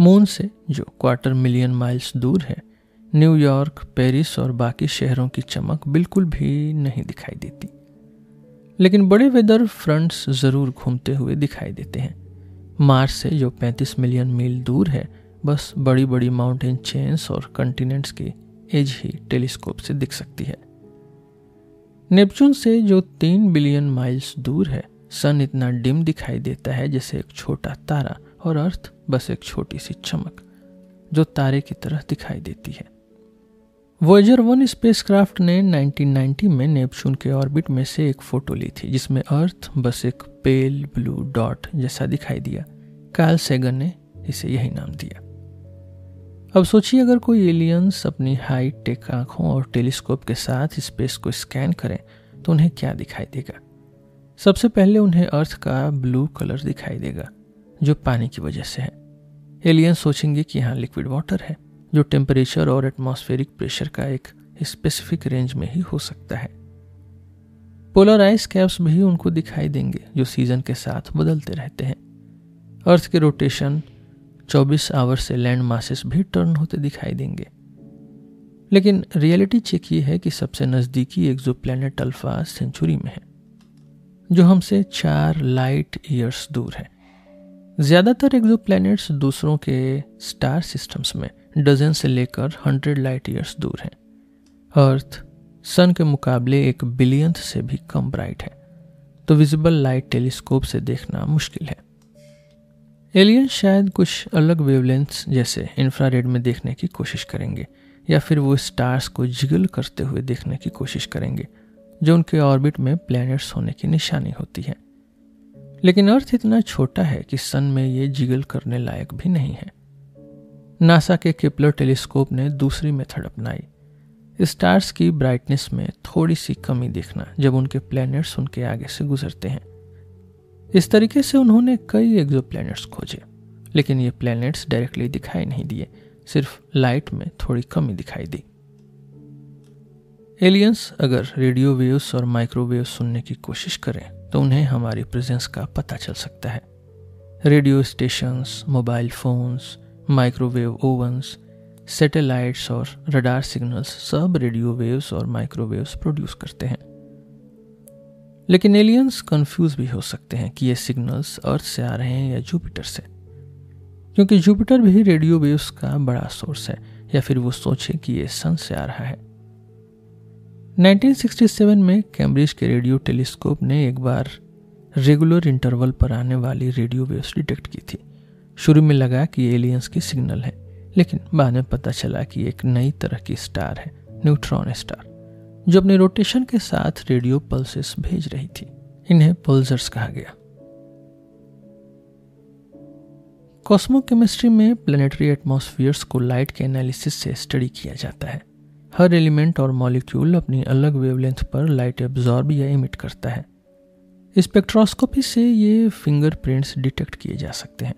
मून से, जो क्वार्टर मिलियन माइल्स दूर है न्यूयॉर्क पेरिस और बाकी शहरों की चमक बिल्कुल भी नहीं दिखाई देती। लेकिन बड़े वेदर फ्रंट्स ज़रूर घूमते हुए दिखाई देते हैं। मार्स से जो 35 मिलियन मील दूर है, बस बड़ी बड़ी माउंटेन चेन्स और कंटिनेंट्स की एज ही टेलीस्कोप से दिख सकती है। नेपचून से जो तीन बिलियन माइल्स दूर है, सन इतना डिम दिखाई देता है जैसे एक छोटा तारा और अर्थ बस एक छोटी सी चमक, जो तारे की तरह दिखाई देती है। वॉयजर वन स्पेसक्राफ्ट ने 1990 में नेपचून के ऑर्बिट में से एक फ़ोटो ली थी, जिसमें अर्थ बस एक पेल ब्लू डॉट जैसा दिखाई दिया। कार्ल सेगन ने इसे यही नाम दिया। अब सोचिए, अगर कोई एलियंस अपनी हाई टेक आँखों और टेलीस्कोप के साथ स्पेस को स्कैन करें तो उन्हें क्या दिखाई देगा? सबसे पहले उन्हें अर्थ का ब्लू कलर दिखाई देगा, जो पानी की वजह से है। एलियन सोचेंगे कि यहाँ लिक्विड वाटर है। जो टेम्परेचर और एटमॉस्फेरिक प्रेशर का एक स्पेसिफिक रेंज में ही हो सकता है। पोलर आइस कैप्स भी उनको दिखाई देंगे, जो सीज़न के साथ बदलते रहते हैं। अर्थ के रोटेशन 24 आवर से लैंड मासेस भी टर्न होते दिखाई देंगे। लेकिन रियलिटी चेक ये है कि सबसे नज़दीकी एक जो प्लानट अल्फ़ा सेंचुरी में है, जो हमसे चार लाइट ईयर्स दूर है। ज़्यादातर एक्जो दूसरों के स्टार सिस्टम्स में डजन से लेकर हंड्रेड लाइट ईयर्स दूर हैं। अर्थ, सन के मुकाबले एक बिलियंथ से भी कम ब्राइट है। तो विजिबल लाइट टेलीस्कोप से देखना मुश्किल है। एलियन शायद कुछ अलग वेवलेंथ्स जैसे इंफ्रारेड में देखने की कोशिश करेंगे, या फिर वो स्टार्स को जिगल करते हुए देखने की कोशिश करेंगे, जो उनके ऑर्बिट में प्लैनेट्स होने की निशानी होती है। लेकिन अर्थ इतना छोटा है कि सन में ये जिगल करने लायक भी नहीं है। नासा के किपलर टेलीस्कोप ने दूसरी मेथड अपनाई। स्टार्स की ब्राइटनेस में थोड़ी सी कमी देखना, जब उनके प्लैनेट्स उनके आगे से गुजरते हैं। इस तरीके से उन्होंने कई एक्जो खोजे, लेकिन ये प्लैनेट्स डायरेक्टली दिखाई नहीं दिए, सिर्फ़ लाइट में थोड़ी कमी दिखाई दी। एलियंस अगर रेडियो वेव्स और माइक्रोवेव सुनने की कोशिश करें तो उन्हें हमारी प्रेजेंस का पता चल सकता है। Radio stations, mobile phones microwave ovens satellites और रडार सिग्नल्स सब रेडियो वेव्स और माइक्रोवेव्स प्रोड्यूस करते हैं। लेकिन एलियंस कंफ्यूज भी हो सकते हैं कि ये सिग्नल्स अर्थ से आ रहे हैं या जुपिटर से। क्योंकि जुपिटर भी रेडियो वेव्स का बड़ा सोर्स है, या फिर वो सोचे कि ये सन से आ रहा है। 1967 में कैम्ब्रिज के रेडियो टेलीस्कोप ने एक बार रेगुलर इंटरवल पर आने वाली रेडियो वेव्स डिटेक्ट की थी। शुरू में लगा कि एलियंस की सिग्नल है, लेकिन बाद में पता चला कि एक नई तरह की स्टार है, न्यूट्रॉन स्टार, जो अपने रोटेशन के साथ रेडियो पल्सेस भेज रही थी। इन्हें पल्सर्स कहा गया। कॉस्मो केमिस्ट्री में प्लानिटरी एटमॉस्फियर्स को लाइट के एनालिसिस से स्टडी किया जाता है। हर एलिमेंट और मॉलिक्यूल अपनी अलग वेवलेंथ पर लाइट एब्जॉर्ब या इमिट करता है। स्पेक्ट्रोस्कोपी से ये फिंगरप्रिंट्स डिटेक्ट किए जा सकते हैं।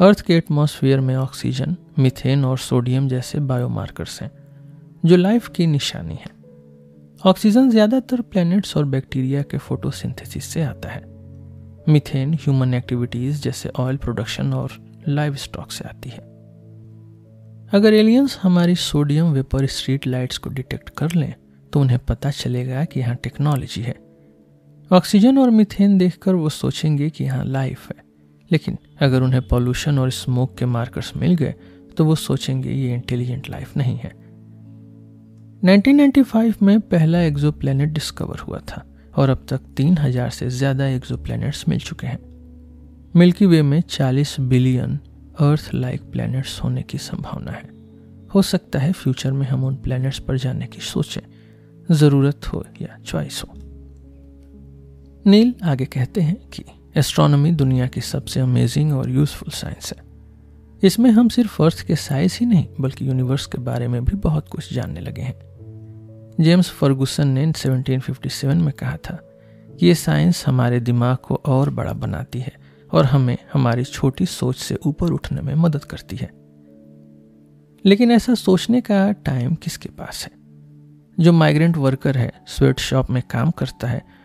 अर्थ के एटमॉस्फेयर में ऑक्सीजन मिथेन और सोडियम जैसे बायोमार्कर्स हैं, जो लाइफ की निशानी है। ऑक्सीजन ज़्यादातर प्लैनेट्स और बैक्टीरिया के फोटोसिंथेसिस से आता है। मिथेन ह्यूमन एक्टिविटीज़ जैसे ऑयल प्रोडक्शन और लाइव स्टॉक से आती है। अगर एलियंस हमारी सोडियम वेपर स्ट्रीट लाइट्स को डिटेक्ट कर लें तो उन्हें पता चलेगा कि यहाँ टेक्नोलॉजी है। ऑक्सीजन और मिथेन देखकर वो सोचेंगे कि यहाँ लाइफ है। लेकिन अगर उन्हें पॉल्यूशन और स्मोक के मार्कर्स मिल गए तो वो सोचेंगे ये इंटेलिजेंट लाइफ नहीं है। 1995 में पहला एक्जो डिस्कवर हुआ था, और अब तक 3000 से ज़्यादा एक्जो मिल चुके हैं। मिल्की वे में 40 बिलियन अर्थ लाइक प्लैनेट्स होने की संभावना है। हो सकता है फ्यूचर में हम उन प्लैनेट्स पर जाने की सोचें। ज़रूरत हो या चॉइस हो। नील आगे कहते हैं कि एस्ट्रोनॉमी दुनिया की सबसे अमेजिंग और यूजफुल साइंस है। इसमें हम सिर्फ़ अर्थ के साइज़ ही नहीं, बल्कि यूनिवर्स के बारे में भी बहुत कुछ जानने लगे हैं। जेम्स फर्गुसन ने 1757 में कहा था कि ये साइंस हमारे दिमाग को और बड़ा बनाती है और हमें हमारी छोटी सोच से ऊपर उठने में मदद करती है। लेकिन ऐसा सोचने का टाइम किसके पास है? जो माइग्रेंट वर्कर है स्वेट शॉप में काम करता है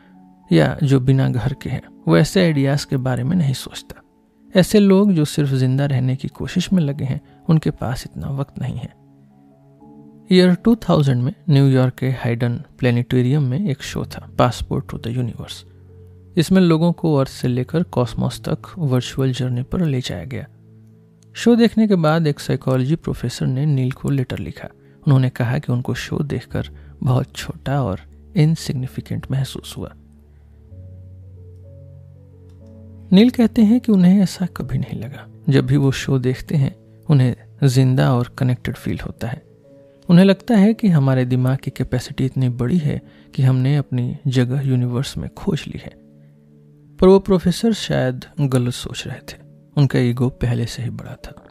या जो बिना घर के हैं, वो ऐसे आइडियाज़ के बारे में नहीं सोचता। ऐसे लोग जो सिर्फ़ ज़िंदा रहने की कोशिश में लगे हैं, उनके पास इतना वक्त नहीं है। ईयर 2000 में न्यूयॉर्क के हाइडन प्लेनेटोरियम में एक शो था पासपोर्ट टू द यूनिवर्स इसमें लोगों को अर्थ से लेकर कॉस्मोस तक वर्चुअल जर्नी पर ले जाया गया। शो देखने के बाद एक साइकोलॉजी प्रोफेसर ने नील को लेटर लिखा। उन्होंने कहा कि उनको शो देखकर बहुत छोटा और इनसिग्निफिकेंट महसूस हुआ। नील कहते हैं कि उन्हें ऐसा कभी नहीं लगा। जब भी वो शो देखते हैं, उन्हें ज़िंदा और कनेक्टेड फील होता है। उन्हें लगता है कि हमारे दिमाग की कैपेसिटी इतनी बड़ी है कि हमने अपनी जगह यूनिवर्स में खोज ली है। पर वो प्रोफेसर शायद गलत सोच रहे थे। उनका ईगो पहले से ही बड़ा था।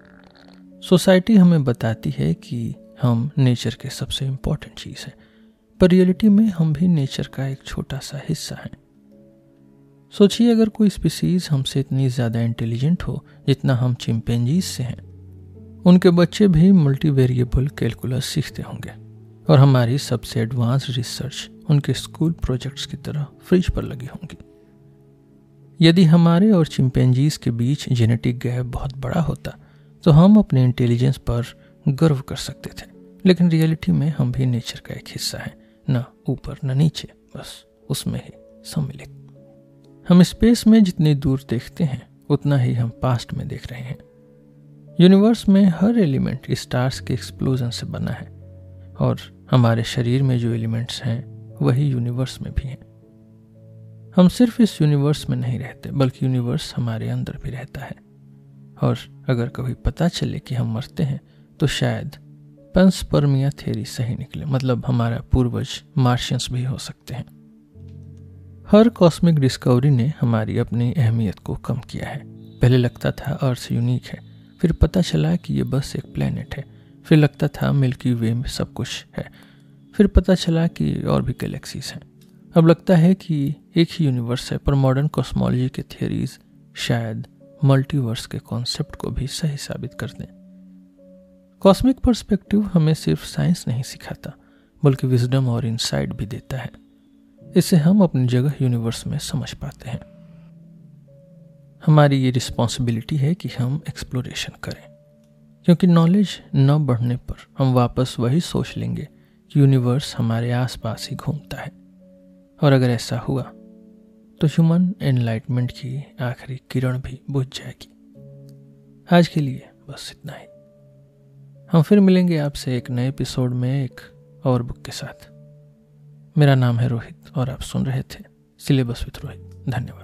सोसाइटी हमें बताती है कि हम नेचर के सबसे इम्पोर्टेंट चीज़ हैं। पर रियलिटी में हम भी नेचर का एक छोटा सा हिस्सा हैं। सोचिए, अगर कोई स्पीसीज हमसे इतनी ज़्यादा इंटेलिजेंट हो, जितना हम चिंपेंजीज से हैं, उनके बच्चे भी मल्टी वेरिएबल कैलकुलस सीखते होंगे, और हमारी सबसे एडवांस रिसर्च उनके स्कूल प्रोजेक्ट्स की तरह फ्रिज पर लगी होंगी। यदि हमारे और चिंपेंजीज के बीच जेनेटिक गैप बहुत बड़ा होता तो हम अपने इंटेलिजेंस पर गर्व कर सकते थे, लेकिन रियलिटी में हम भी नेचर का एक हिस्सा है, न ऊपर, न नीचे, बस उसमें ही सम्मिलित। हम स्पेस में जितनी दूर देखते हैं, उतना ही हम पास्ट में देख रहे हैं। यूनिवर्स में हर एलिमेंट स्टार्स के एक्सप्लोजन से बना है, और हमारे शरीर में जो एलिमेंट्स हैं, वही यूनिवर्स में भी हैं। हम सिर्फ़ इस यूनिवर्स में नहीं रहते, बल्कि यूनिवर्स हमारे अंदर भी रहता है। और अगर कभी पता चले कि हम मरते हैं तो शायद पंसपर्मिया थेरी सही निकले मतलब हमारा पूर्वज मार्शियंस भी हो सकते हैं। हर कॉस्मिक डिस्कवरी ने हमारी अपनी अहमियत को कम किया है। पहले लगता था अर्थ यूनिक है, फिर पता चला कि ये बस एक प्लेनेट है, फिर लगता था मिल्की वे में सब कुछ है, फिर पता चला कि और भी गैलेक्सीज हैं। अब लगता है कि एक ही यूनिवर्स है, पर मॉडर्न कॉस्मोलॉजी के थियोरीज शायद मल्टीवर्स के कॉन्सेप्ट को भी सही साबित कर दें। कॉस्मिक पर्सपेक्टिव हमें सिर्फ़ साइंस नहीं सिखाता, बल्कि विजडम और इंसाइट भी देता है। इसे हम अपनी जगह यूनिवर्स में समझ पाते हैं। हमारी ये रिस्पॉन्सिबिलिटी है कि हम एक्सप्लोरेशन करें, क्योंकि नॉलेज न बढ़ने पर हम वापस वही सोच लेंगे कि यूनिवर्स हमारे आसपास ही घूमता है। और अगर ऐसा हुआ तो ह्यूमन एनलाइटमेंट की आखिरी किरण भी बुझ जाएगी। आज के लिए बस इतना ही। हम फिर मिलेंगे आपसे एक नए एपिसोड में एक और बुक के साथ। मेरा नाम है रोहित और आप सुन रहे थे सिलेबस विथ रोहित। धन्यवाद।